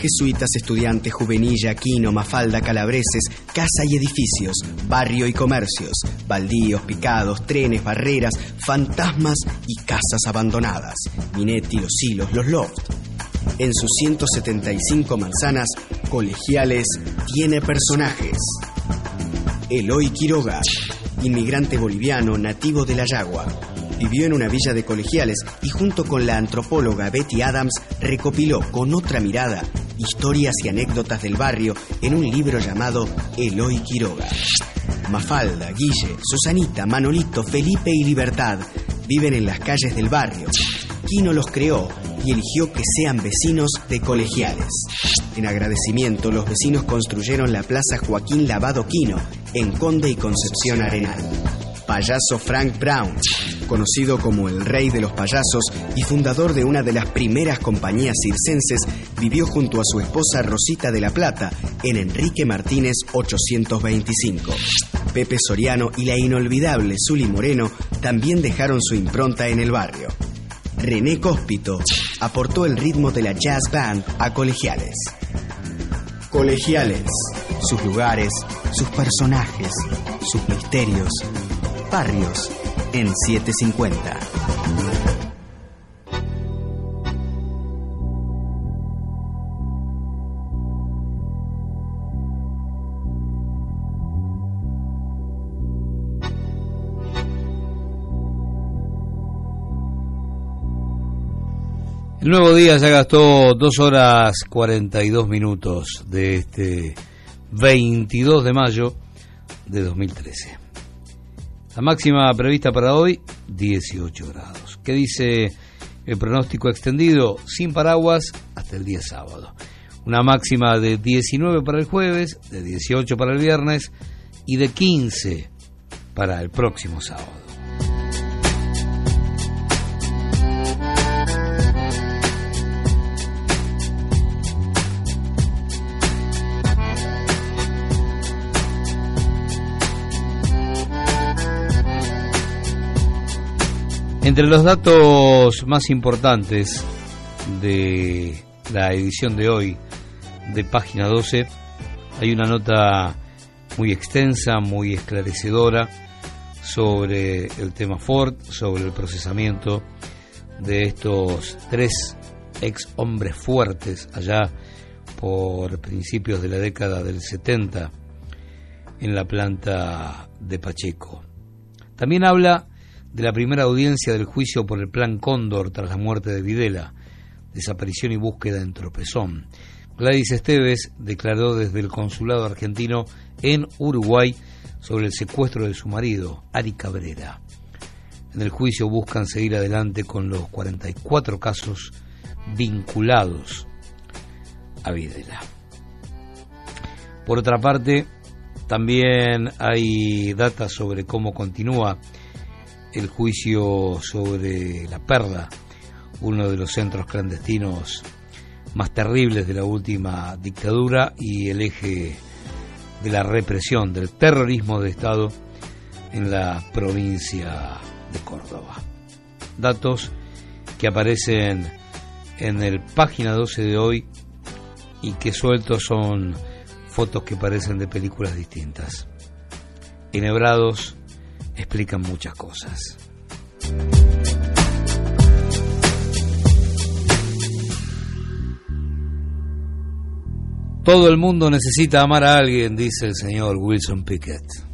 Jesuitas, estudiantes, juvenilla, quino, mafalda, calabreses, casa y edificios, barrio y comercios, baldíos, picados, trenes, barreras, fantasmas y casas abandonadas, Minetti, los hilos, los loft. En sus 175 manzanas, Colegiales tiene personajes. Eloy Quiroga, inmigrante boliviano nativo de la Yagua. Vivió en una villa de colegiales y junto con la antropóloga Betty Adams recopiló con otra mirada historias y anécdotas del barrio en un libro llamado Eloy Quiroga. Mafalda, Guille, Susanita, Manolito, Felipe y Libertad viven en las calles del barrio. Quino los creó y eligió que sean vecinos de colegiales. En agradecimiento, los vecinos construyeron la Plaza Joaquín Lavado Quino en Conde y Concepción Arenal. Payaso Frank Brown, conocido como el rey de los payasos y fundador de una de las primeras compañías circenses, vivió junto a su esposa Rosita de la Plata en Enrique Martínez 825. Pepe Soriano y la inolvidable Zuli Moreno también dejaron su impronta en el barrio. René Cóspito aportó el ritmo de la jazz band a Colegiales. Colegiales, sus lugares, sus personajes, sus misterios, barrios en 750. El nuevo día ya gastó 2 horas 42 minutos de este 22 de mayo de 2013. La máxima prevista para hoy, 18 grados. ¿Qué dice el pronóstico extendido? Sin paraguas hasta el día sábado. Una máxima de 19 para el jueves, de 18 para el viernes y de 15 para el próximo sábado. Entre los datos más importantes de la edición de hoy de página 12 hay una nota muy extensa, muy esclarecedora sobre el tema Ford, sobre el procesamiento de estos tres ex hombres fuertes allá por principios de la década del 70 en la planta de Pacheco. También habla de la primera audiencia del juicio por el Plan Cóndor tras la muerte de Videla, desaparición y búsqueda en Tropezón. Gladys Esteves declaró desde el consulado argentino en Uruguay sobre el secuestro de su marido, Ari Cabrera. En el juicio buscan seguir adelante con los 44 casos vinculados a Videla. Por otra parte, también hay datos sobre cómo continúa el juicio sobre la perla, uno de los centros clandestinos más terribles de la última dictadura y el eje de la represión, del terrorismo de Estado en la provincia de Córdoba. Datos que aparecen en el página 12 de hoy y que sueltos son fotos que parecen de películas distintas. Enhebrados explican muchas cosas. Todo el mundo necesita amar a alguien, dice el señor Wilson Pickett.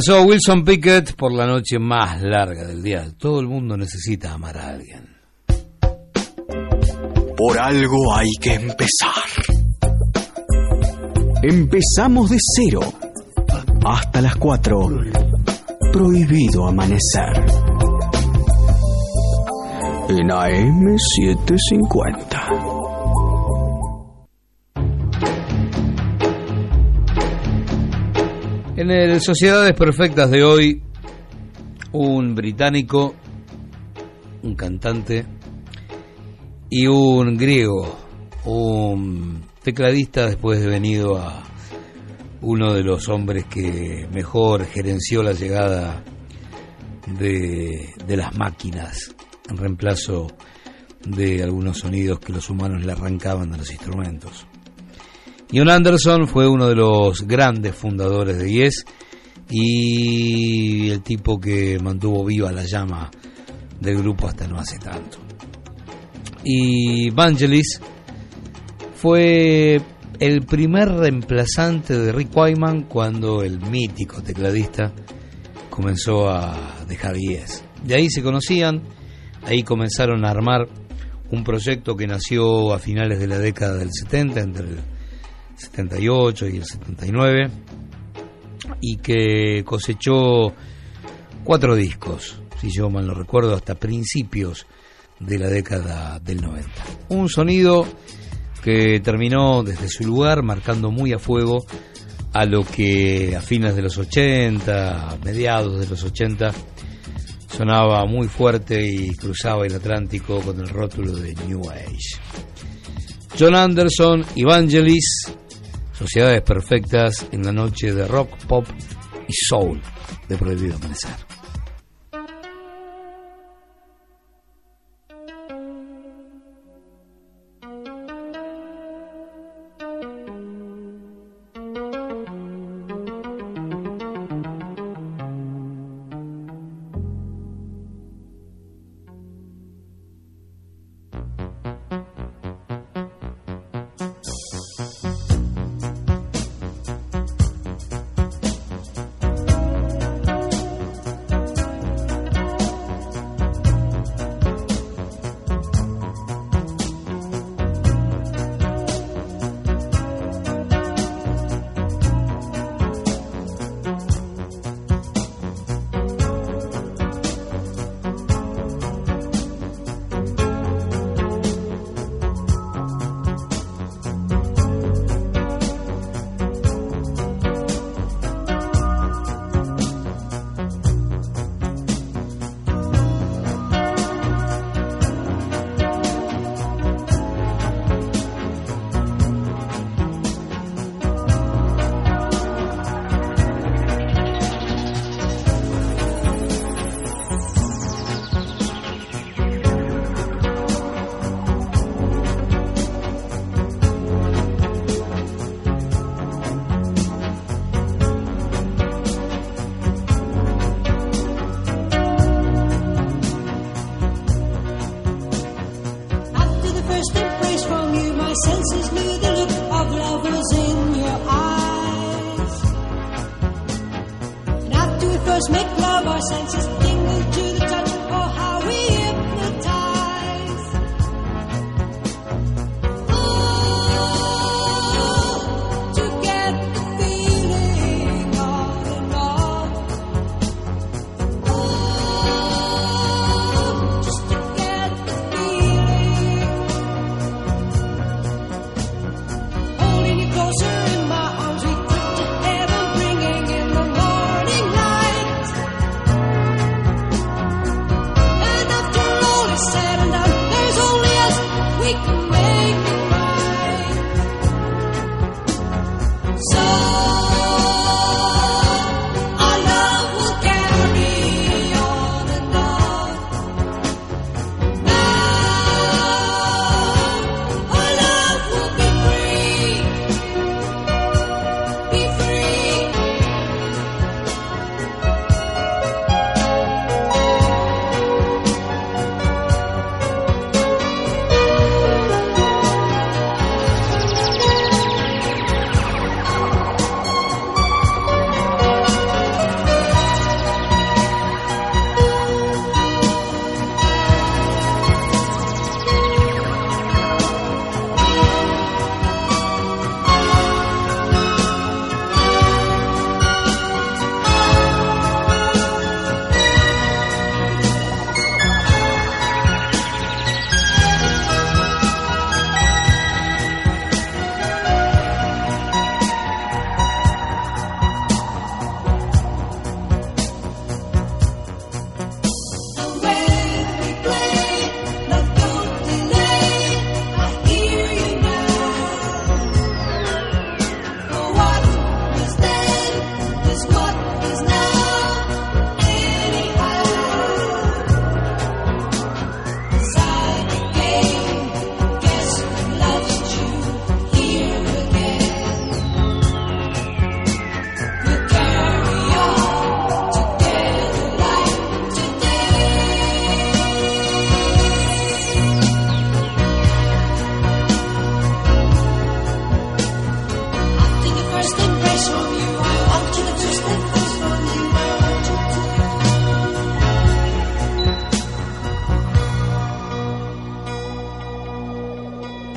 Pasó Wilson Pickett por la noche más larga del día. Todo el mundo necesita amar a alguien. Por algo hay que empezar. Empezamos de cero. Hasta las 4. Prohibido amanecer. En AM750. En el Sociedades Perfectas de hoy, un británico, un cantante y un griego, un tecladista después de venido a uno de los hombres que mejor gerenció la llegada de, de las máquinas en reemplazo de algunos sonidos que los humanos le arrancaban a los instrumentos. Ian Anderson fue uno de los grandes fundadores de Yes y el tipo que mantuvo viva la llama del grupo hasta no hace tanto. Y Vangelis fue el primer reemplazante de Rick Wyman cuando el mítico tecladista comenzó a dejar Yes. De ahí se conocían, ahí comenzaron a armar un proyecto que nació a finales de la década del 70, entre el 78 y el 79, y que cosechó cuatro discos, si yo mal no recuerdo, hasta principios de la década del 90. Un sonido que terminó desde su lugar marcando muy a fuego a lo que a fines de los 80, mediados de los 80, sonaba muy fuerte y cruzaba el Atlántico con el rótulo de New Age. John Anderson, Evangelis, Sociedades Perfectas en la noche de rock, pop y soul de Prohibido Amanecer.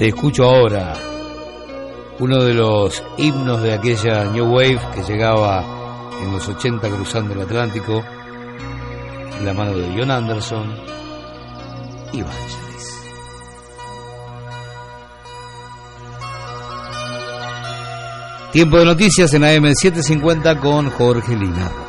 Te escucho ahora. Uno de los himnos de aquella New Wave que llegaba en los 80 cruzando el Atlántico, la mano de John Anderson y Vangelis. Tiempo de noticias en AM750 con Jorge Lina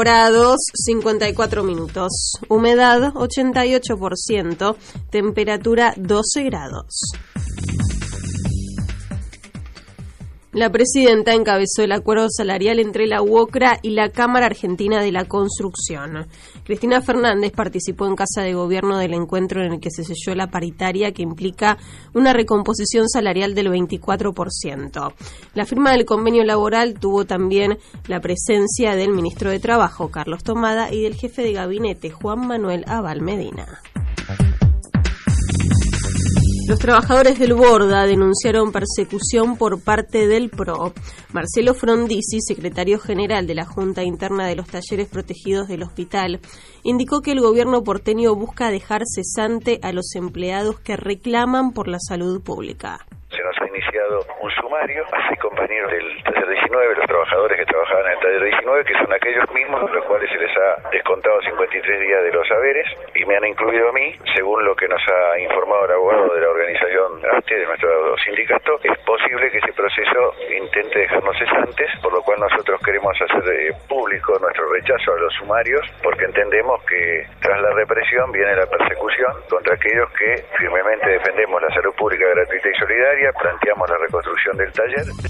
Hora 2, 54 minutos. Humedad 88%. Temperatura 12 grados. La presidenta encabezó el acuerdo salarial entre la UOCRA y la Cámara Argentina de la Construcción. Cristina Fernández participó en Casa de Gobierno del encuentro en el que se selló la paritaria que implica una recomposición salarial del 24%. La firma del convenio laboral tuvo también la presencia del ministro de Trabajo, Carlos Tomada, y del jefe de gabinete, Juan Manuel Abal Medina. Los trabajadores del Borda denunciaron persecución por parte del PRO. Marcelo Frondizi, secretario general de la Junta Interna de los Talleres Protegidos del Hospital, indicó que el gobierno porteño busca dejar cesante a los empleados que reclaman por la salud pública. Se nos ha iniciado un sumario compañeros del taller 19, los trabajadores que trabajaban en el taller 19, que son aquellos mismos a los cuales se les ha descontado 53 días de los saberes y me han incluido a mí, según lo que nos ha informado el abogado de la organización ASTE, de nuestro sindicato, es posible que ese proceso intente dejarnos cesantes, por lo cual nosotros queremos hacer eh, público nuestro rechazo a los sumarios, porque entendemos que tras la represión viene la persecución contra aquellos que firmemente defendemos la salud pública gratuita y solidaria planteamos la reconstrucción del taller.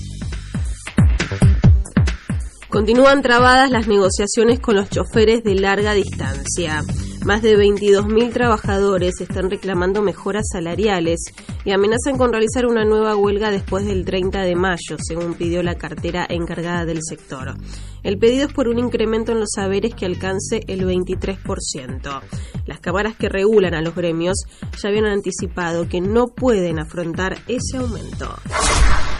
Continúan trabadas las negociaciones con los choferes de larga distancia. Más de 22.000 trabajadores están reclamando mejoras salariales y amenazan con realizar una nueva huelga después del 30 de mayo, según pidió la cartera encargada del sector. El pedido es por un incremento en los saberes que alcance el 23%. Las cámaras que regulan a los gremios ya habían anticipado que no pueden afrontar ese aumento.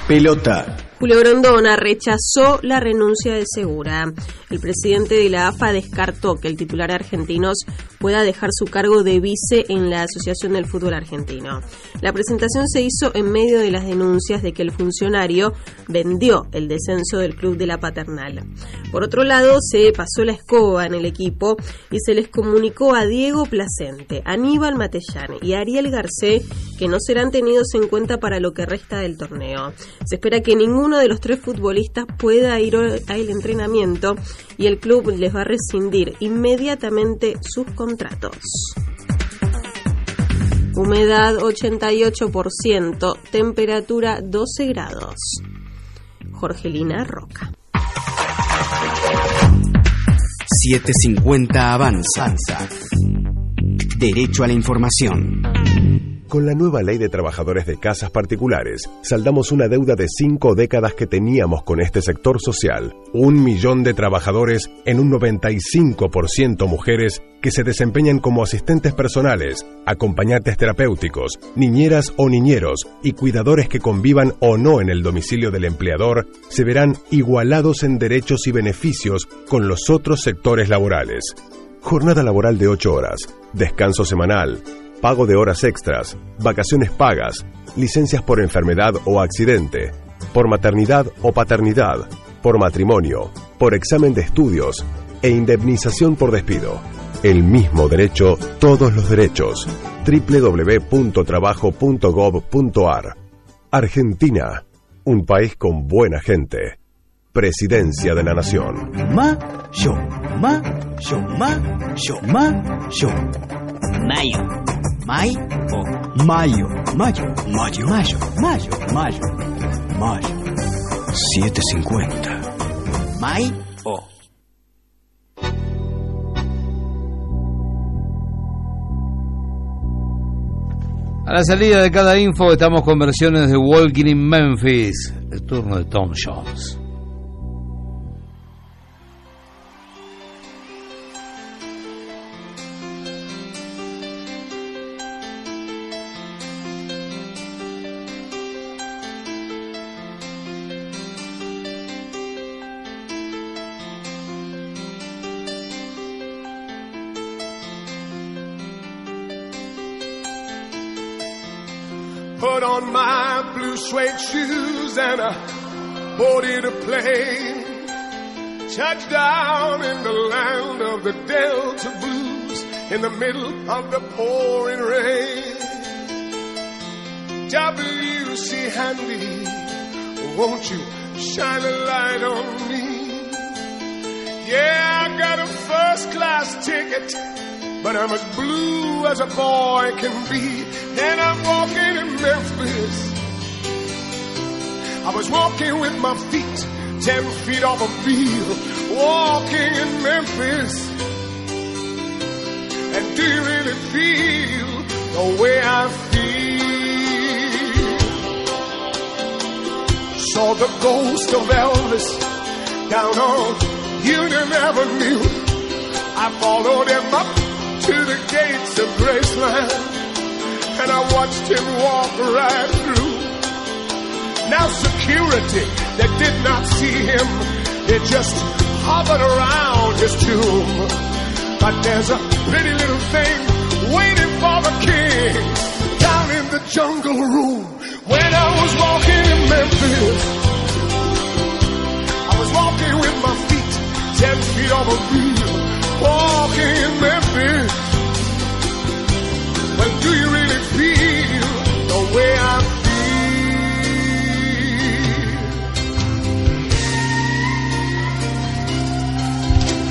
Pelota. Julio Grondona rechazó la renuncia de Segura. El presidente de la AFA descartó que el titular argentinos pueda dejar su cargo de vice en la Asociación del Fútbol Argentino. La presentación se hizo en medio de las denuncias de que el funcionario vendió el descenso del club de la paternal. Por otro lado, se pasó la escoba en el equipo y se les comunicó a Diego Placente, Aníbal Matellán y Ariel Garcé que no serán tenidos en cuenta para lo que resta del torneo. Se espera que ninguno de los tres futbolistas pueda ir al entrenamiento y el club les va a rescindir inmediatamente sus contratos. Humedad 88%, temperatura 12 grados. Jorgelina Roca. 750 Avanza. Derecho a la información. Con la nueva ley de trabajadores de casas particulares, saldamos una deuda de cinco décadas que teníamos con este sector social. Un millón de trabajadores en un 95% mujeres que se desempeñan como asistentes personales, acompañantes terapéuticos, niñeras o niñeros y cuidadores que convivan o no en el domicilio del empleador, se verán igualados en derechos y beneficios con los otros sectores laborales. Jornada laboral de 8 horas, descanso semanal, pago de horas extras, vacaciones pagas, licencias por enfermedad o accidente, por maternidad o paternidad, por matrimonio, por examen de estudios e indemnización por despido. El mismo derecho, todos los derechos. www.trabajo.gov.ar Argentina, un país con buena gente. Presidencia de la Nación. Ma, yo, ma, yo, ma, yo, ma, yo. Mayo. May o mayo. Mayo. Mayo. Mayo. Mayo. Mayo. Mayo. 750. May o. A la salida de cada info estamos con versiones de Walking in Memphis, el turno de Tom Jones. Suede shoes and I boarded a plane. Touched down in the land of the Delta Blues in the middle of the pouring rain. W.C. Handy, won't you shine a light on me? Yeah, I got a first class ticket, but I'm as blue as a boy can be. And I'm walking in Memphis. I was walking with my feet ten feet off a field, walking in Memphis. And do you really feel the way I feel? Saw the ghost of Elvis down on Union Avenue. I followed him up to the gates of Graceland, and I watched him walk right through. Now security that did not see him, it just hovered around his tomb. But there's a pretty little thing waiting for the king down in the jungle room. When I was walking in Memphis, I was walking with my feet ten feet off a wheel, walking in Memphis. But do you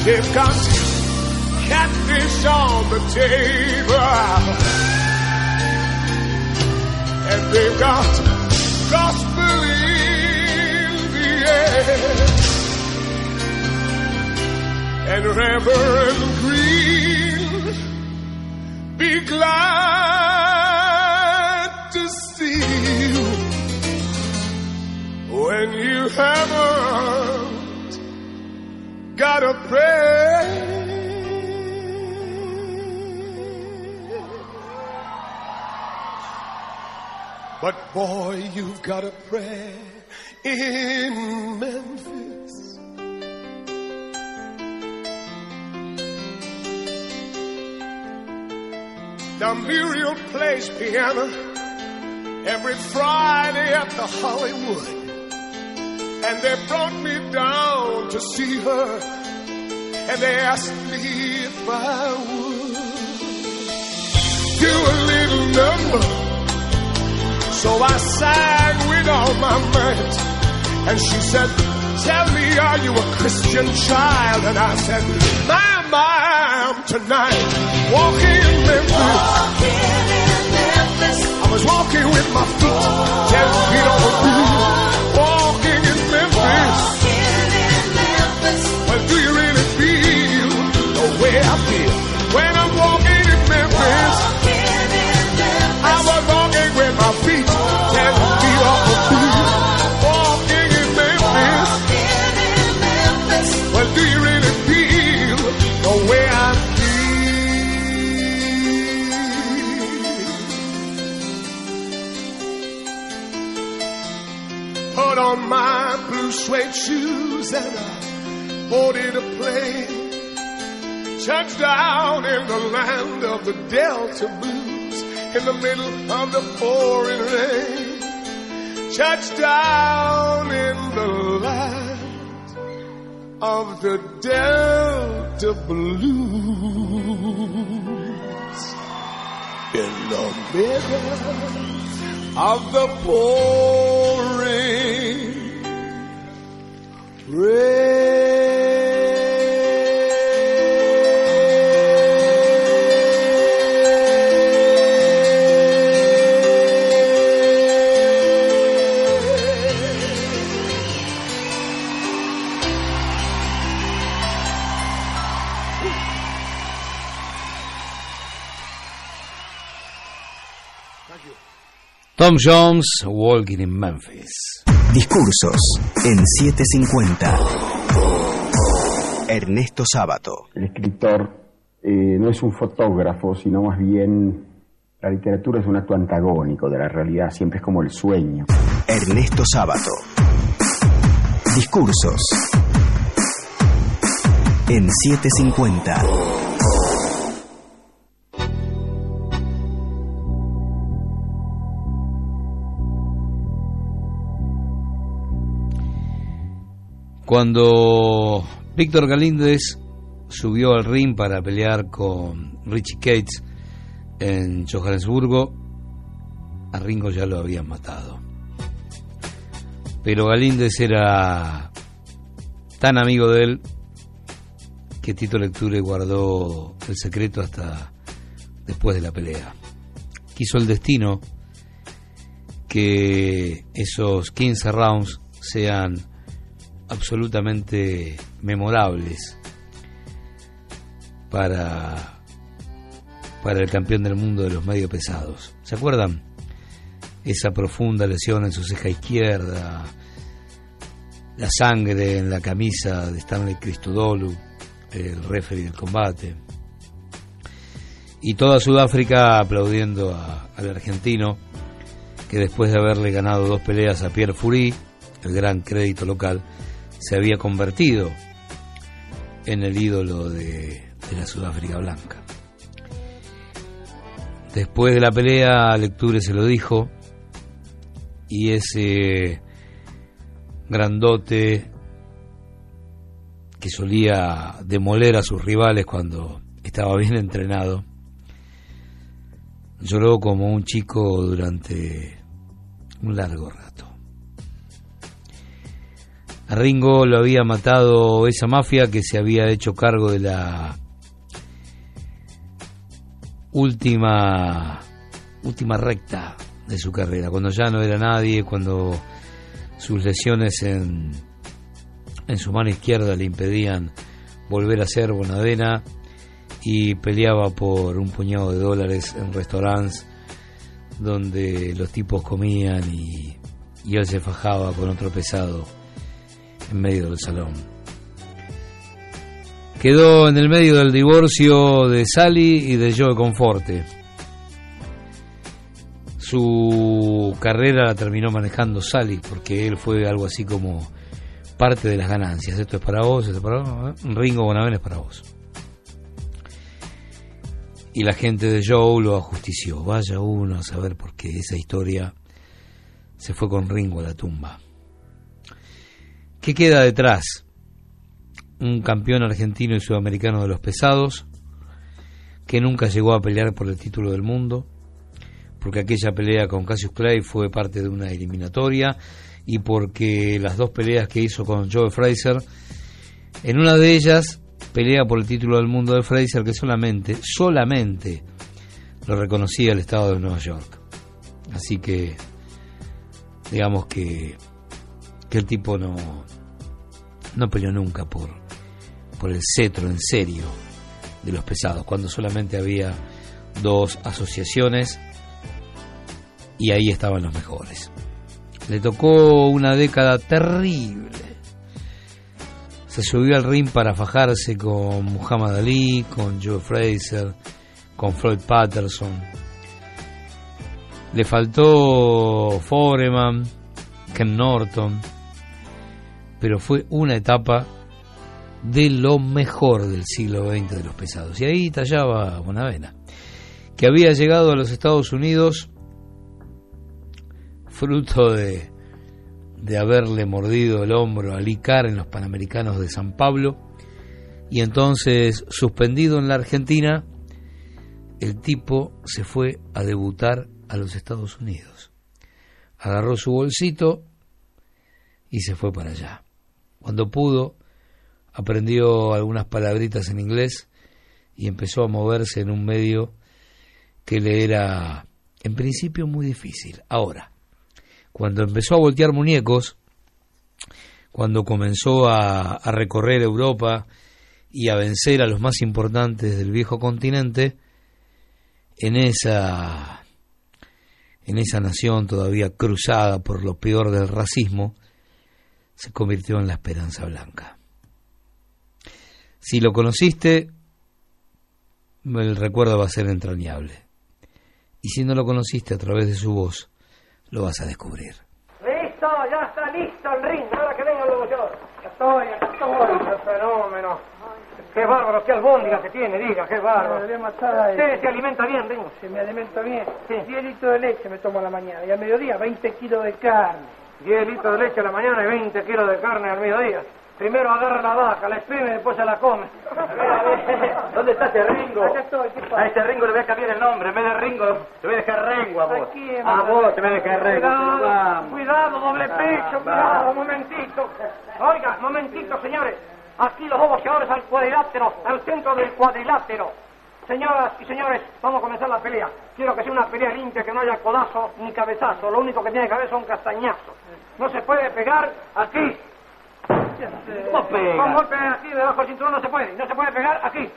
They've got catfish on the table. And they've got gospel in the air. And Reverend Green, be glad to see you when you haven't got a prayer. But boy, you've got a prayer in Memphis. The Muriel plays piano every Friday at the Hollywood. And they brought me down to see her. And they asked me if I would do a little number. So I sang with all my might. And she said, Tell me, are you a Christian child? And I said, My, my, I'm tonight walking in Memphis. I was walking with my feet ten feet on the beat. Walking in Memphis. Suede shoes and I boarded a plane. Touched down in the land of the Delta Blues in the middle of the pouring rain. Touched down in the land of the Delta Blues in the middle of the pouring Tom Jones, Walking in Memphis. Discursos en 750. Ernesto Sábato. El escritor eh, no es un fotógrafo, sino más bien la literatura es un acto antagónico de la realidad, siempre es como el sueño. Ernesto Sábato. Discursos en 750. Cuando Víctor Galíndez subió al ring para pelear con Richie Cates en Johannesburgo, a Ringo ya lo habían matado. Pero Galíndez era tan amigo de él que Tito Lecture guardó el secreto hasta después de la pelea. Quiso el destino que esos 15 rounds sean absolutamente memorables para, para el campeón del mundo de los medio pesados. ¿Se acuerdan? Esa profunda lesión en su ceja izquierda, la sangre en la camisa de Stanley Cristodolu, el referee del combate, y toda Sudáfrica aplaudiendo al argentino que después de haberle ganado dos peleas a Pierre Fury, el gran crédito local, se había convertido en el ídolo de, la Sudáfrica Blanca. Después de la pelea, Lecture se lo dijo, y ese grandote que solía demoler a sus rivales cuando estaba bien entrenado, lloró como un chico durante un largo rato. A Ringo lo había matado esa mafia que se había hecho cargo de la última última recta de su carrera, cuando ya no era nadie, cuando sus lesiones en, en su mano izquierda le impedían volver a ser Bonadena y peleaba por un puñado de dólares en restaurantes donde los tipos comían y, y él se fajaba con otro pesado en medio del salón. Quedó en el medio del divorcio de Sally y de Joe Conforte. Su carrera la terminó manejando Sally porque él fue algo así como parte de las ganancias. Esto es para vos, esto es para vos. Ringo Bonavena es para vos. Y la gente de Joe lo ajustició. Vaya uno a saber por qué esa historia se fue con Ringo a la tumba. ¿Qué queda detrás? Un campeón argentino y sudamericano de los pesados, que nunca llegó a pelear por el título del mundo, porque aquella pelea con Cassius Clay fue parte de una eliminatoria y porque las dos peleas que hizo con Joe Fraser, en una de ellas pelea por el título del mundo de Fraser que solamente, solamente lo reconocía el estado de Nueva York. Así que, digamos que, que el tipo no, no peleó nunca por, por el cetro en serio de los pesados, cuando solamente había dos asociaciones y ahí estaban los mejores. Le tocó una década terrible. Se subió al ring para fajarse con Muhammad Ali, con Joe Fraser, con Floyd Patterson. Le faltó Foreman, Ken Norton, pero fue una etapa de lo mejor del siglo XX de los pesados. Y ahí tallaba Bonavena, que había llegado a los Estados Unidos fruto de, de haberle mordido el hombro a Lee Carr en los Panamericanos de San Pablo, y entonces, suspendido en la Argentina, el tipo se fue a debutar a los Estados Unidos. Agarró su bolsito y se fue para allá. Cuando pudo, aprendió algunas palabritas en inglés y empezó a moverse en un medio que le era en principio muy difícil. Ahora, cuando empezó a voltear muñecos, cuando comenzó a, recorrer Europa y a vencer a los más importantes del viejo continente, en esa en esa nación todavía cruzada por lo peor del racismo, se convirtió en la esperanza blanca. Si lo conociste, el recuerdo va a ser entrañable. Y si no lo conociste a través de su voz, lo vas a descubrir. Listo, ya está listo el ring. Ahora que vengan los boxeadores. Ya estoy, ya estoy. Qué fenómeno. Qué bárbaro, qué albóndiga que tiene, diga, qué bárbaro. Usted se alimenta bien, Ringo. Se me alimento bien. 10 litros de leche me tomo a la mañana y al mediodía 20 kilos de carne. 10 litros de leche a la mañana y 20 kilos de carne al mediodía. Primero agarra la vaca, la exprime y después se la come. ¿Dónde está ese Ringo? Acá estoy, ¿qué pasa? A ese Ringo le voy a cambiar el nombre. En vez de Ringo, te voy a dejar Rengo a vos. Aquí, a hermano. vos te voy a dejar Rengo. Cuidado, cuidado, doble pecho, cuidado, momentito. Oiga, momentito, señores. Aquí los boxeadores al cuadrilátero, al centro del cuadrilátero. Señoras y señores, vamos a comenzar la pelea. Quiero que sea una pelea limpia, que no haya codazo ni cabezazo. Lo único que tiene que haber son castañazos. No se puede pegar aquí. ¿Cómo pega? Con golpe aquí debajo del cinturón no se puede. No se puede pegar aquí.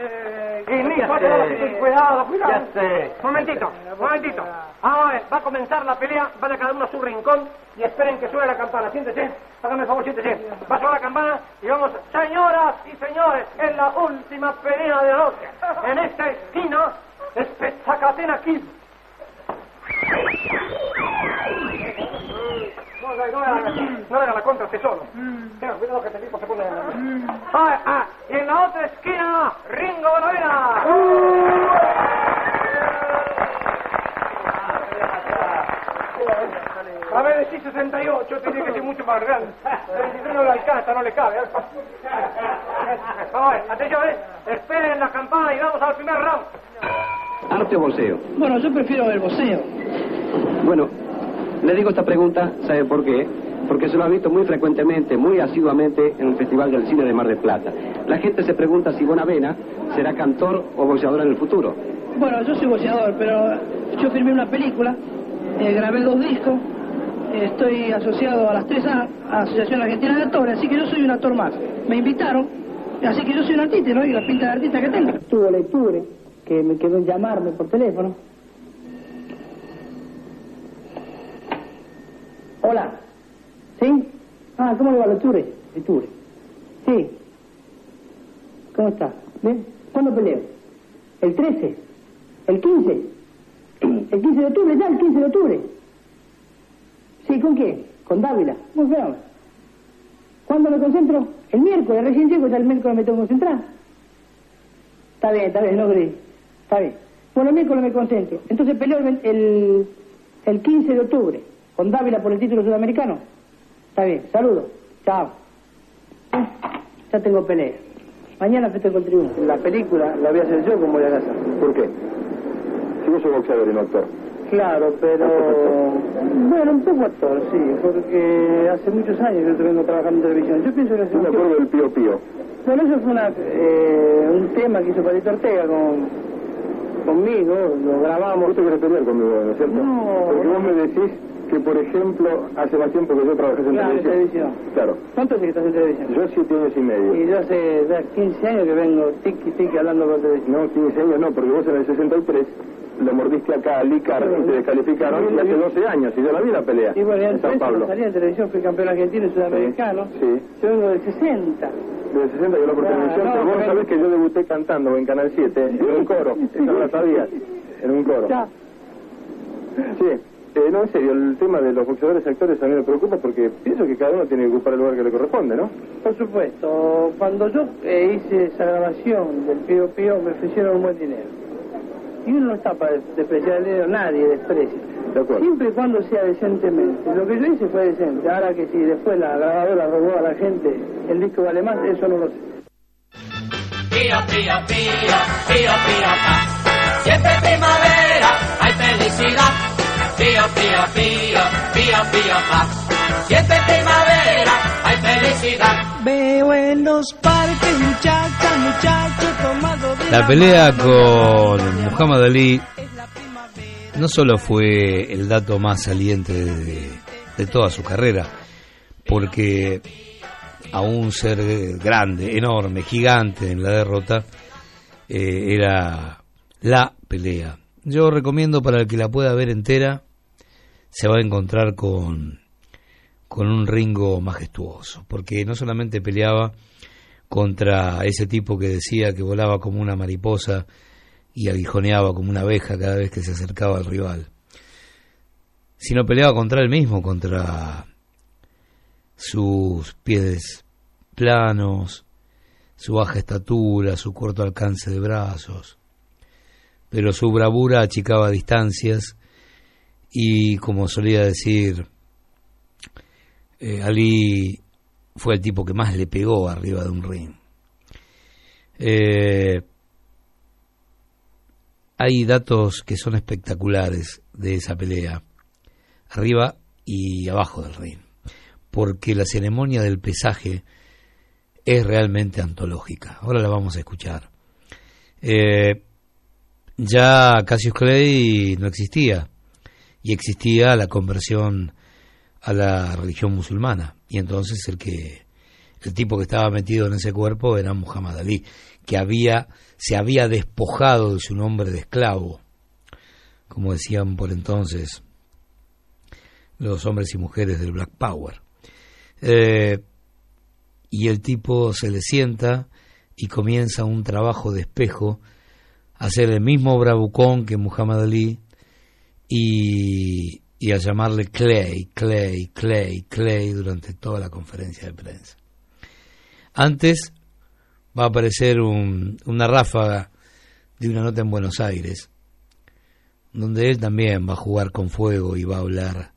Eh, Y Ya sé. cuidado, cuidado. Ya sé. Momentito, momentito. A ver, va a comenzar la pelea. Vaya cada uno a su rincón y esperen que suene la campana. Siéntese, hágame el favor, siéntese. Va a sonar la campana y vamos, señoras y señores, en la última pelea de noche. En esta esquina, Espetzacatena Kid. No, no, no, le haga- no haga la contra usted solo. Tenga cuidado que este tipo se pone... Ah, ah, y en la otra esquina, Ringo Bonavena. A ver, sí, 68, tiene que ser mucho más grande. 23 no le alcanza, no le cabe. Vamos a ver, atención, eh. esperen la campana y vamos al primer round. ¿Arte o bolseo? Bueno, yo prefiero el boxeo. Bueno, le digo esta pregunta, ¿sabe por qué? Porque se lo ha visto muy frecuentemente, muy asiduamente en el Festival del Cine de Mar del Plata. La gente se pregunta si Bonavena será cantor o boxeador en el futuro. Bueno, yo soy boxeador, pero yo firmé una película, eh, grabé dos discos, eh, estoy asociado a las 3A, a la Asociación Argentina de Actores, así que yo soy un actor más. Me invitaron, así que yo soy un artista, ¿no? Y la pinta de artista que tengo. Tuve lecture, que me quedó en llamarme por teléfono. Hola. ¿Sí? Ah, ¿cómo le va, Lecture? Lecture. Sí. ¿Cómo está? ¿Bien? ¿Cuándo peleo? ¿El 13? ¿El 15? ¿El 15 de octubre? ¿Ya el 15 de octubre? Sí, ¿con quién? Con Dávila. Muy bien. ¿Cuándo me concentro? El miércoles, recién llego, ya el miércoles me tengo que concentrar. Está bien, está bien, no creí. Está bien. Bueno, el miércoles me concentro. Entonces peleo el, el, el 15 de octubre con Dávila por el título sudamericano. Está bien, saludos. Chao. Ya tengo pelea. Mañana festejo el triunfo. La película la voy a hacer yo como voy a casa. ¿Por qué? Si vos sos boxeador y no actor. Claro, pero... Bueno, un poco actor, sí, porque hace muchos años que yo vengo trabajando en televisión. Yo pienso que hace Yo me acuerdo del Pío Pío. Bueno, eso fue una, eh, un tema que hizo Palito Ortega con, conmigo, lo grabamos. Te querés pelear conmigo, ¿no es cierto? No. Porque vos me decís que, por ejemplo, hace más tiempo que yo trabajé en Claro, televisión. televisión. Claro. ¿Cuánto hace que estás en televisión? Yo siete años y medio. Y yo hace ya 15 años que vengo tiki tiki hablando con televisión. No, 15 años no, porque vos en el 63 lo mordiste acá a Licar y te descalificaron y hace 12 años y yo la vi la pelea Y bueno, en San Pablo. salía en televisión, fui campeón argentino y sudamericano. Sí. Yo vengo del 60. Del 60 yo lo por Ah, televisión, no, pero vos sabés que yo debuté cantando en Canal 7, en un coro, eso no lo sabías, en un coro. Ya. Sí, eh, no, en serio, el tema de los boxeadores actores a mí me preocupa porque pienso que cada uno tiene que ocupar el lugar que le corresponde, ¿no? Por supuesto, cuando yo eh, hice esa grabación del Pío Pío me ofrecieron un buen dinero. Y uno no está para despreciar el dinero, nadie desprecia. De. Siempre y cuando sea decentemente. Lo que yo hice fue decente. Ahora que si después la grabadora robó a la gente el disco vale más, eso no lo sé. Pío, pío, pío, pío, pío, pa. Siempre primavera, hay felicidad. Pío, pío, pío, pío, pío, pa. Siempre primavera, hay felicidad. Veo en los parques muchachas, muchachos tomados de La pelea con Muhammad Ali no solo fue el dato más saliente de, de toda su carrera, porque a un ser grande, enorme, gigante en la derrota, eh, era la pelea. Yo recomiendo para el que la pueda ver entera, se va a encontrar con, con un Ringo majestuoso, porque no solamente peleaba contra ese tipo que decía que volaba como una mariposa y aguijoneaba como una abeja cada vez que se acercaba al rival, sino peleaba contra él mismo, contra sus pies planos, su baja estatura, su corto alcance de brazos, pero su bravura achicaba distancias y como solía decir eh, Ali fue el tipo que más le pegó arriba de un ring. Eh, hay datos que son espectaculares de esa pelea, arriba y abajo del ring, porque la ceremonia del pesaje es realmente antológica. Ahora la vamos a escuchar. Eh, ya Cassius Clay no existía y existía la conversión a la religión musulmana. Y entonces el que el tipo que estaba metido en ese cuerpo era Muhammad Ali que había se había despojado de su nombre de esclavo. Como decían por entonces los hombres y mujeres del Black Power. Eh, y el tipo se le sienta y comienza un trabajo de espejo hacer el mismo bravucón que Muhammad Ali y, y a llamarle Clay, Clay, Clay, Clay durante toda la conferencia de prensa. Antes va a aparecer un- una ráfaga de una nota en Buenos Aires, donde él también va a jugar con fuego y va a hablar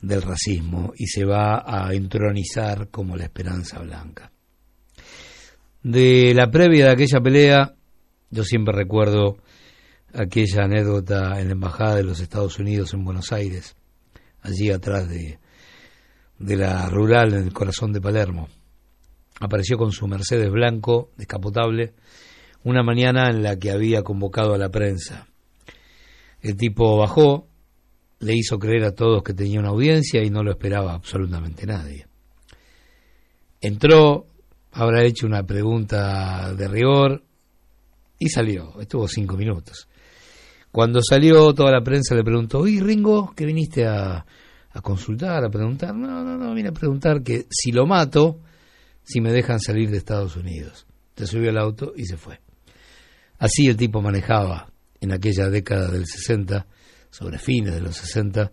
del racismo y se va a entronizar como la esperanza blanca. De la previa de aquella pelea, yo siempre recuerdo aquella anécdota en la Embajada de los Estados Unidos en Buenos Aires, allí atrás de, de la rural en el corazón de Palermo. Apareció con su Mercedes blanco, descapotable, una mañana en la que había convocado a la prensa. El tipo bajó, le hizo creer a todos que tenía una audiencia y no lo esperaba absolutamente nadie. Entró, habrá hecho una pregunta de rigor y salió. Estuvo cinco minutos. Cuando salió, toda la prensa le preguntó, ¿y Ringo, que viniste a, a consultar, a preguntar? No, no, no, vine a preguntar que si lo mato, si me dejan salir de Estados Unidos. Se subió al auto y se fue. Así el tipo manejaba en aquella década del 60, sobre fines de los 60,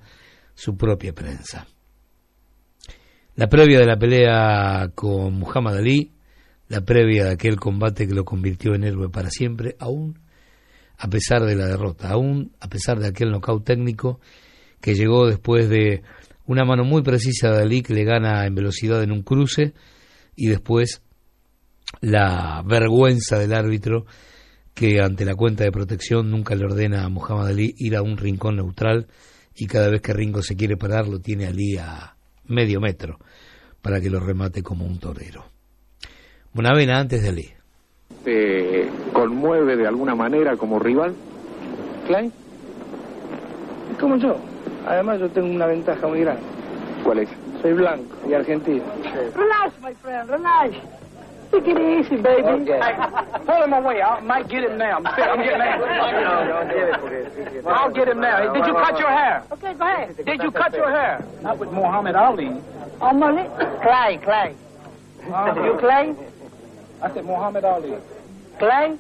su propia prensa. La previa de la pelea con Muhammad Ali, la previa de aquel combate que lo convirtió en héroe para siempre, aún a pesar de la derrota, aún a pesar de aquel knockout técnico que llegó después de una mano muy precisa de Ali que le gana en velocidad en un cruce y después la vergüenza del árbitro que ante la cuenta de protección nunca le ordena a Muhammad Ali ir a un rincón neutral y cada vez que Ringo se quiere parar lo tiene Ali a medio metro para que lo remate como un torero. Bonavena antes de Ali. Te conmueve de alguna manera como rival? Klein. Como yo. Además yo tengo una ventaja muy grande. ¿Cuál es? Soy blanco y argentino. Relax, my friend, relax. Take it easy, baby. Okay. Pull him away. I might get him now. I'm, I'm getting mad. I'll get him now. Did you cut your hair? Okay, go ahead. Did you cut your hair? Not with Muhammad Ali. Oh, Molly? Clay, Clay. You Clay? I said Muhammad Ali. Clay?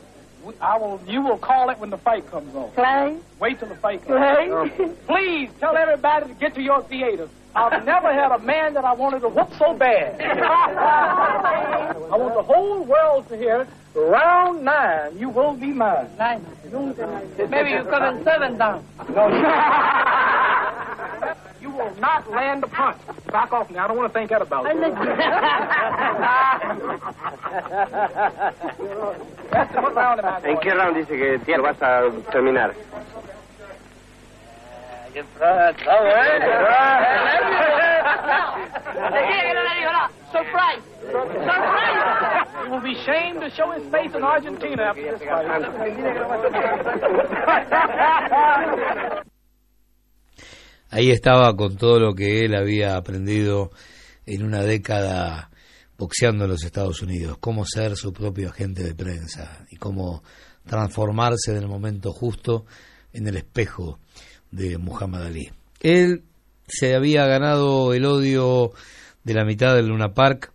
I will. You will call it when the fight comes on. Clay? Wait till the fight comes. Clay? Please tell everybody to get to your theaters. I've never had a man that I wanted to whoop so bad. I want the whole world to hear it. Round nine, you will be mine. Nine. Maybe you come in seven down. No. you will not land a punch. Back off now. I don't want to think that about you. That's what round am I ¿En qué round dice que lo vas a terminar? Will be to show his face in Argentina. Ahí estaba con todo lo que él había aprendido en una década boxeando en los Estados Unidos, cómo ser su propio agente de prensa y cómo transformarse en el momento justo en el espejo de Muhammad Ali. Él se había ganado el odio de la mitad del Luna Park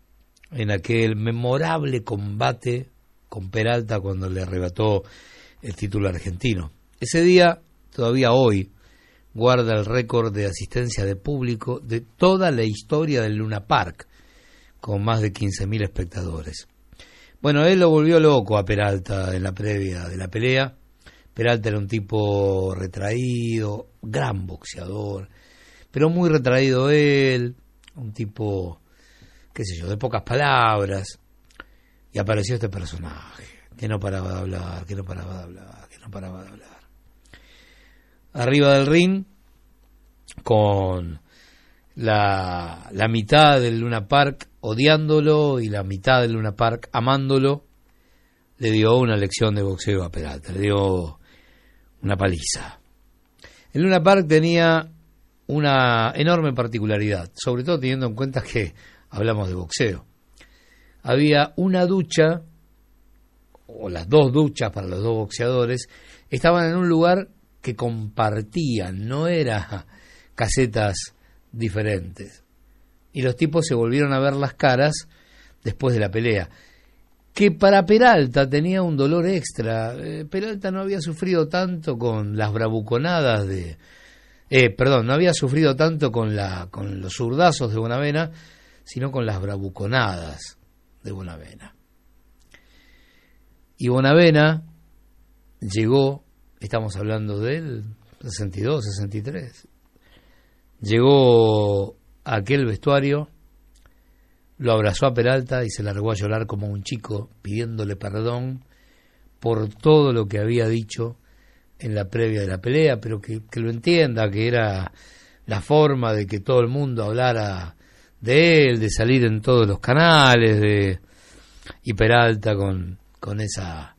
en aquel memorable combate con Peralta cuando le arrebató el título argentino. Ese día, todavía hoy, guarda el récord de asistencia de público de toda la historia del Luna Park, con más de 15.000 espectadores. Bueno, él lo volvió loco a Peralta en la previa de la pelea. Peralta era un tipo retraído, gran boxeador, pero muy retraído él, un tipo qué sé yo, de pocas palabras. Y apareció este personaje, que no paraba de hablar, que no paraba de hablar, que no paraba de hablar. Arriba del ring, con la, la mitad del Luna Park odiándolo y la mitad del Luna Park amándolo, le dio una lección de boxeo a Peralta, le dio una paliza. El Luna Park tenía una enorme particularidad, sobre todo teniendo en cuenta que hablamos de boxeo. Había una ducha, o las dos duchas para los dos boxeadores, estaban en un lugar que compartían, no eran casetas diferentes. Y los tipos se volvieron a ver las caras después de la pelea. Que para Peralta tenía un dolor extra. Eh, Peralta no había sufrido tanto con las bravuconadas de. Eh, perdón, no había sufrido tanto con, la, con los zurdazos de Bonavena, sino con las bravuconadas de Bonavena. Y Bonavena llegó, estamos hablando del 62, 63, llegó a aquel vestuario, lo abrazó a Peralta y se largó a llorar como un chico, pidiéndole perdón por todo lo que había dicho en la previa de la pelea, pero que, que lo entienda, que era la forma de que todo el mundo hablara de él, de salir en todos los canales, de y Peralta con, con esa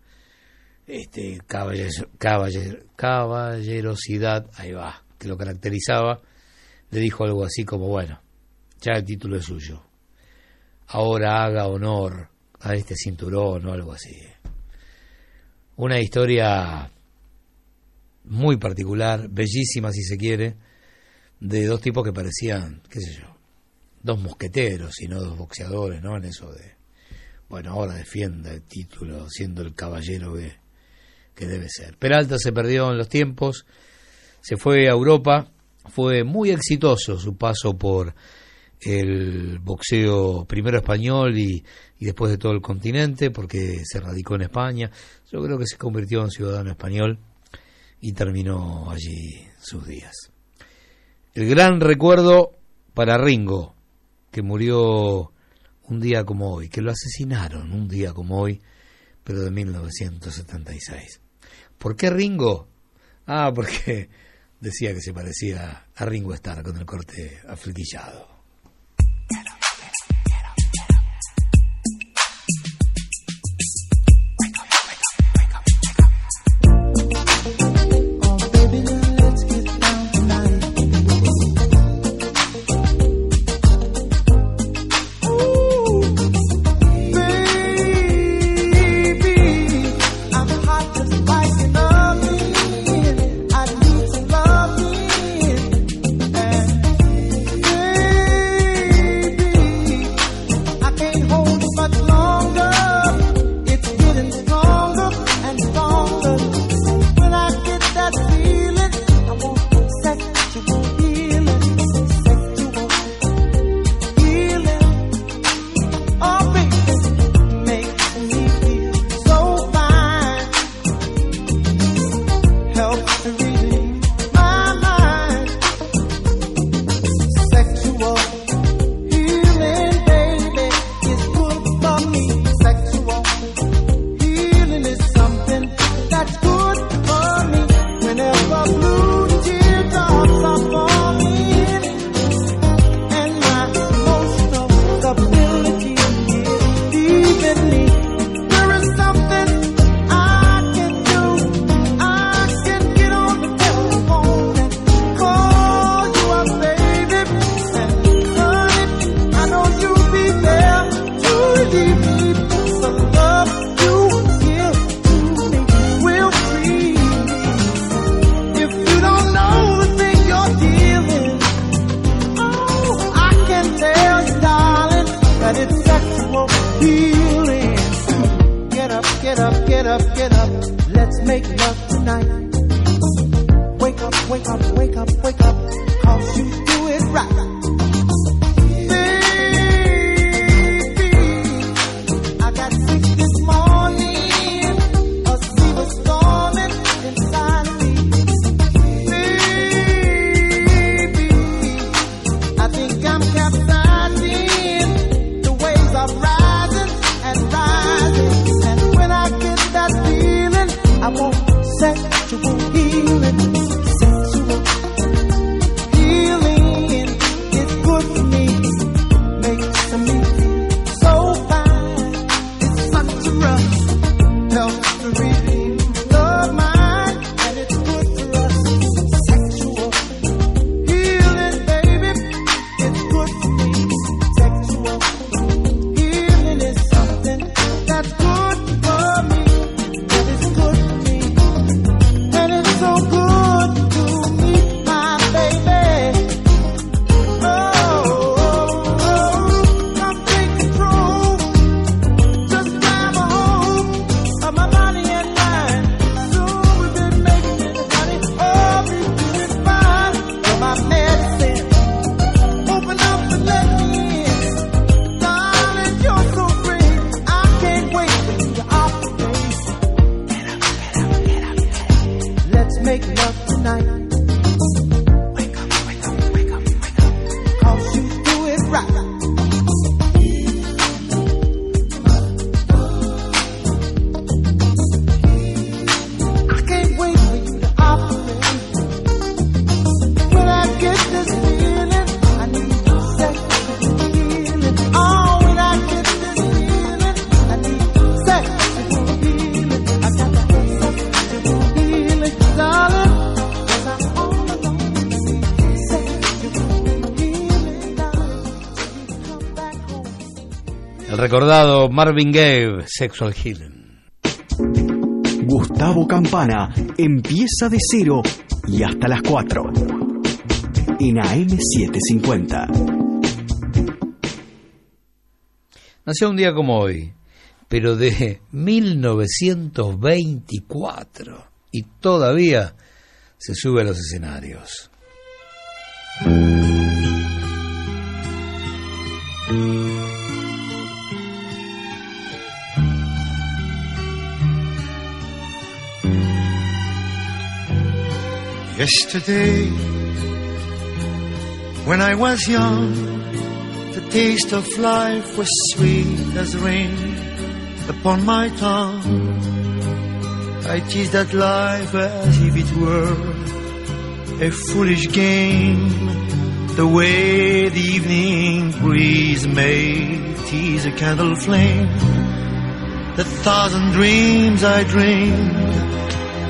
este caballer- caballer- caballerosidad, ahí va, que lo caracterizaba, le dijo algo así como, bueno, ya el título es suyo, ahora haga honor a este cinturón o algo así. Una historia muy particular, bellísima si se quiere, de dos tipos que parecían, qué sé yo, dos mosqueteros y no dos boxeadores, ¿no? En eso de, bueno, ahora defienda el título siendo el caballero que, que debe ser. Peralta se perdió en los tiempos, se fue a Europa, fue muy exitoso su paso por el boxeo primero español y, después de todo el continente, porque se radicó en España. Yo creo que se convirtió en ciudadano español y terminó allí sus días. El gran recuerdo para Ringo, que murió un día como hoy, que lo asesinaron un día como hoy, pero de 1976. ¿Por qué Ringo? Ah, porque decía que se parecía a Ringo Starr con el corte afliquillado. Recordado Marvin Gaye, Sexual Healing. Gustavo Campana empieza de cero y hasta las 4 en AM750. Nació un día como hoy, pero de 1924 y todavía se sube a los escenarios. Yesterday, when I was young, the taste of life was sweet as rain upon my tongue. I teased at life as if it were a foolish game, the way the evening breeze may tease a candle flame. The thousand dreams I dreamed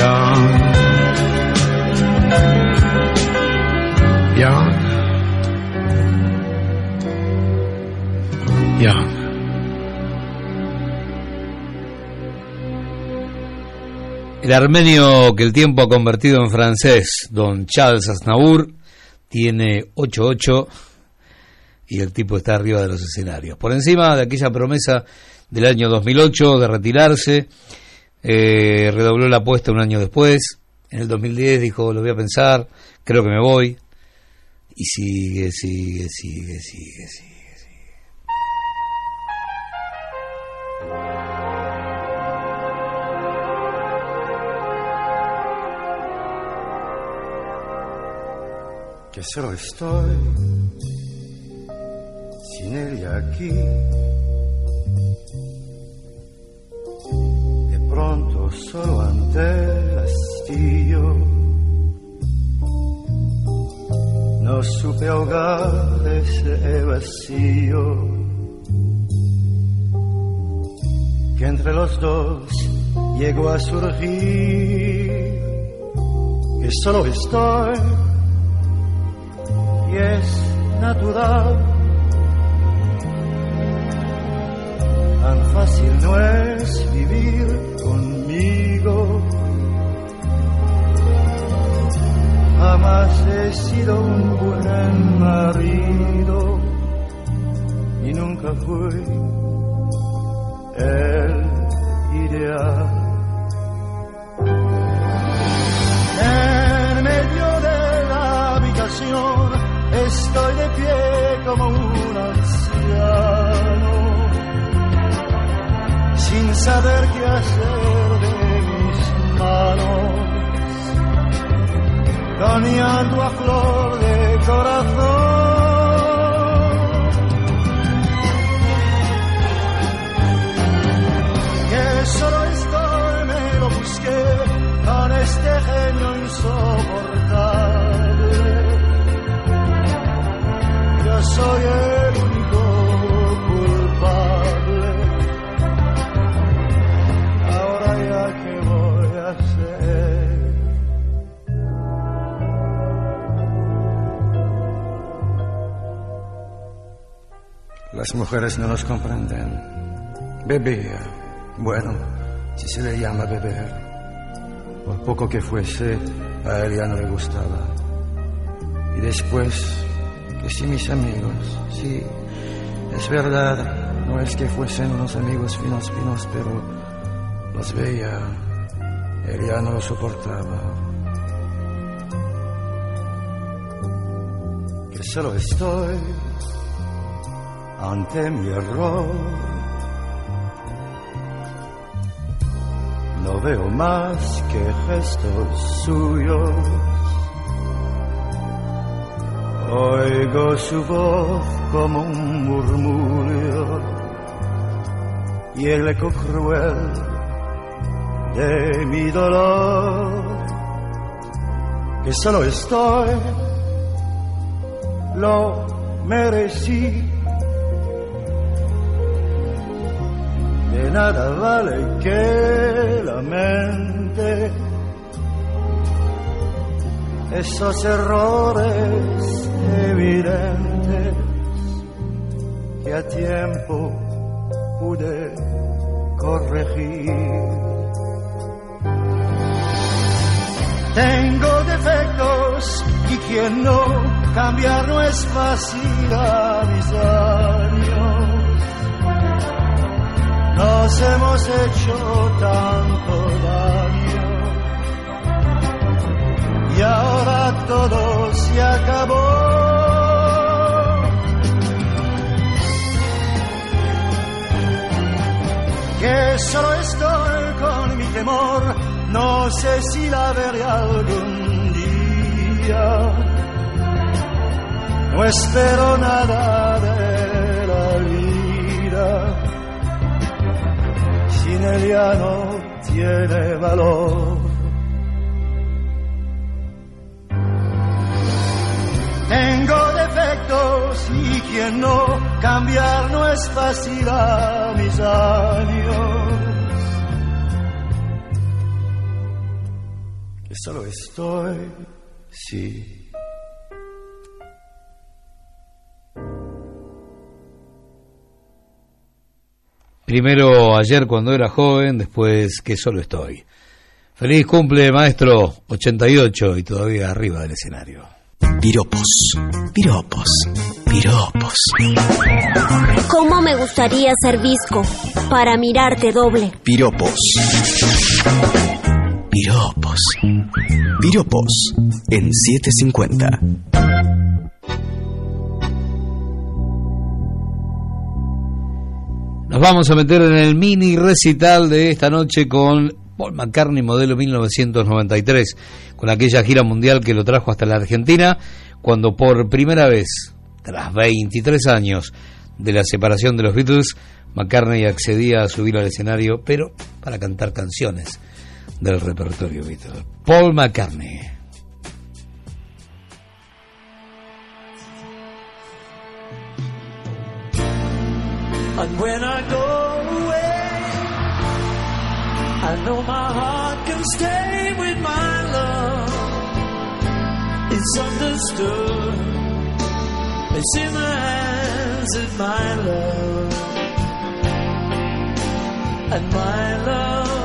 young, young, young. El armenio que el tiempo ha convertido en francés, don Charles Aznavour, tiene 8-8 y el tipo está arriba de los escenarios. Por encima de aquella promesa del año 2008 de retirarse, eh, redobló la apuesta un año después, en el 2010 dijo, lo voy a pensar, creo que me voy, y sigue, sigue, sigue, sigue, sigue. Que solo estoy sin ella aquí. Pronto solo ante el hastío no supe ahogar ese vacío que entre los dos llegó a surgir. Que solo estoy y es natural. Tan fácil no es vivir conmigo. Jamás he sido un buen marido y nunca fui el ideal. En medio de la habitación estoy de pie como un anciano, sin saber qué hacer de mis manos, llanto a flor de corazón. Que solo estoy, me lo busqué con este genio insoportable. Yo soy el Las mujeres no nos comprenden. Bebía, bueno, si se le llama beber. Por poco que fuese, a él ya no le gustaba. Y después, que si mis amigos, sí, es verdad, no es que fuesen unos amigos finos, finos, pero los veía, él ya no lo soportaba. Que solo estoy ante mi error. No veo más que gestos suyos. Oigo su voz como un murmullo y el eco cruel de mi dolor. Que solo estoy, lo merecí. De nada vale que la mente esos errores evidentes que a tiempo pude corregir. Tengo defectos y quien no cambiar no es fácil a Nos hemos hecho tanto daño y ahora todo se acabó. Que solo estoy con mi temor, no sé si la veré algún día. No espero nada de la vida, sin él ya no tiene valor. Tengo defectos y quien no cambiar no es fácil a mis años. Que solo estoy, sí. Primero ayer cuando era joven, después que solo estoy. Feliz cumple, maestro, 88 y todavía arriba del escenario. Piropos, piropos, piropos. ¿Cómo me gustaría ser visco para mirarte doble? Piropos. Piropos. Piropos en 750. Nos vamos a meter en el mini recital de esta noche con Paul McCartney modelo 1993, con aquella gira mundial que lo trajo hasta la Argentina, cuando por primera vez, tras 23 años de la separación de los Beatles, McCartney accedía a subir al escenario, pero para cantar canciones del repertorio Beatles. Paul McCartney. And when I go away, I know my heart can stay with my love. It's understood. It's in the hands of my love. And my love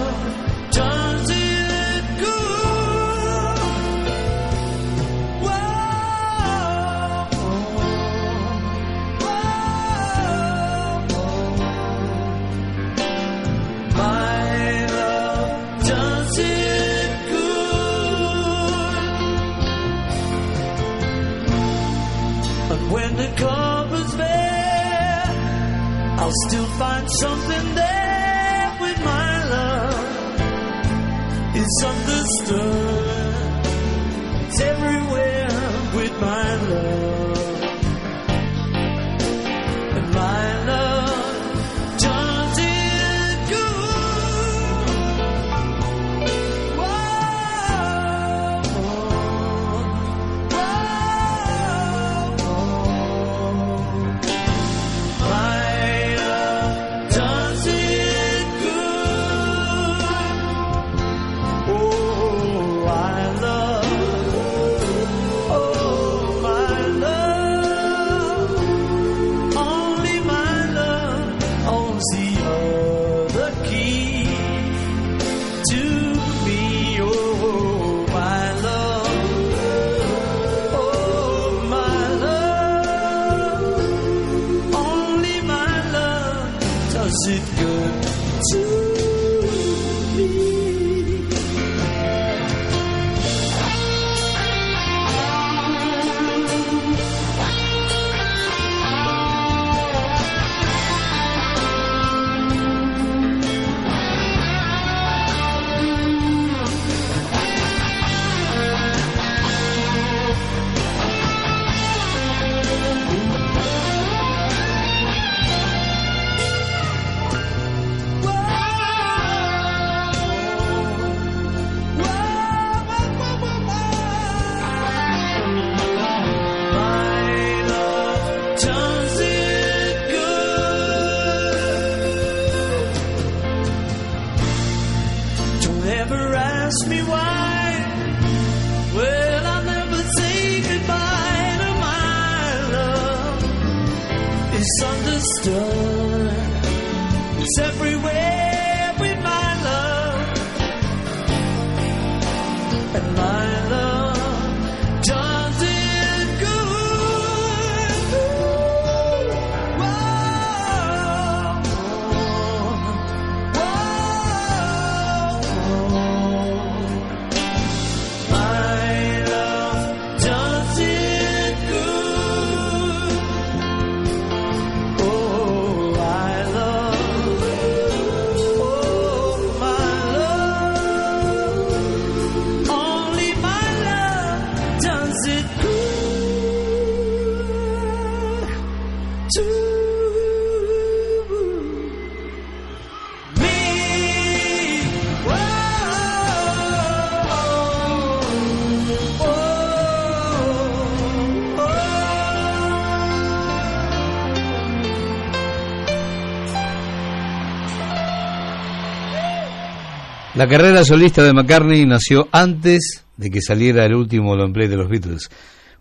La carrera solista de McCartney nació antes de que saliera el último long de los Beatles,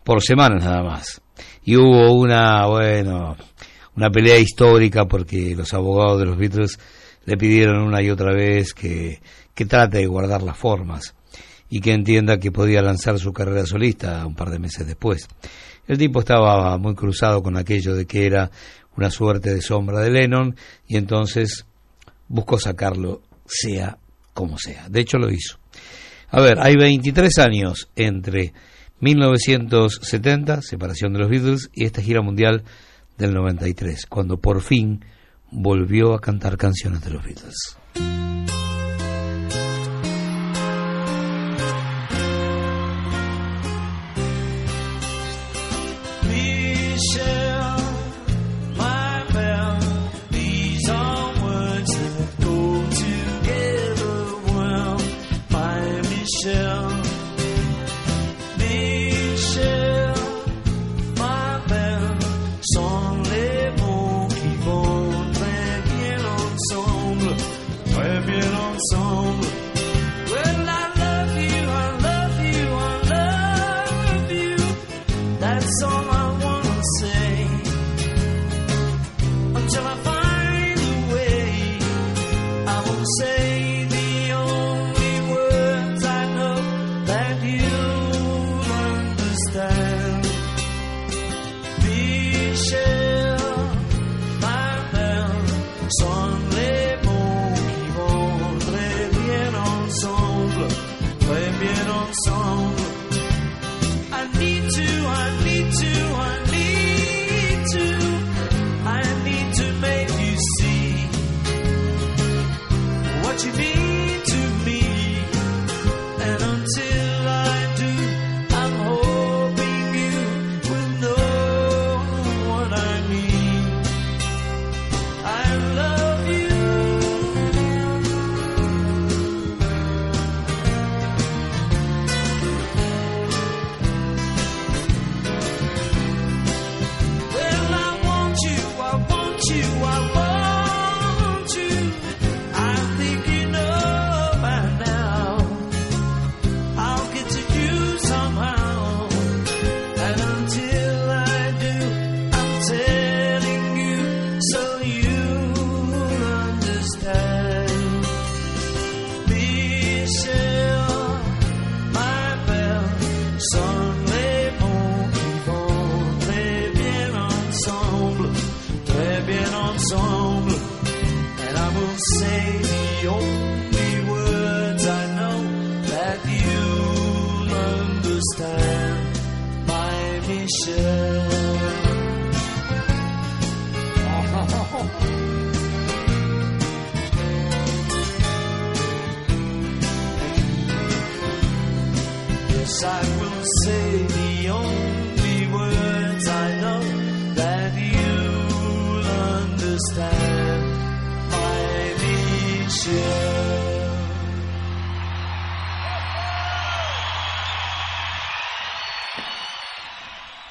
por semanas nada más. Y hubo una, bueno, una pelea histórica porque los abogados de los Beatles le pidieron una y otra vez que, que trate de guardar las formas y que entienda que podía lanzar su carrera solista un par de meses después. El tipo estaba muy cruzado con aquello de que era una suerte de sombra de Lennon y entonces buscó sacarlo sea como sea. De hecho lo hizo. A ver, hay 23 años entre 1970, separación de los Beatles, y esta gira mundial del 93, cuando por fin volvió a cantar canciones de los Beatles.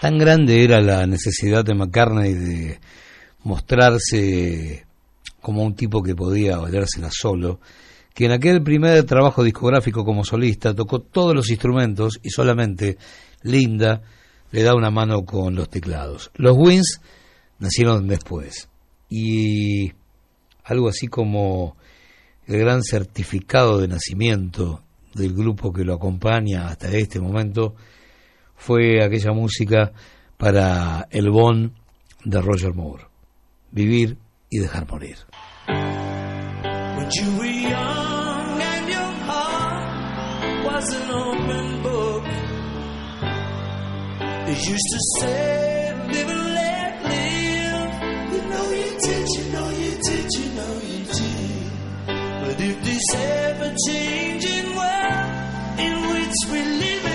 Tan grande era la necesidad de McCartney de mostrarse como un tipo que podía bailársela solo, que en aquel primer trabajo discográfico como solista tocó todos los instrumentos y solamente Linda le da una mano con los teclados. Los Wings nacieron después y algo así como el gran certificado de nacimiento del grupo que lo acompaña hasta este momento fue aquella música para el Bon de Roger Moore. Vivir y dejar morir. if this ever-changing world in which we live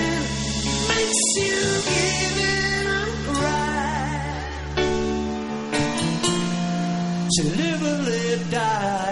to live or live, die.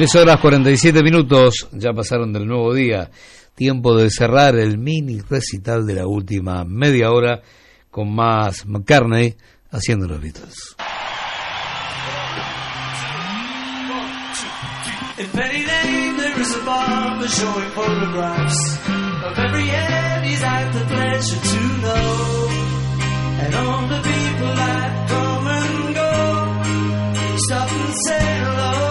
3 horas 47 minutos, ya pasaron del nuevo día. Tiempo de cerrar el mini recital de la última media hora con más McCartney haciendo los Beatles. In Penny Lane there is a barber showing photographs of every end he's the pleasure to know. And all the people that come and go stop and say hello.